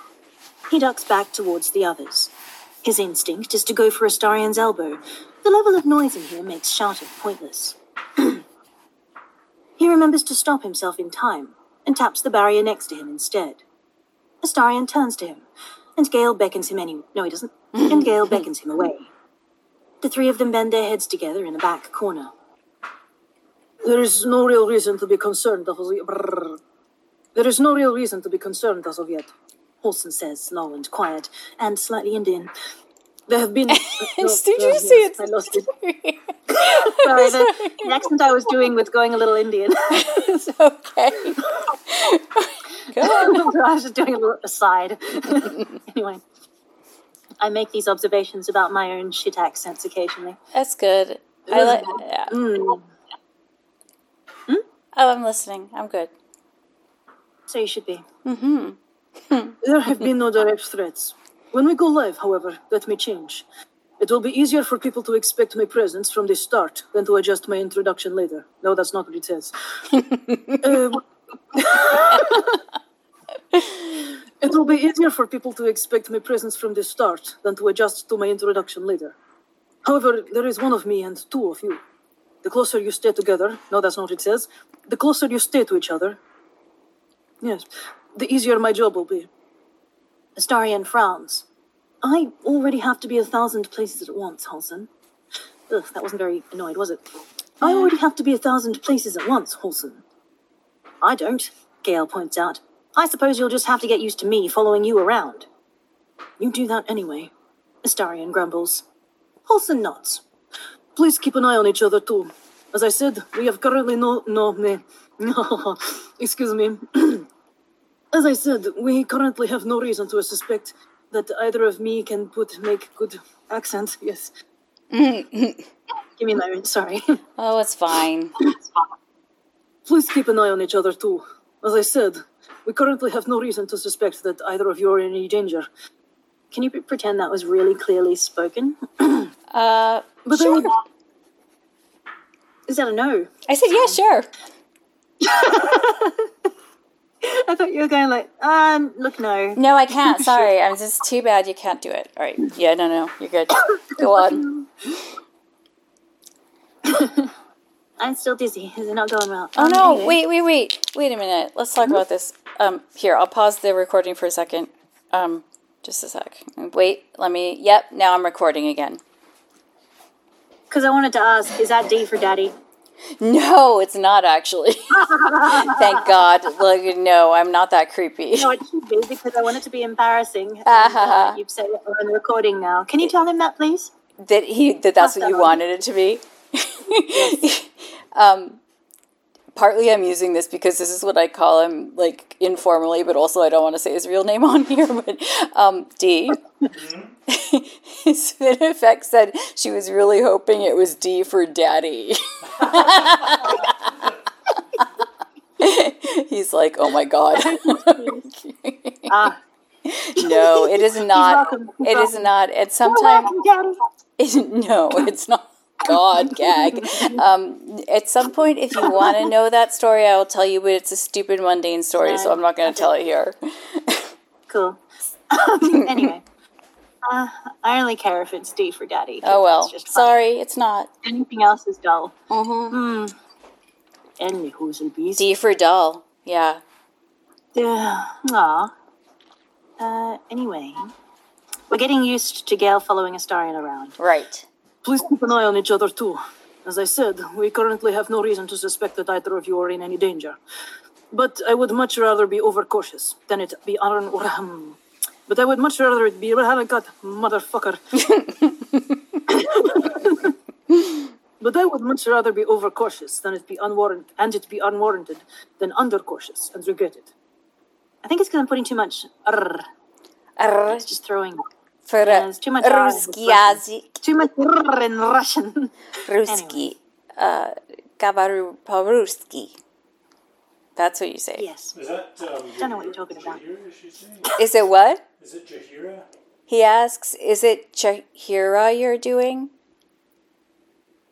He ducks back towards the others. His instinct is to go for Astarion's elbow. The level of noise in here makes shouting pointless. [CLEARS THROAT] he remembers to stop himself in time and taps the barrier next to him instead. Astarion turns to him, and Gale beckons him anyway. No, he doesn't. [CLEARS THROAT] and Gale beckons him away. The three of them bend their heads together in a back corner. There is no real reason to be concerned as of. There is no real reason to be concerned as of yet. Holson says, low and quiet, and slightly Indian. There have been. [LAUGHS] no, Did you uh, see yes, it? I lost it. [LAUGHS] [LAUGHS] Sorry, the, the accent I was doing was going a little Indian. It's okay. Go on. I was just doing a little aside. anyway, I make these observations about my own shit accents occasionally. That's good. I like. Yeah. Mm. Oh, I'm listening. I'm good. So you should be. Mm-hmm. There have been no direct threats. When we go live, however, that may change. It will be easier for people to expect my presence from the start than to adjust my introduction later. No, that's not what it says. Um, [LAUGHS] it will be easier for people to expect my presence from the start than to adjust to my introduction later. However, there is one of me and two of you. The closer you stay together, no, that's not what it says. The closer you stay to each other, yes, the easier my job will be. Astarion frowns. I already have to be a thousand places at once, Holson. Ugh, that wasn't very annoyed, was it? I already have to be a thousand places at once, Holson. I don't, Gale points out. I suppose you'll just have to get used to me following you around. You do that anyway, Astarion grumbles. Holson nods. Please keep an eye on each other too. As I said, we have currently no no me [LAUGHS] no excuse me. [CLEARS THROAT] As I said, we currently have no reason to suspect that either of me can put make good accent. Yes. [LAUGHS] Give me a moment, sorry. Oh, it's fine. Please keep an eye on each other too. As I said, we currently have no reason to suspect that either of you are in any danger. Can you pretend that was really clearly spoken? [CLEARS THROAT] Uh, But I would Is that a no? I said, yeah, sure. [LAUGHS] I thought you were going like, um, look, no. No, I can't. [LAUGHS] Sorry. I'm just too bad you can't do it. All right. Yeah, no, no. You're good. Go on. [LAUGHS] I'm still dizzy. Is it not going well? Oh Um, no! anyway. Wait, wait, wait, wait a minute. Let's talk about this. Um, here, I'll pause the recording for a second. Um, just a sec. Wait, let me. Yep, now I'm recording again. Because I wanted to ask, is that D for daddy? [LAUGHS] No, it's not actually. [LAUGHS] Thank God. Like, no, I'm not that creepy. No, it should be because I want it to be embarrassing. [LAUGHS] And, Ah. uh, you've said it on the recording now. Can you tell him that, please? That he that that's what you wanted it to be. um, partly I'm using this because this is what I call him, like informally, but also I don't want to say his real name on here. [LAUGHS] But um, D. [LAUGHS] Spin Effect said she was really hoping it was D for Daddy. [LAUGHS] He's like, oh my god. Ah, no, it is not. welcome. It is not. At some time. No, it's not. God gag. Um, at some point, if you want to know that story, I will tell you. But it's a stupid, mundane story, so I'm not going to tell it here. Cool. anyway, uh, I only care if it's D for daddy. Oh well. It's. Sorry, it's not. Anything else is dull. Mm-hmm. Hmm. Any whoozle bees. D for dull. Yeah. Yeah. Aw. Uh, anyway, we're getting used to Gale following Astarion around. Right. Please keep an eye on each other too. As I said, we currently have no reason to suspect that either of you are in any danger. But I would much rather be overcautious than it be un- um, But I would much rather it be motherfucker. [LAUGHS] but I would much rather be overcautious than it be unwarranted, and it be unwarranted than undercautious and regret it. I think it's because I'm putting too much. Rrr. R It's just throwing for Yeah, too much R Ruski Russian. too much rrr in Russian. [LAUGHS] Ruski. Uh, Gavaru po-ruski. That's what you say. yes. Is that? Um, Don't know what you're talking about. Jaheira, is she saying? Is it what? Is it Jaheira? He asks, is it Chahira you're doing?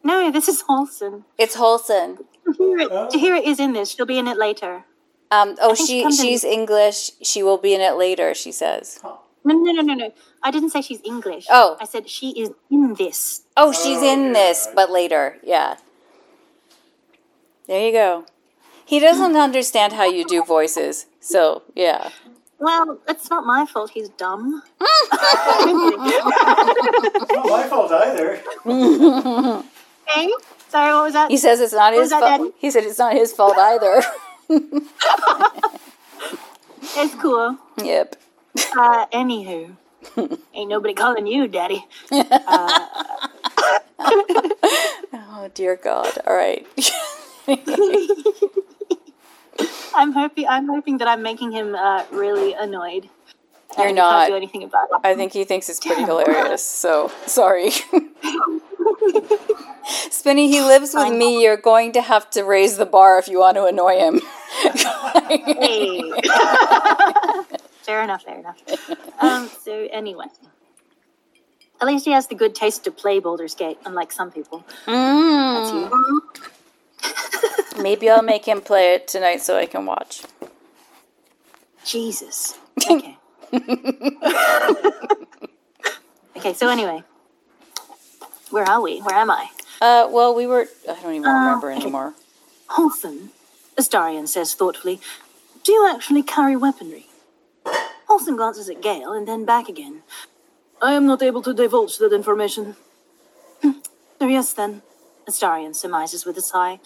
No, this is Holson. It's Holson. Tahira, Oh. Tahira is in this. She'll be in it later. Um, oh, she she comes in- she's English. She will be in it later. She says. Huh. No, no, no, no, no. I didn't say she's English. Oh. I said she is in this. Oh, she's Oh, in yeah, this, but later. Yeah. There you go. He doesn't understand how you do voices, so yeah. Well, it's not my fault. He's dumb. It's not my fault either. [LAUGHS] Hey, sorry, what was that? He says it's not What his fault. Daddy? He said it's not his fault either. [LAUGHS] It's cool. yep. Uh, anywho, ain't nobody calling you daddy. [LAUGHS] Oh dear God. All right. [LAUGHS] I'm hoping. I'm hoping that I'm making him uh, really annoyed. You're not. Do anything about it. I think he thinks it's pretty hilarious. So sorry. [LAUGHS] Spinny, he lives with me. You're going to have to raise the bar if you want to annoy him. Fair enough. Fair enough. Um. So anyway. At least he has the good taste to play Baldur's Gate, unlike some people. That's Mm, you. maybe I'll make him play it tonight so I can watch. Jesus. [LAUGHS] Okay. okay, so anyway. Where are we? Where am I? Uh, well, we were. I don't even Uh, remember okay. anymore. Holson, Astarion says thoughtfully, do you actually carry weaponry? Holson glances at Gale and then back again. I am not able to divulge that information. So yes then, Astarion surmises with a sigh.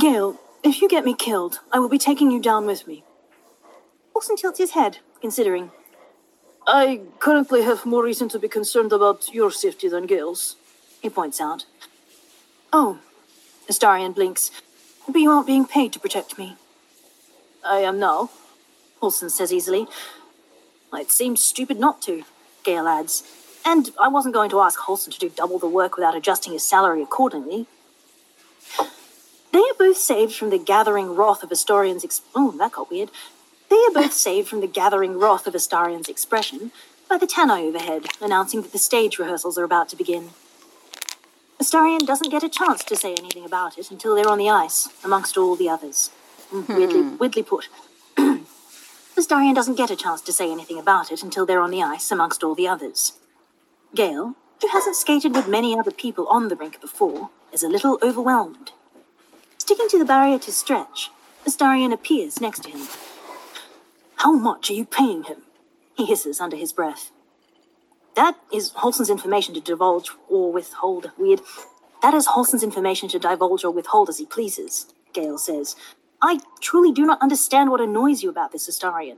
Gale, if you get me killed, I will be taking you down with me. Holson tilts his head, considering. I currently have more reason to be concerned about your safety than Gale's. He points out. Oh, Astarion blinks. But you aren't being paid to protect me. I am now. Holson says easily. It seemed stupid not to, Gale adds. And I wasn't going to ask Holson to do double the work without adjusting his salary accordingly. They are both saved from the gathering wrath of Astarion's ex- oh, that got weird. They are both saved from the gathering wrath of Astarion's expression by the Tannoy overhead announcing that the stage rehearsals are about to begin. Astarion doesn't get a chance to say anything about it until they're on the ice, amongst all the others. Mm, Weirdly, weirdly put. [CLEARS THROAT] Astarion doesn't get a chance to say anything about it until they're on the ice amongst all the others. Gale, who hasn't skated with many other people on the rink before, is a little overwhelmed. Sticking to the barrier to stretch, Astarion appears next to him. How much are you paying him? He hisses under his breath. That is Holson's information to divulge or withhold. Weird. That is Holson's information to divulge or withhold as he pleases, Gale says. I truly do not understand what annoys you about this, Astarion.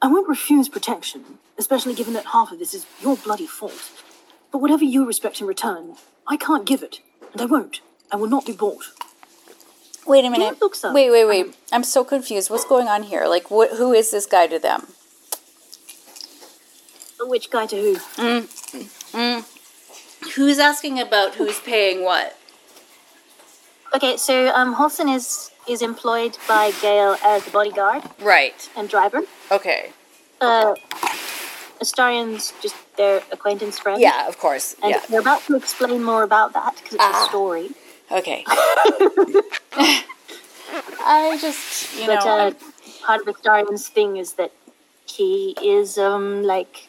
I won't refuse protection, especially given that half of this is your bloody fault. But whatever you respect in return, I can't give it, and I won't. I will not be bought. Wait a minute. Wait, wait, wait. Um, I'm so confused. What's going on here? Like, wh- who is this guy to them? Which guy to who? Mm, mm. Who's asking about who's paying what? Okay, so um, Holson is is employed by Gale as the bodyguard Right. and driver. Okay. Uh, Astarion's just their acquaintance friend. Yeah, of course. And Yeah. they're about to explain more about that because it's Ah. a story. Okay. [LAUGHS] I just, you know, But uh, part of Astarion's thing is that he is um like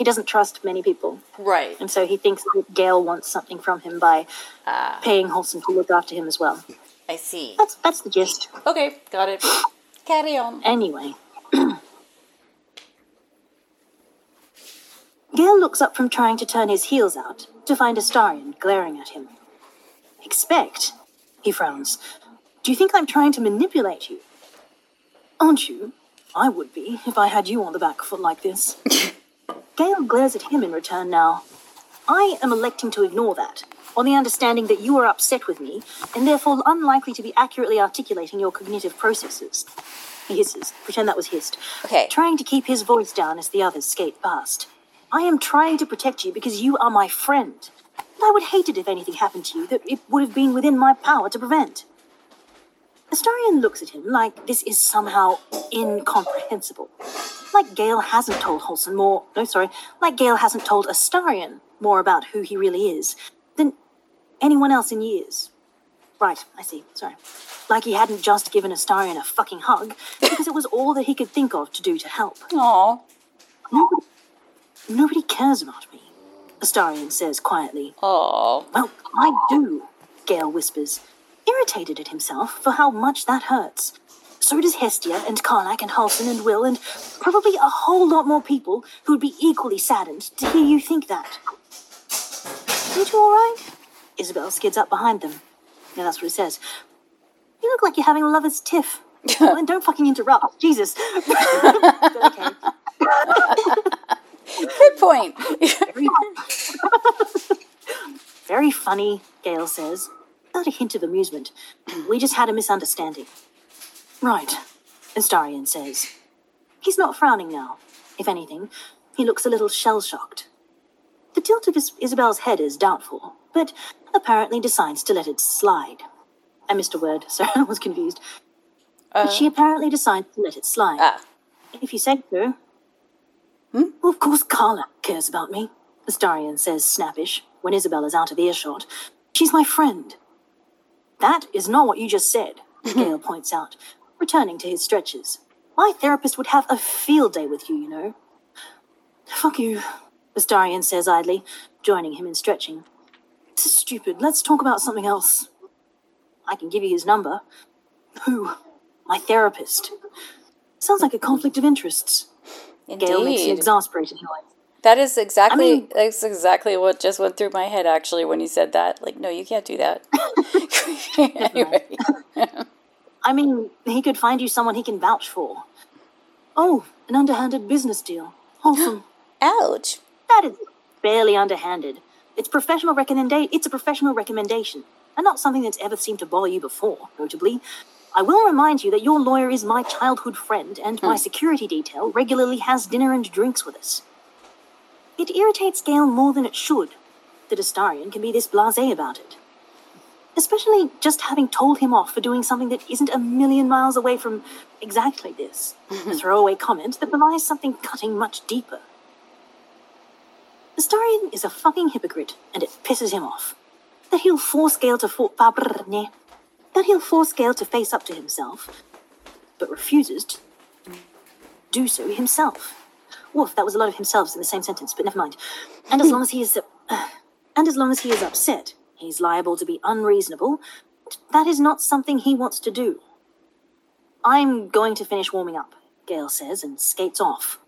he doesn't trust many people, right. and so he thinks that Gale wants something from him by Ah, paying Holson to look after him as well. I see. That's that's the gist. Okay, got it. Carry on. Anyway. [CLEARS THROAT] Gale looks up from trying to turn his heels out to find Astarion glaring at him. Expect? He frowns. Do you think I'm trying to manipulate you? Aren't you? I would be if I had you on the back foot like this. [LAUGHS] Gale glares at him in return now. I am electing to ignore that, on the understanding that you are upset with me, and therefore unlikely to be accurately articulating your cognitive processes. He hisses. Pretend that was hissed. Okay. Trying to keep his voice down as the others skate past. I am trying to protect you because you are my friend. And I would hate it if anything happened to you that it would have been within my power to prevent. Astarion looks at him like this is somehow incomprehensible. Like Gale hasn't told Holson more, no, sorry, like Gale hasn't told Astarion more about who he really is than anyone else in years. Right, I see, sorry. Like he hadn't just given Astarion a fucking hug because it was all that he could think of to do to help. Aw. Nobody, nobody cares about me, Astarion says quietly. Aw. Well, I do, Gale whispers, irritated at himself for how much that hurts. So does Hestia and Karnak and Holson and Will and probably a whole lot more people who'd be equally saddened to hear you think that. You alright? Isabel skids up behind them. Yeah, that's what it says. You look like you're having a lover's tiff. [LAUGHS] Oh, and don't fucking interrupt. Jesus. okay. [LAUGHS] Good point. [LAUGHS] Very funny, Gale says, without a hint of amusement. [CLEARS THROAT] We just had a misunderstanding. Right, Astarion says. He's not frowning now. If anything, he looks a little shell shocked. The tilt of Is- Isabel's head is doubtful, but apparently decides to let it slide. I missed a word, [LAUGHS] so I was confused. but she apparently decides to let it slide. ah. If you say so. Well, of course Carla cares about me, Astarion says snappish when Isabel is out of earshot. She's my friend. That is not what you just said, mm-hmm. Gale points out, returning to his stretches. My therapist would have a field day with you, you know. Fuck you, Astarion says idly, joining him in stretching. This is stupid. Let's talk about something else. I can give you his number. Who? My therapist. Sounds like a conflict of interests. Gale makes an Indeed. exasperated noise. That is exactly I mean- that's exactly what just went through my head actually when you said that. Like, no, you can't do that. anyway. [LAUGHS] [LAUGHS] I mean, he could find you someone he can vouch for. Oh, an underhanded business deal. Wholesome. [GASPS] Ouch. that is barely underhanded. It's professional recommenda- It's a professional recommendation, and not something that's ever seemed to bother you before. Notably, I will remind you that your lawyer is my childhood friend, and my hmm. security detail regularly has dinner and drinks with us. It irritates Gale more than it should that Astarion can be this blasé about it. Especially just having told him off for doing something that isn't a million miles away from exactly this. a mm-hmm. throwaway comment that belies something cutting much deeper. Astarion is a fucking hypocrite, and it pisses him off. That he'll force Gale to for- that he'll force Gale to face up to himself, but refuses to do so himself. Woof, that was a lot of himselfs in the same sentence, but never mind. And as long as he is, uh, and as long as he is upset, He's liable to be unreasonable, that is not something he wants to do. I'm going to finish warming up, Gale says and skates off.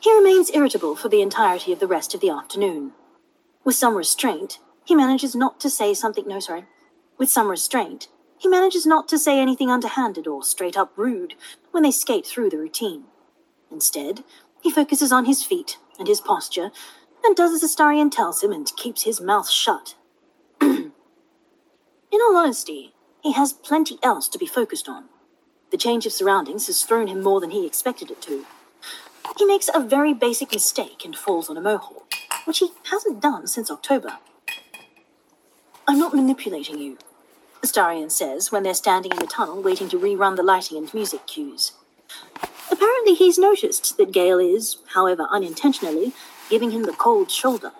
He remains irritable for the entirety of the rest of the afternoon. With some restraint, he manages not to say something. No, sorry. With some restraint, he manages not to say anything underhanded or straight up rude when they skate through the routine. Instead, he focuses on his feet and his posture and does as Astarion tells him and keeps his mouth shut. [CLEARS THROAT] In all honesty, he has plenty else to be focused on. The change of surroundings has thrown him more than he expected it to. He makes a very basic mistake and falls on a mohawk, which he hasn't done since October. I'm not manipulating you, Astarion says when they're standing in the tunnel waiting to rerun the lighting and music cues. Apparently, he's noticed that Gale is, however unintentionally, giving him the cold shoulder.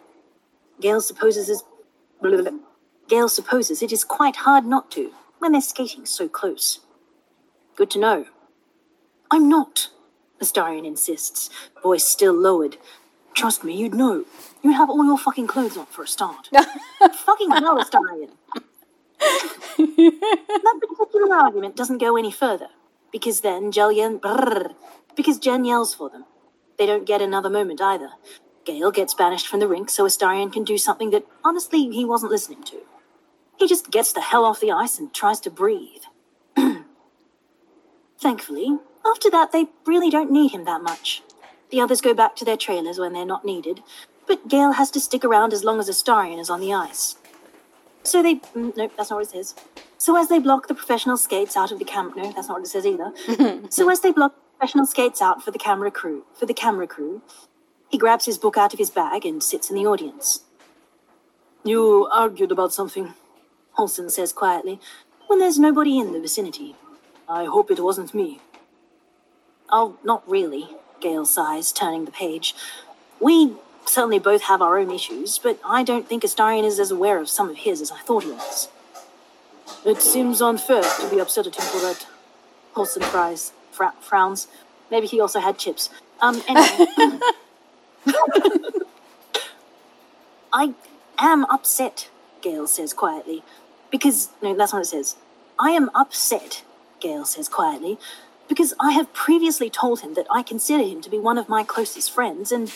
Gale supposes is. Gale supposes it is quite hard not to when they're skating so close. Good to know. I'm not, Astarion insists, voice still lowered. Trust me, you'd know. You'd have all your fucking clothes on for a start. [LAUGHS] fucking hell, Astarion. [LAUGHS] that particular argument doesn't go any further, because then Jel yen- brrr, because Jen yells for them. They don't get another moment either. Gale gets banished from the rink so Astarion can do something that honestly he wasn't listening to. He just gets the hell off the ice and tries to breathe. [CLEARS THROAT] Thankfully, after that, they really don't need him that much. The others go back to their trailers when they're not needed, but Gale has to stick around as long as Astarion is on the ice. So they. mm, Nope, that's not what it says. So as they block the professional skates out of the cam. No, that's not what it says either. [LAUGHS] so as they block professional skates out for the camera crew, for the camera crew, he grabs his book out of his bag and sits in the audience. You argued about something. Holson says quietly, when there's nobody in the vicinity. I hope it wasn't me. Oh, not really, Gale sighs, turning the page. We certainly both have our own issues, but I don't think Astarion is as aware of some of his as I thought he was. It seems unfair to be upset at him for that. Holson fries, frowns. Maybe he also had chips. Um, anyway. [LAUGHS] I am upset, Gale says quietly. Because, no, that's not what it says. I am upset, Gale says quietly, because I have previously told him that I consider him to be one of my closest friends, and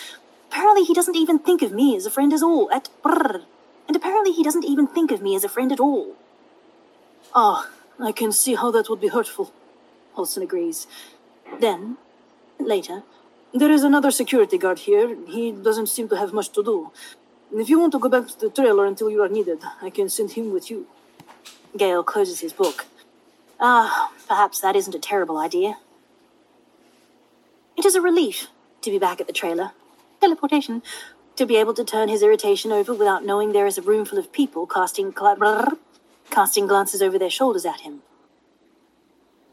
apparently he doesn't even think of me as a friend at all. At. And apparently he doesn't even think of me as a friend at all. Ah, I can see how that would be hurtful. Holson agrees. Then, later, There is another security guard here. He doesn't seem to have much to do. If you want to go back to the trailer until you are needed, I can send him with you. Gale closes his book. Ah, perhaps that isn't a terrible idea. It is a relief to be back at the trailer. Teleportation. To be able to turn his irritation over without knowing there is a room full of people casting gla- brrr, casting glances over their shoulders at him.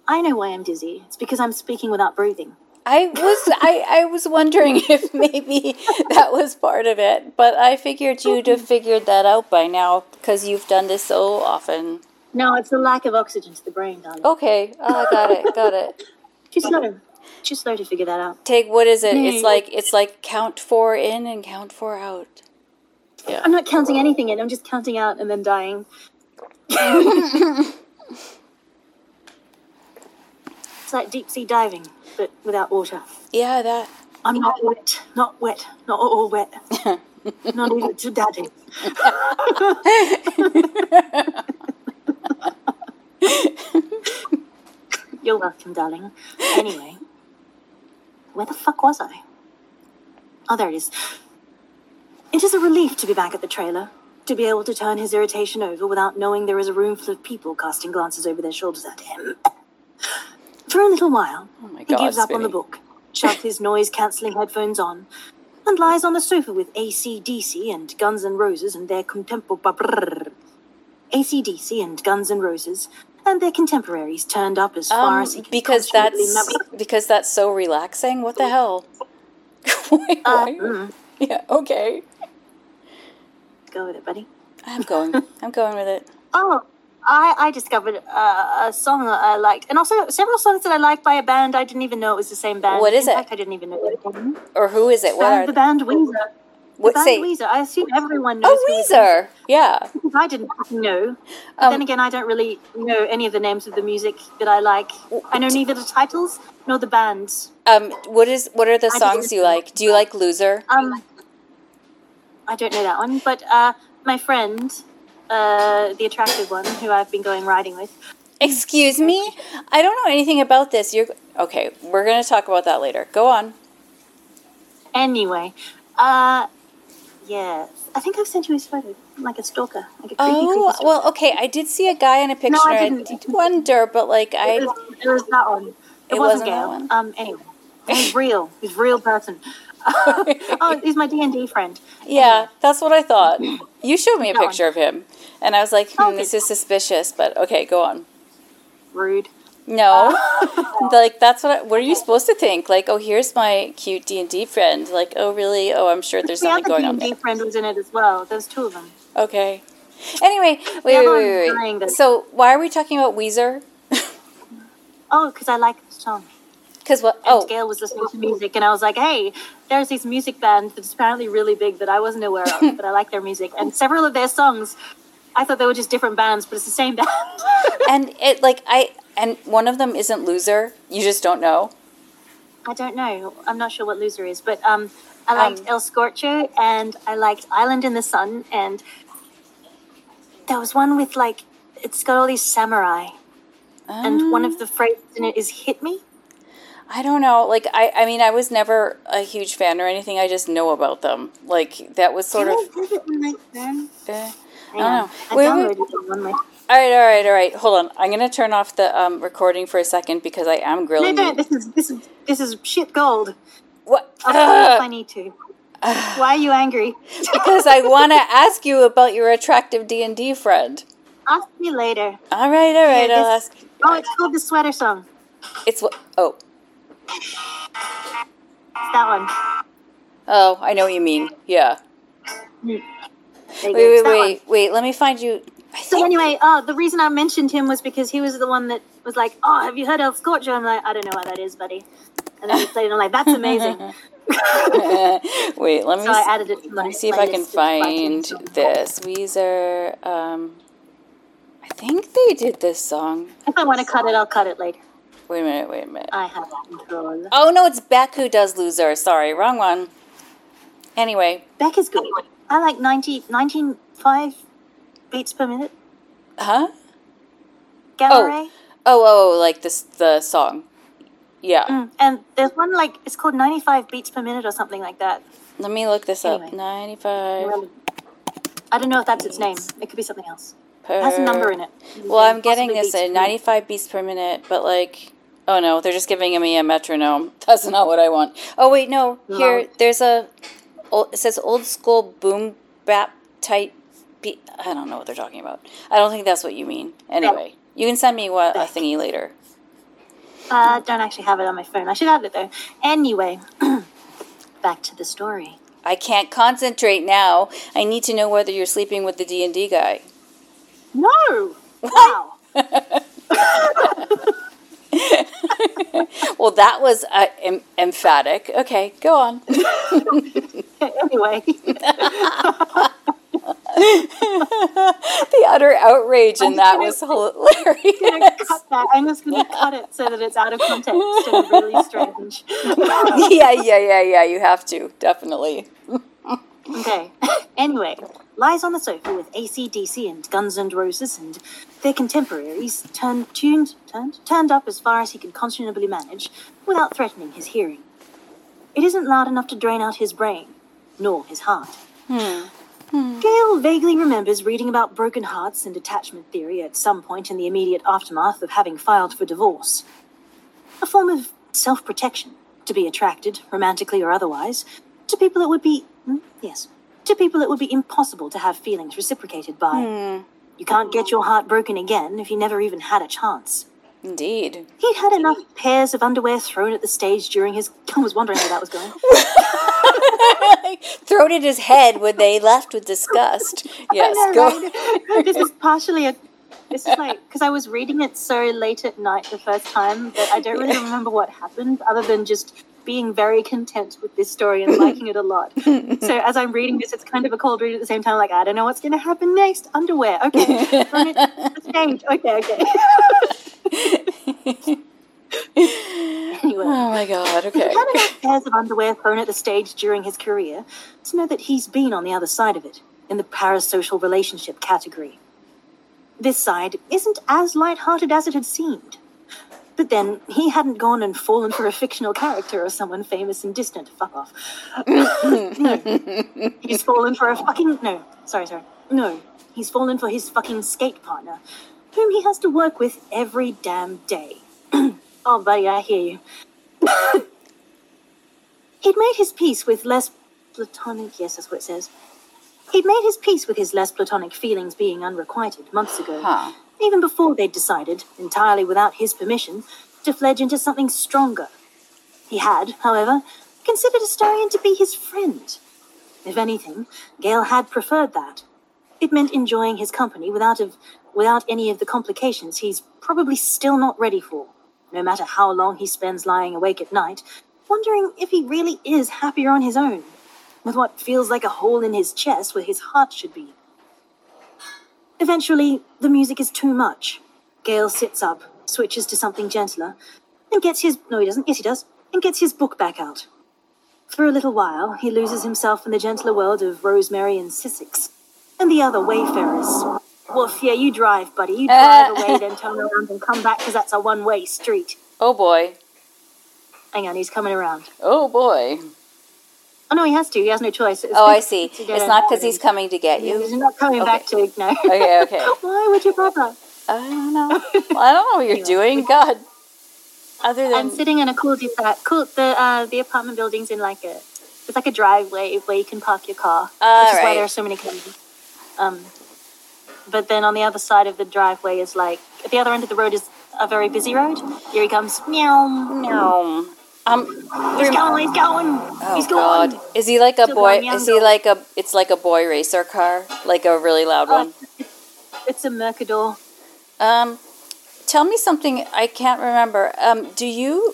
I know why I'm dizzy. It's because I'm speaking without breathing. I was I, I was wondering [LAUGHS] if maybe that was part of it, but I figured you'd have figured that out by now because you've done this so often. No, it's the lack of oxygen to the brain, darling. Okay, oh, got it, got it. Too slow. Too slow to figure that out. Take what is it? It's like it's like count four in and count four out. I'm not counting anything in. I'm just counting out and then dying. [LAUGHS] it's like deep sea diving, but without water. Yeah, that. I'm not wet. Not wet. Not all wet. [LAUGHS] not even to daddy. [LAUGHS] You're welcome, darling. Anyway, where the fuck was I? Oh, there it is. It is a relief to be back at the trailer, to be able to turn his irritation over without knowing there is a room full of people casting glances over their shoulders at him. For a little while, Oh my he god, gives up on the book, shoves his noise cancelling headphones on, and lies on the sofa with ACDC and Guns N' Roses and their contemporaries. ACDC and Guns N' Roses and their contemporaries turned up as far Um, as he can because that's because that's so relaxing. What the hell? [LAUGHS] Why- Uh, mm, [LAUGHS] yeah, okay. go with it, buddy. I'm going. [LAUGHS] I'm going with it. Oh, I, I discovered uh, a song that I liked, and also several songs that I liked by a band I didn't even know it was the same band. What is In it? fact, I didn't even know it. Or who is it? What are the band Weezer. What say? Weezer. I assume everyone knows. Oh, who it is. Weezer. Yeah. Because I didn't know. But Um, then again, I don't really know any of the names of the music that I like. I know neither the titles nor the bands. Um, what is what are the songs you like? Do you like Loser? Um, I don't know that one, but uh, my friend, uh, the attractive one, who I've been going riding with, Excuse me? I don't know anything about this. You're okay. We're gonna talk about that later. Go on. Anyway, uh, yes, I think I've sent you his photo, like a stalker, like a creepy, Oh creepy well, okay. I did see a guy in a picture. No, I didn't. did wonder, but like it, I, was, it was that one. It, It wasn't, wasn't that Gail. one? Um, anyway, he's [LAUGHS] real. He's a real person. [LAUGHS] oh, he's my D and D friend. yeah, that's what I thought. You showed me a That one. picture of him, and I was like, hmm, Oh, this is suspicious. But okay, go on. Rude. No, oh. [LAUGHS] like that's what. I, what are you supposed to think? Like, oh, here's my cute D and D friend. Like, oh, really? Oh, I'm sure there's the something going D on and D friend was in it as well. There's two of them. Okay. Anyway, wait, wait, wait, wait, wait. So, why are we talking about Weezer? [LAUGHS] Oh, because I like the song. Because what? And Oh, Gale was listening to music, and I was like, "Hey, there's this music band that's apparently really big that I wasn't aware of, [LAUGHS] but I like their music." And several of their songs, I thought they were just different bands, but it's the same band. and it like I and one of them isn't Loser. You just don't know. I don't know. I'm not sure what Loser is, but um, I liked Um, El Scorcho, and I liked Island in the Sun, and there was one with like it's got all these samurai, and one Um, of the phrases in it is "hit me." I don't know. Like I, I mean, I was never a huge fan or anything. I just know about them. Like that was sort of. I it my phone? Eh. I don't know. I Wait, downloaded wait. it on my. All right, all right, all right. Hold on. I'm gonna turn off the um, recording for a second because I am grilling no, you. this is this is this is shit gold. What? I'll tell you if [SIGHS] I need to. Why are you angry? [SIGHS] because I want to ask you about your attractive D and D friend. Ask me later. All right, all right. Yeah, I'll ask. Oh, it's called the sweater song. It's what? Oh, It's that one. oh. I know what you mean. Yeah. You Wait, wait, one. wait, wait. Let me find you. I So anyway, uh, the reason I mentioned him was because he was the one that was like, "Oh, have you heard El Scorcho?" I'm like, "I don't know what that is, buddy." And then he played and I'm like, "That's amazing." [LAUGHS] Wait, let [LAUGHS] me so I s- added it to my. let me see if I can playlist of my find this Weezer. Um, I think they did this song. If I want to cut it, I'll cut it later. Wait a minute. Wait a minute. I have control. Oh no, it's Beck who does Loser. Sorry, wrong one. Anyway, Beck is good. I like 90, 19.5 beats per minute. huh? Gamma ray. Oh, oh, oh, like this the song. Yeah. Mm, and there's one like it's called 95 beats per minute or something like that. Let me look this up. Ninety-five. I don't know if that's its name. It could be something else. Per... It has a number in it. Well, I'm getting this at 95 beats per minute, but like, oh no, they're just giving me a metronome. [LAUGHS] That's not what I want. Oh wait, no. Here, No. there's a. It says old school boom bap type beat. I don't know what they're talking about. I don't think that's what you mean. Anyway, you can send me what a thingy later. Uh, don't actually have it on my phone. I should have it though. Anyway, [CLEARS THROAT] back to the story. I can't concentrate now. I need to know whether you're sleeping with the D and D guy. No. Wow. [LAUGHS] Well, that was uh, em- emphatic. Okay, go on. [LAUGHS] [LAUGHS] anyway, [LAUGHS] the utter outrage in that was [LAUGHS] hilarious. cut that. I'm just gonna cut it so that it's out of context and really strange. [LAUGHS] yeah, yeah, yeah, yeah. You have to definitely. Okay. anyway, lies on the sofa with ACDC and Guns N' Roses and their contemporaries turned, tuned, turned, turned up as far as he could conscionably manage without threatening his hearing. It isn't loud enough to drain out his brain, nor his heart. Hmm. Gale vaguely remembers reading about broken hearts and attachment theory at some point in the immediate aftermath of having filed for divorce. A form of self protection to be attracted, romantically or otherwise, to people it would be, hmm, yes, to people it would be impossible to have feelings reciprocated by. You can't get your heart broken again if you never even had a chance. Indeed. He'd had enough pairs of underwear thrown at the stage during his. [LAUGHS] I was wondering where that was going. [LAUGHS] Thrown at his head when they left with disgust. [LAUGHS] Yes, know, go. right? this is partially a. This is like because I was reading it so late at night the first time that I don't really remember what happened, other than just being very content with this story and liking it a lot. so as I'm reading this, it's kind of a cold read at the same time. Like I don't know what's going to happen next. Underwear, okay. Run it the stage, okay, okay. Anyway. Oh my god. Okay. He's had enough pairs of underwear thrown at the stage during his career to know that he's been on the other side of it, in the parasocial relationship category. This side isn't as light-hearted as it had seemed. But then, he hadn't gone and fallen for a fictional character or someone famous and distant. Fuck off. [LAUGHS] no. He's fallen for a fucking. No. Sorry, sorry. No. He's fallen for his fucking skate partner, whom he has to work with every damn day. [CLEARS THROAT] oh, buddy, I hear you. [COUGHS] He'd made his peace with less platonic. Yes, that's what it says. He'd made his peace with his less platonic feelings being unrequited months ago, Huh. even before they'd decided, entirely without his permission, to fledge into something stronger. He had, however, considered Astarion to be his friend. If anything, Gale had preferred that. It meant enjoying his company without of, without any of the complications he's probably still not ready for, no matter how long he spends lying awake at night, wondering if he really is happier on his own, with what feels like a hole in his chest where his heart should be. Eventually, the music is too much. Gale sits up, switches to something gentler, and gets his no, he doesn't. Yes, he does, and gets his book back out. For a little while, he loses himself in the gentler world of Rosemary and Sissix, and the other wayfarers. Woof, yeah, you drive, buddy. You drive away, then [LAUGHS] turn around and come back because that's a one-way street. Oh boy. Hang on, he's coming around. Oh boy. Oh no, he has to. He has no choice. It's Oh, I see. It's not because he's coming to get you. He's not coming Okay. back to no. [LAUGHS] Okay, okay. [LAUGHS] Why would you bother? I don't know. Well, I don't know what you're doing. God. Other than I'm sitting in a cool detached. Cool. The uh, the apartment building's in like a. It's like a driveway where you can park your car, All which is why there are so many cars. Um, but then on the other side of the driveway is like at the other end of the road is a very busy road. Here he comes. Meow. no. Um. He's going. He's going. Oh he's going. God. Is he like a Still boy? going Is he like a? It's like a boy racer car, like a really loud Uh, one. It's a Mercador. Um, tell me something. I can't remember. Um, do you?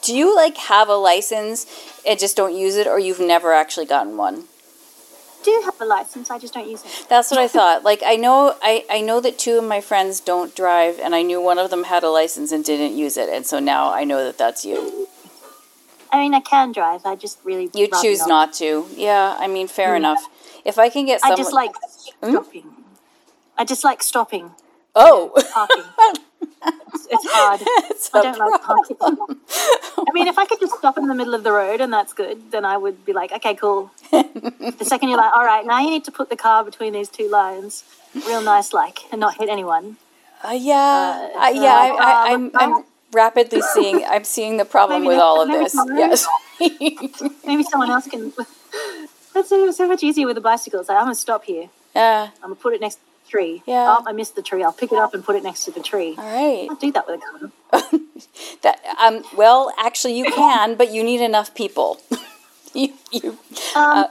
Do you like have a license and just don't use it, or you've never actually gotten one? Do have a license. I just don't use it. That's what I thought. Like I know I, I know that two of my friends don't drive and I knew one of them had a license and didn't use it and so now I know that that's you. I mean, I can drive. I just really You choose not to. Yeah, I mean fair mm. enough. If I can get I just like hmm? stopping. I just like stopping. Oh. Parking. [LAUGHS] it's, it's hard. [LAUGHS] It's I don't like parking. I mean, if I could just stop in the middle of the road and that's good, then I would be like, okay, cool. the [LAUGHS] second you're like, all right, now you need to put the car between these two lines, real nice, like, and not hit anyone. Uh, yeah, Uh, I, yeah. I, uh, I, I'm, uh, I'm rapidly seeing. I'm seeing the problem Maybe with next- all of this. Yes. [LAUGHS] Maybe someone else can. That's so, so much easier with the bicycles. Like, I'm gonna stop here. yeah. I'm gonna put it next tree. Yeah. Oh, I missed the tree. I'll pick it up and put it next to the tree. All right. I'll do that with a car. [LAUGHS] That um. Well, actually, you can, but you need enough people. [LAUGHS] you you. Um, Uh,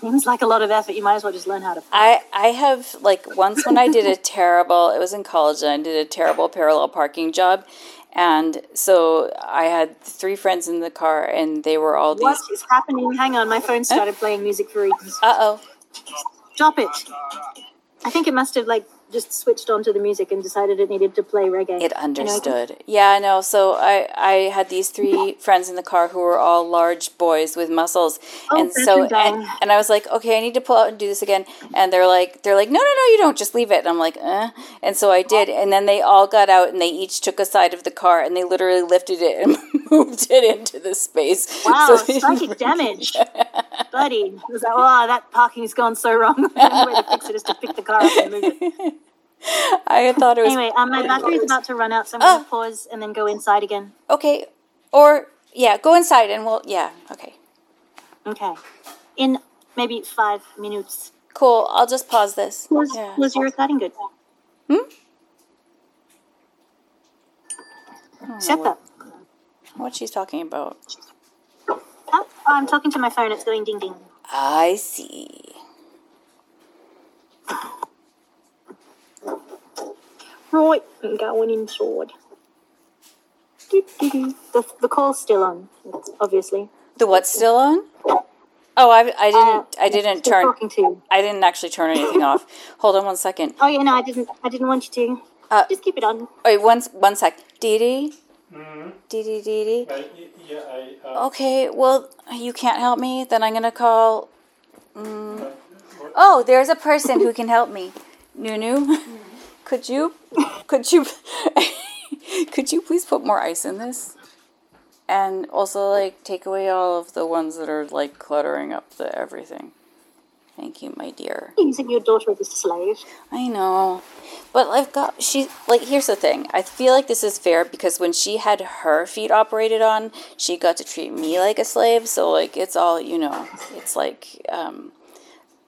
seems like a lot of effort. You might as well just learn how to. I I have like once when I did a [LAUGHS] terrible. It was in college, and I did a terrible parallel parking job. And so I had three friends in the car, and they were all What these. is happening? Hang on, my phone started playing music for reasons. Uh oh. Stop it! I think it must have like just switched onto the music and decided it needed to play reggae. It understood. Yeah, I know. So I, I had these three [LAUGHS] friends in the car who were all large boys with muscles, Oh, and so and, and I was like, okay, I need to pull out and do this again. And they're like, they're like, no, no, no, you don't. Just leave it. And I'm like, eh. And so I did. And then they all got out and they each took a side of the car and they literally lifted it and [LAUGHS] moved it into the space. Wow, So- psychic damage, [LAUGHS] buddy. Was like, oh, that parking's gone so wrong. the only way to fix it is to pick the car up and move it. I thought it was Anyway, um, my battery's about to run out, so I'm Ah. gonna pause and then go inside again. okay. Or yeah, go inside and we'll yeah. Okay, Okay, in maybe five minutes. cool. I'll just pause this. Was Yeah. was your recording good? Hmm? Shut up. What she's talking about? Oh, I'm talking to my phone. It's going ding ding. I see. Right, I'm going inside. The, the call's still on, obviously. The what's still on? Oh, I, I didn't I didn't turn talking to you. I didn't actually turn anything off. Hold on one second. Oh yeah, no, I didn't. I didn't want you to. Uh, Just keep it on. Wait, one one sec. Dee Dee, Mm-hmm. Dee Dee Dee Dee. I, yeah, I. Uh, Okay, well you can't help me. Then I'm gonna call. mm, what- Oh, there's a person who can help me. Nunu, [LAUGHS] could you, could you, [LAUGHS] could you please put more ice in this? And also, like, take away all of the ones that are like cluttering up the everything. Thank you, my dear. Using your daughter as a slave. I know. But I've got she like here's the thing. I feel like this is fair because when she had her feet operated on, she got to treat me like a slave. So like it's all you know. It's like um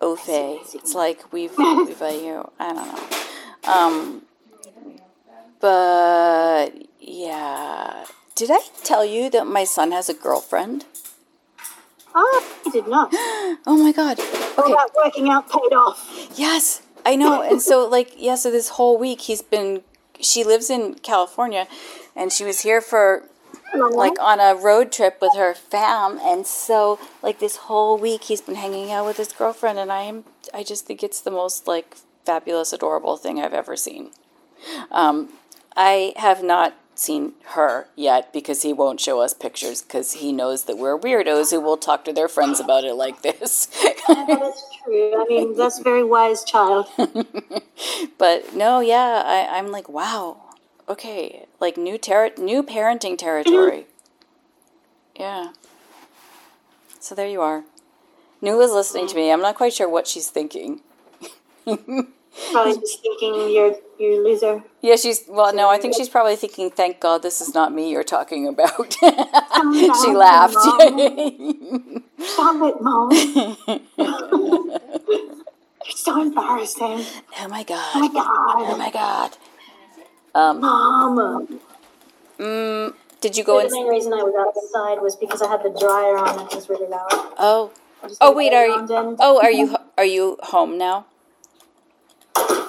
au fait. It's like we've we've you I don't know. Um but yeah. Did I tell you that my son has a girlfriend? Oh, I did not. [GASPS] Oh my god. All Okay. that working out paid off. Yes, I know. And so, like, yeah, so this whole week he's been, she lives in California and she was here for, like, on a road trip with her fam. And so, like, this whole week he's been hanging out with his girlfriend. And I am, I just think it's the most, like, fabulous, adorable thing I've ever seen. Um, I have not seen her yet because he won't show us pictures because he knows that we're weirdos who will talk to their friends about it like this. [LAUGHS] That's true. I mean, that's a very wise child. [LAUGHS] but no, yeah, I, I'm like, wow, okay, like new ter- new parenting territory. Yeah. So there you are. New is listening to me. I'm not quite sure what she's thinking. [LAUGHS] Probably just thinking you're you loser. Yeah, she's well. No, I think she's probably thinking, "Thank God this is not me you're talking about." [LAUGHS] she laughed. Stop it, mom. [LAUGHS] you're so embarrassing. oh my God! Oh my god, Oh my God! Um, mom. mm, did you go the in? main reason I was outside was because I had the dryer on and it was really loud. Oh, oh wait, are you? Oh, are you? Are you home now?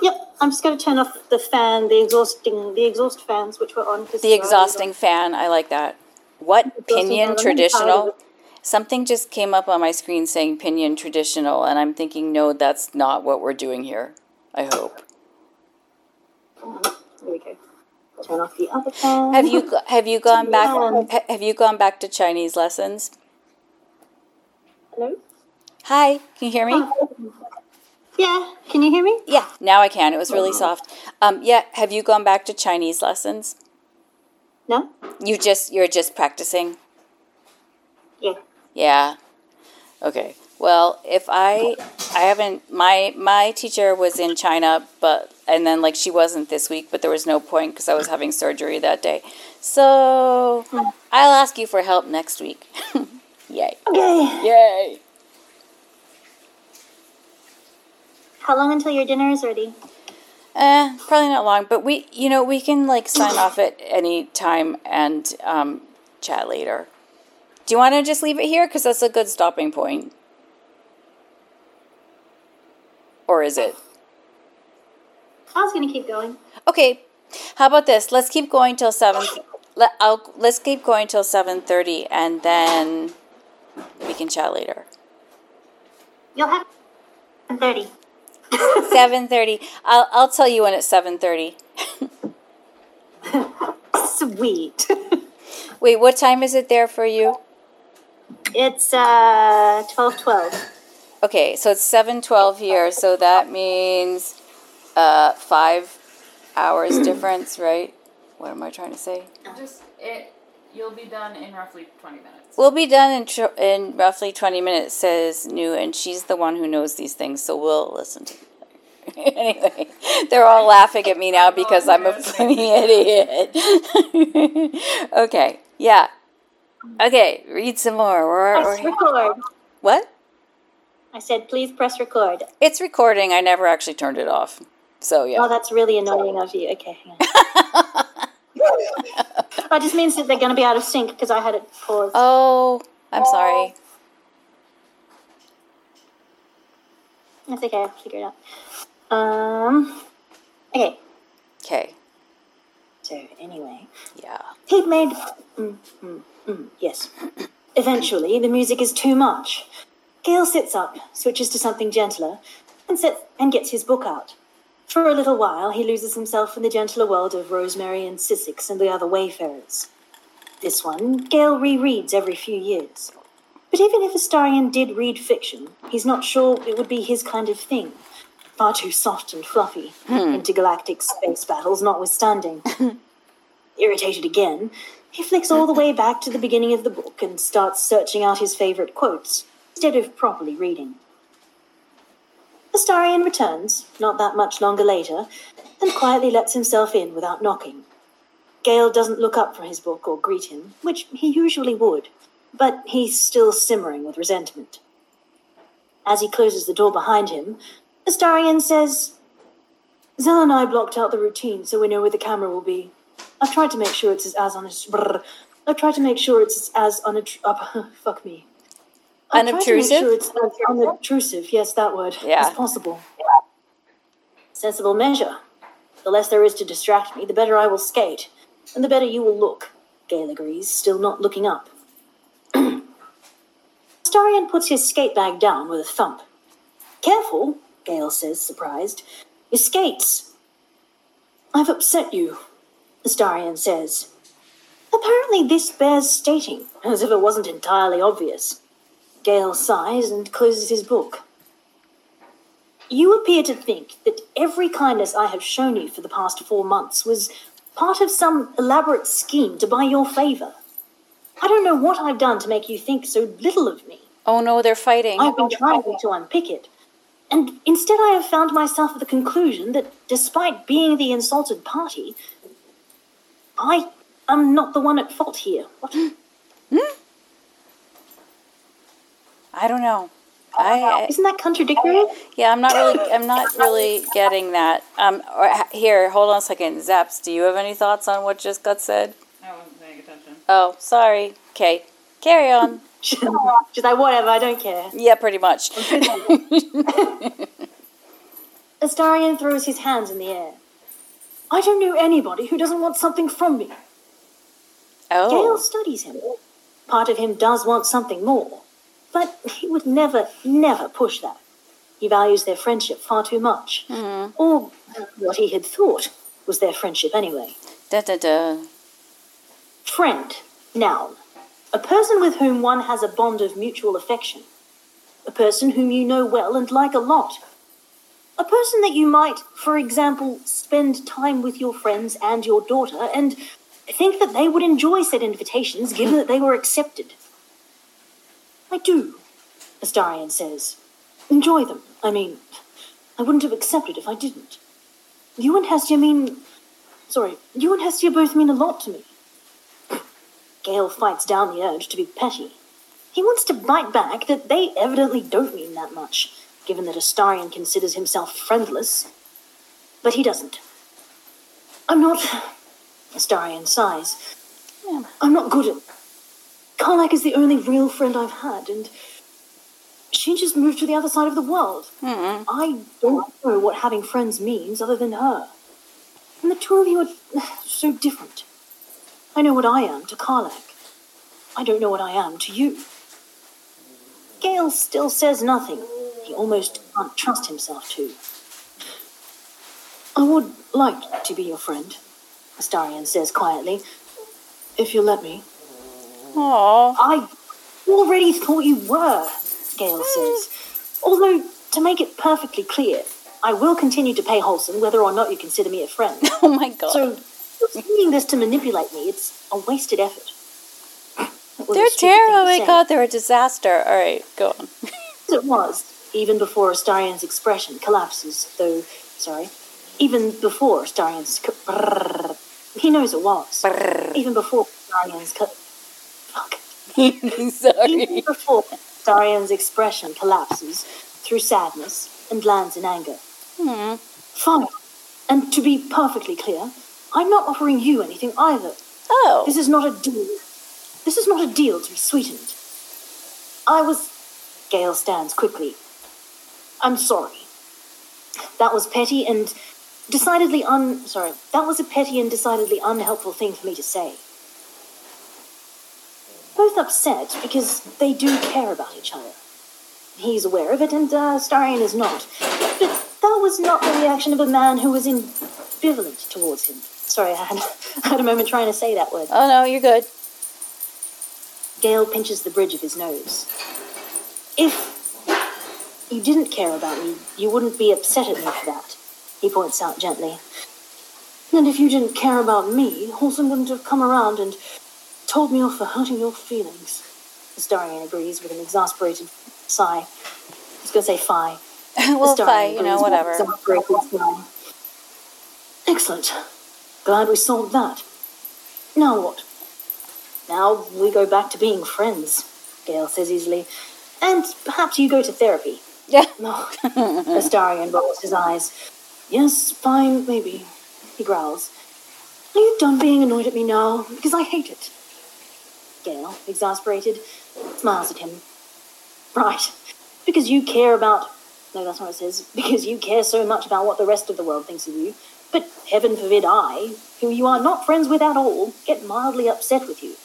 Yep, I'm just going to turn off the fan, the exhausting, the exhaust fans, which were on. The exhausting fan. I like that. What pinyin traditional? Something just came up on my screen saying pinyin traditional, and I'm thinking, no, that's not what we're doing here. I hope. Mm-hmm, there we go. Turn off the other fan. Have you have you gone back? Have you gone back to Chinese lessons? Hello? Hi, can you hear me? Yeah, can you hear me? Yeah, now I can. It was really soft. Um, yeah, have you gone back to Chinese lessons? No? You just you're just practicing. Yeah. Yeah. Okay. Well, if I I haven't my my teacher was in China, but and then like she wasn't this week, but there was no point because I was having surgery that day. So I'll ask you for help next week. [LAUGHS] Yay! Okay. Yay! How long until your dinner is ready? Eh, probably not long, but we you know we can like sign off at any time and um, chat later. Do you want to just leave it here because that's a good stopping point, or is it? I was going to keep going. Okay, how about this? Let's keep going till seven. Let I'll let's keep going till seven thirty, and then we can chat later. You'll have 30. Seven thirty. I'll I'll tell you when it's seven thirty. Sweet. Wait, what time is it there for you? it's uh 12:12. Okay, so it's seven twelve here, so that means uh, five hours difference, right? What am I trying to say? Just it. You'll be done in roughly twenty minutes. We'll be done in tr- in roughly twenty minutes, says New, and she's the one who knows these things, so we'll listen to. [LAUGHS] anyway, they're all laughing at me now because I'm a funny idiot. [LAUGHS] okay, yeah. Okay, read some more. We're, Press we're, record. what? I said please press record. It's recording. I never actually turned it off. So yeah. Oh, that's really annoying of you. Okay, [LAUGHS] that just means that they're going to be out of sync because I had it paused. Oh, I'm sorry. That's okay. I'll figure it out. Um. Okay. Okay. So, anyway, Yeah. he'd made. Mm, mm, mm, yes. Eventually, the music is too much. Gale sits up, switches to something gentler, and, sits, and gets his book out. For a little while, he loses himself in the gentler world of Rosemary and Sissix and the other wayfarers. This one, Gale rereads every few years. But even if Astarion did read fiction, he's not sure it would be his kind of thing. Far too soft and fluffy, hmm. intergalactic space battles notwithstanding. [LAUGHS] Irritated again, he flicks all the way back to the beginning of the book and starts searching out his favorite quotes, instead of properly reading. Astarion returns, not that much longer later, and quietly lets himself in without knocking. Gale doesn't look up from his book or greet him, which he usually would, but he's still simmering with resentment. As he closes the door behind him, Astarion says, Zell and I blocked out the routine so we know where the camera will be. I've tried to make sure it's as honest. I've tried to make sure it's as unobtrusive. Uh, [LAUGHS] fuck me. I've tried to make Unobtrusive? sure it's unobtrusive, yes, that word, Yeah. as possible. Sensible measure. The less there is to distract me, the better I will skate, and the better you will look. Gale agrees, still not looking up. [CLEARS THROAT] Astarion puts his skate bag down with a thump. Careful, Gale says, surprised. Your skates. I've upset you, Astarion says. Apparently, this bears stating, as if it wasn't entirely obvious. Gale sighs and closes his book. You appear to think that every kindness I have shown you for the past four months was part of some elaborate scheme to buy your favor. I don't know what I've done to make you think so little of me. Oh no, they're fighting. I've been trying to unpick it. And instead, I have found myself at the conclusion that despite being the insulted party, I am not the one at fault here. What? [GASPS] Hmm? I don't know. I, I Isn't that contradictory? yeah, I'm not really. I'm not really getting that. Um, or, here, hold on a second. Zaps, do you have any thoughts on what just got said? I wasn't paying attention. Oh, sorry. Okay, carry on. She's like, whatever, I don't care. Yeah, pretty much. [LAUGHS] Astarion throws his hands in the air. I don't know anybody who doesn't want something from me. Gale Oh, studies him. Part of him does want something more, but he would never, never push that. He values their friendship far too much. Mm-hmm. Or what he had thought was their friendship anyway. da da da. Friend, noun. A person with whom one has a bond of mutual affection. A person whom you know well and like a lot. A person that you might, for example, spend time with your friends and your daughter and think that they would enjoy said invitations given that they were accepted. I do, Astarion says. Enjoy them. I mean, I wouldn't have accepted if I didn't. You and Hestia mean. Sorry, you and Hestia both mean a lot to me. [CLEARS THROAT] Gale fights down the urge to be petty. He wants to bite back that they evidently don't mean that much, given that Astarion considers himself friendless. But he doesn't. I'm not. [SIGHS] Astarion sighs. I'm not good at. Karlach is the only real friend I've had, and she just moved to the other side of the world. Hmm. I don't know what having friends means other than her. And the two of you are so different. I know what I am to Karlach. I don't know what I am to you. Gale still says nothing. He almost can't trust himself to. I would like to be your friend, Astarion says quietly. If you'll let me. Aw. I already thought you were, Gale says. Although, to make it perfectly clear, I will continue to pay Holson whether or not you consider me a friend. [LAUGHS] Oh my god. So, seeing this to manipulate me, it's a wasted effort. It was a they're terrible. Oh my god, they're a disaster. All right, go on. [LAUGHS] It was, even before Astarion's expression collapses, though, sorry, even before Astarion's. Co- he knows it was. Even before Astarion's. Co-. [LAUGHS] Sorry. Even before Astarion's expression collapses through sadness and lands in anger. Hmm. Fine. And to be perfectly clear, I'm not offering you anything either. Oh. This is not a deal. This is not a deal to be sweetened. I was. Gale stands quickly. I'm sorry. That was petty, and decidedly un. Sorry, that was a petty and decidedly unhelpful thing for me to say. Both upset because they do care about each other. He's aware of it, and uh, Starion is not. But that was not the reaction of a man who was ambivalent towards him. Sorry, I had, [LAUGHS] I had a moment trying to say that word. Oh no, you're good. Gale pinches the bridge of his nose. If you didn't care about me, you wouldn't be upset at me for that, he points out gently. And if you didn't care about me, Holson wouldn't have come around and told me off for hurting your feelings. Astarion agrees with an exasperated sigh. I was going to say sigh. [LAUGHS] well, fine, you know, agrees with an whatever. Excellent. Glad we solved that. Now what? Now we go back to being friends, Gale says easily. And perhaps you go to therapy. Yeah. [LAUGHS] No. Astarion rolls his eyes. Yes, fine, maybe. He growls. Are you done being annoyed at me now? Because I hate it. Gale, exasperated, smiles at him. Right. Because you care about. No, that's not what it says. Because you care so much about what the rest of the world thinks of you. But heaven forbid I, who you are not friends with at all, get mildly upset with you.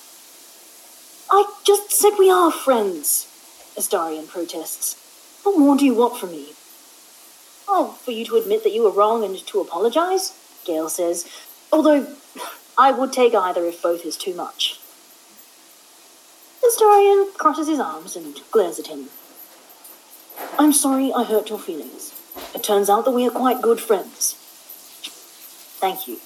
I just said we are friends, Astarion protests. What more do you want from me? Oh, for you to admit that you were wrong and to apologize? Gale says. Although, [SIGHS] I would take either if both is too much. Astarion crosses his arms and glares at him. I'm sorry I hurt your feelings. It turns out that we are quite good friends. Thank you,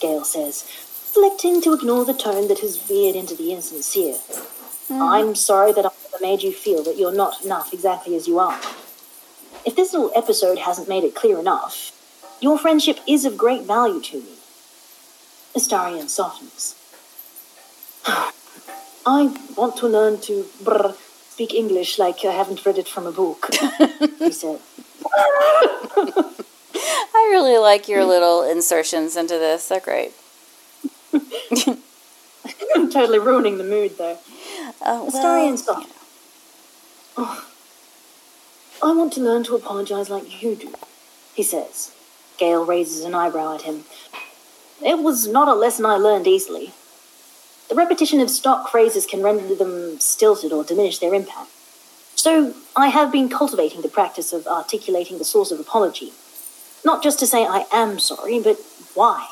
Gale says, electing to ignore the tone that has veered into the insincere. Hmm. I'm sorry that I ever made you feel that you're not enough exactly as you are. If this little episode hasn't made it clear enough, your friendship is of great value to me. Astarion softens. [SIGHS] I want to learn to brr, speak English like I haven't read it from a book, He [LAUGHS] said. I really like your little insertions into this. They're great. I'm [LAUGHS] totally ruining the mood, though. Uh, oh, Astarion well, softens. I want to learn to apologize like you do. he says. Gale raises an eyebrow at him. It was not a lesson I learned easily. The repetition of stock phrases can render them stilted or diminish their impact. So I have been cultivating the practice of articulating the source of apology. Not just to say I am sorry, but why.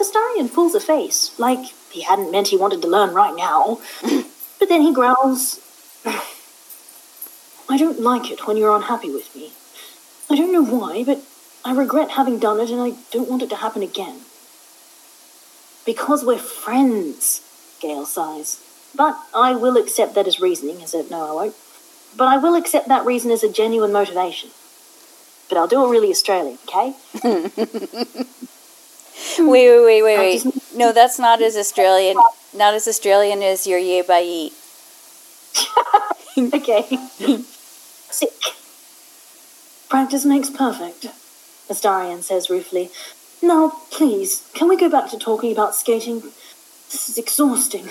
Astarion pulls a face, like he hadn't meant he wanted to learn right now. [CLEARS THROAT] but then he growls, I don't like it when you're unhappy with me. I don't know why, but I regret having done it and I don't want it to happen again. Because we're friends, Gale sighs. But I will accept that as reasoning, as a no, I won't. But I will accept that reason as a genuine motivation. But I'll do it really Australian, okay? [LAUGHS] Wait, wait, wait, wait, wait. No, that's not as Australian. Not as Australian as your ye by ye. [LAUGHS] okay. Sick, Practice makes perfect. Astarion says ruefully. Now, please, can we go back to talking about skating? This is exhausting.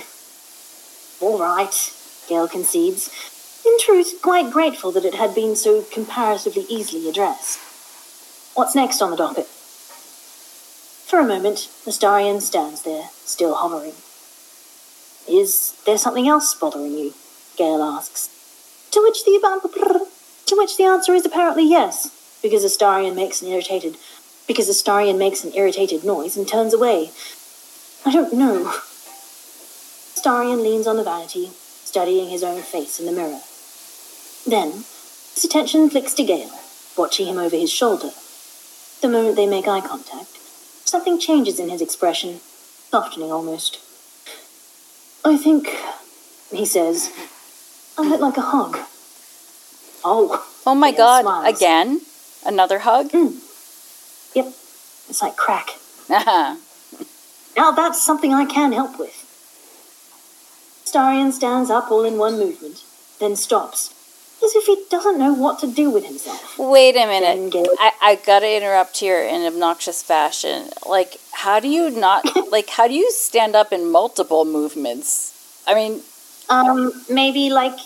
All right, Gale concedes. In truth, quite grateful that it had been so comparatively easily addressed. What's next on the docket? For a moment, Astarion stands there, still hovering. Is there something else bothering you? Gale asks. To which the to which the answer is apparently yes, because Astarion makes an irritated because Astarion makes an irritated noise and turns away. I don't know. Astarion leans on the vanity, studying his own face in the mirror. Then, his attention flicks to Gale, watching him over his shoulder. The moment they make eye contact, something changes in his expression, softening almost. I think, he says, I'd like a hug. Oh, Oh my Gale god, smiles. again? Another hug? Hmm. Yep, it's like crack. Now that's something I can help with. Starion stands up all in one movement, then stops, as if he doesn't know what to do with himself. Wait a minute. I, I gotta interrupt here in obnoxious fashion. Like, how do you not, [LAUGHS] like, how do you stand up in multiple movements? I mean, Um, maybe like,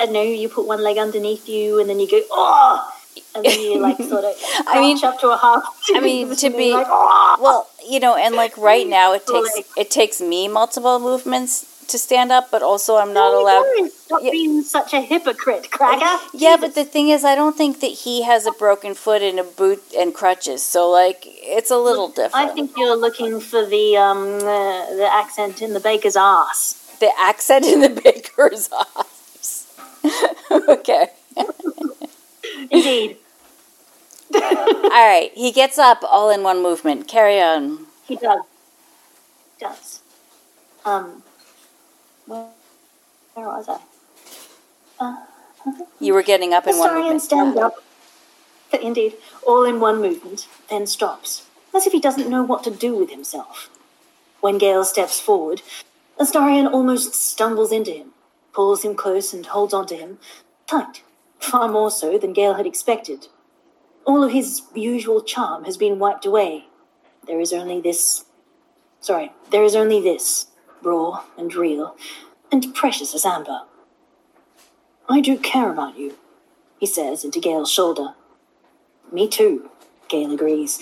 I don't know, you put one leg underneath you and then you go, oh, and then you like sort of [LAUGHS] I mean- up to a half. I mean, to be like, "Ah." well, you know, and like [LAUGHS] right now, it takes like- it takes me multiple movements to stand up, but also I'm not No, allowed. Stop Yeah. being such a hypocrite, Cracker. Yeah, but the thing is, I don't think that he has a broken foot and a boot and crutches. So like, it's a little different. I think you're looking for the um uh, the accent in the baker's ass. the accent in the [LAUGHS] baker's office. okay. [LAUGHS] All right. He gets up all in one movement. Carry on. he does. He does. Um, where, where was I? You were getting up The in one movement. stands up, indeed, all in one movement, then stops, as if he doesn't know what to do with himself. When Gale steps forward, Astarion almost stumbles into him, pulls him close, and holds onto him, tight, far more so than Gale had expected. All of his usual charm has been wiped away. There is only this. Sorry, there is only this, raw and real, and precious as amber. I do care about you, he says into Gale's shoulder. Me too, Gale agrees,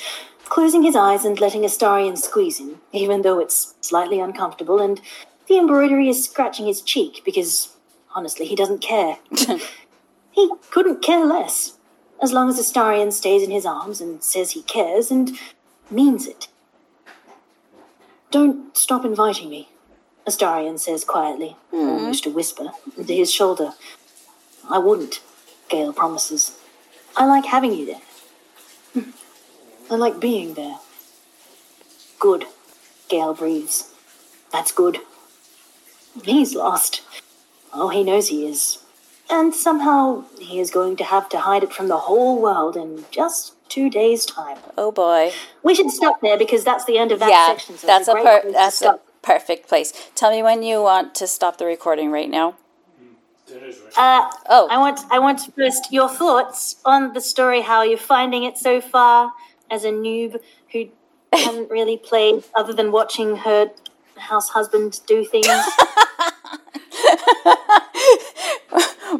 closing his eyes and letting Astarion squeeze him, even though it's slightly uncomfortable and the embroidery is scratching his cheek because, honestly, he doesn't care. [LAUGHS] he couldn't care less, as long as Astarion stays in his arms and says he cares and means it. Don't stop inviting me, Astarion says quietly, almost a whisper, into his shoulder. I wouldn't, Gale promises. I like having you there. I like being there. Good, Gale breathes. That's good. He's lost. Oh, he knows he is. And somehow he is going to have to hide it from the whole world in just two days' time. Oh boy. We should stop there because that's the end of that yeah, section. So that's it's a per- that's a perfect place. Tell me when you want to stop the recording right now. There is right. Uh, Oh, I want I want first your thoughts on the story. How you're finding it so far as a noob who [LAUGHS] hasn't really played other than watching her house husband do things. [LAUGHS]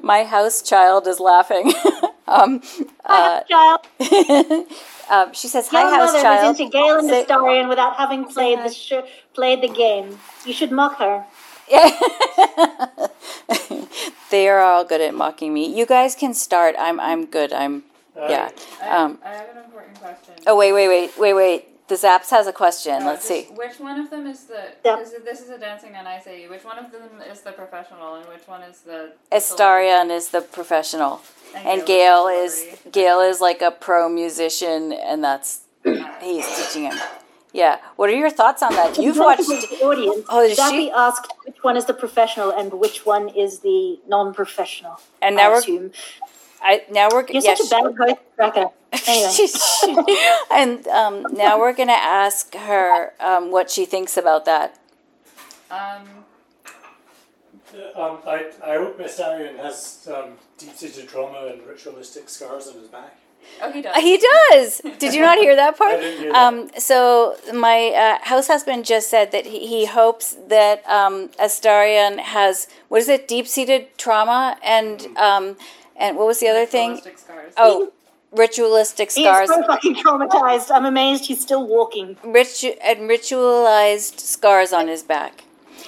my house child is laughing. [LAUGHS] um, uh, Child, [LAUGHS] um, she says, your "Hi, house mother child." is into Gale and Say- Astarion without having played the sh- played the game. You should mock her. [LAUGHS] they are all good at mocking me. You guys can start. I'm I'm good. I'm yeah. I, Um, I have an important question. oh wait wait wait wait wait. The Zaps has a question. Let's see. Which one of them is the? Yep. Is it, this is a dancing on Ice AU. Which one of them is the professional, and which one is the? Astarion is the professional, and Gale is Gale is like a pro musician, and that's [CLEARS THROAT] he's teaching him. Yeah. What are your thoughts on that? You've watched. the audience. Oh, is Zappy she- asked which one is the professional and which one is the non-professional. And now I we're assume. I now we're You're yeah, such a bad host, Tracker. Anyway. She's- [LAUGHS] and um, now we're gonna ask her um, what she thinks about that. Um, Um, I, I hope Astarion has um, deep-seated trauma and ritualistic scars on his back. oh, he does. He does. Did you not hear that part? [LAUGHS] I didn't hear that. Um, so my uh, house husband just said that he, he hopes that um, Astarion has what is it, deep-seated trauma and um, and what was the other thing? Scars. Oh, ritualistic He scars. is so fucking traumatized. I'm amazed he's still walking. Ritu- and ritualized scars on his back.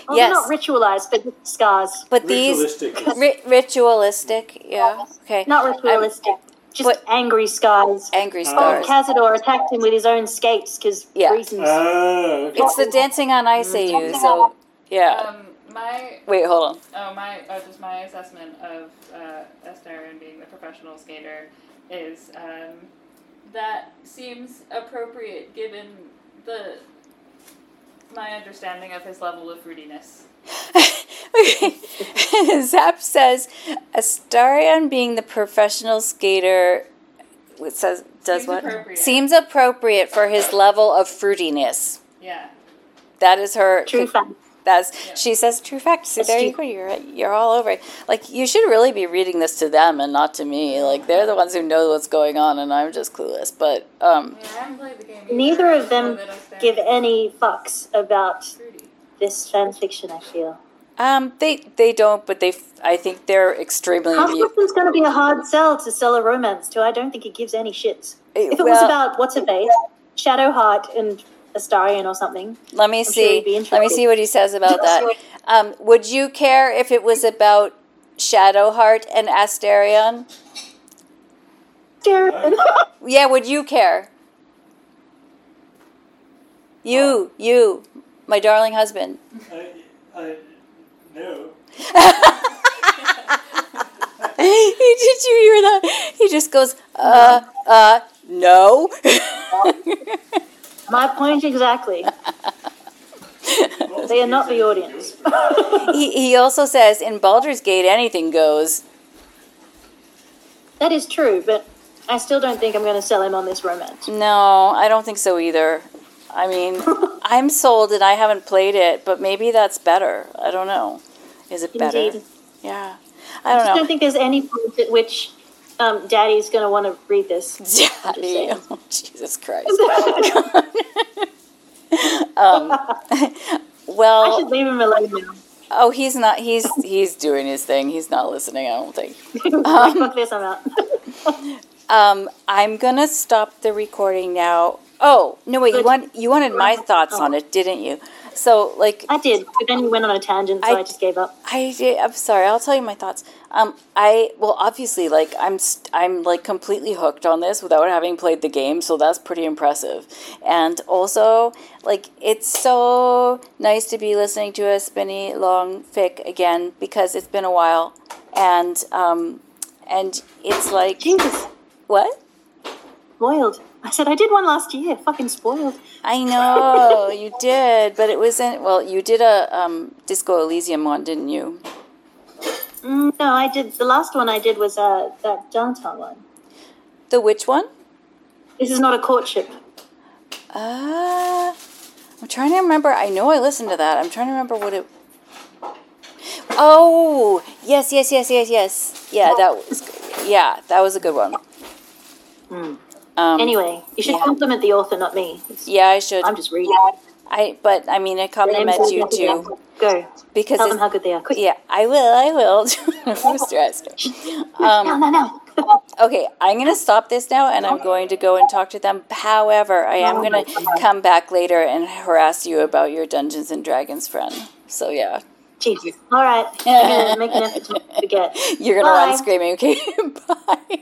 Well, yes, they're not ritualized, but scars. but these Ritualistic is ri- ritualistic, yeah, okay, Not ritualistic. just what- angry scars. angry Oh, scars. Cazador attacked him with his own skates because Yeah. reasons. Ah, okay. It's the dancing on ice AU, so yeah. Um, my Wait, hold on. oh my oh just my assessment of uh, Astarion being the professional skater is um, that seems appropriate given the my understanding of his level of fruitiness. [LAUGHS] Zap says Astarion being the professional skater it says does Seems what? appropriate. Seems appropriate for his level of fruitiness. Yeah. That is her True fact. That's Yeah. she says true fact. So That's there you go. You're you're all over it. Like you should really be reading this to them and not to me. Like they're the ones who know what's going on, and I'm just clueless. But um, I, mean, I haven't played the game. Either. Neither of them know that Astarion give any fucks about this fan fiction, I feel. Um, they they don't, but they. f- I think they're extremely. amu- Half-Blood's going to be a hard sell to sell a romance to. I don't think it gives any shits. If it was about what's her face, Shadowheart and Astarion or something. Let me I'm see. you'd Let me see what he says about [LAUGHS] that. Um, would you care if it was about Shadowheart and Astarion? Darren. Yeah, would you care? You, you, my darling husband. I, I, no. [LAUGHS] Did you hear that? He just goes, uh, uh, no. [LAUGHS] My point exactly. [LAUGHS] They are not the audience. [LAUGHS] he, he also says in Baldur's Gate, anything goes. That is true, but I still don't think I'm going to sell him on this romance. No, I don't think so either. I mean, [LAUGHS] I'm sold and I haven't played it, but maybe that's better. I don't know. Is it better? Indeed. Yeah. I I don't just don't think there's any point at which um, Daddy's going to want to read this. [LAUGHS] Daddy. Oh, Jesus Christ. [LAUGHS] um, [LAUGHS] I well, should leave him alone now. oh, he's not. He's he's doing his thing. He's not listening. I don't think. This, I'm out. Um, I'm gonna stop the recording now. Oh no, wait. You want you wanted my thoughts on it, didn't you? So like, I did, but then you went on a tangent, so I- I, just gave up. I did, I'm sorry. I'll tell you my thoughts. Um, I well, obviously, like I'm st- I'm like completely hooked on this without having played the game, so that's pretty impressive. And also, like it's so nice to be listening to a spinny long fic again because it's been a while, and um, and it's like Jesus, what? spoiled. I said I did one last year. Fucking spoiled. I know you did, but it wasn't. Well, you did a um, Disco Elysium one, didn't you? Mm, no, I did. The last one I did was uh, that Downtown one. The which one? This is not a courtship. Uh, I'm trying to remember. I know I listened to that. I'm trying to remember what it. Oh yes, yes, yes, yes, yes. Yeah, that was. Yeah, that was a good one. Um, Anyway, you should yeah. compliment the author, not me. It's- Yeah, I should. I'm just reading. I but I mean, it compliments you too Go. because Tell them how good they are. Quick. yeah, I will. I will. [LAUGHS] Who's stressed? Um, [LAUGHS] no, no, no. Okay, I'm going to stop this now and I'm going to go and talk to them. However, I am going to come back later and harass you about your Dungeons and Dragons friend. So, yeah, Jesus. All right. I'm [LAUGHS] gonna make an effort to forget. you're going to run screaming. Okay, bye.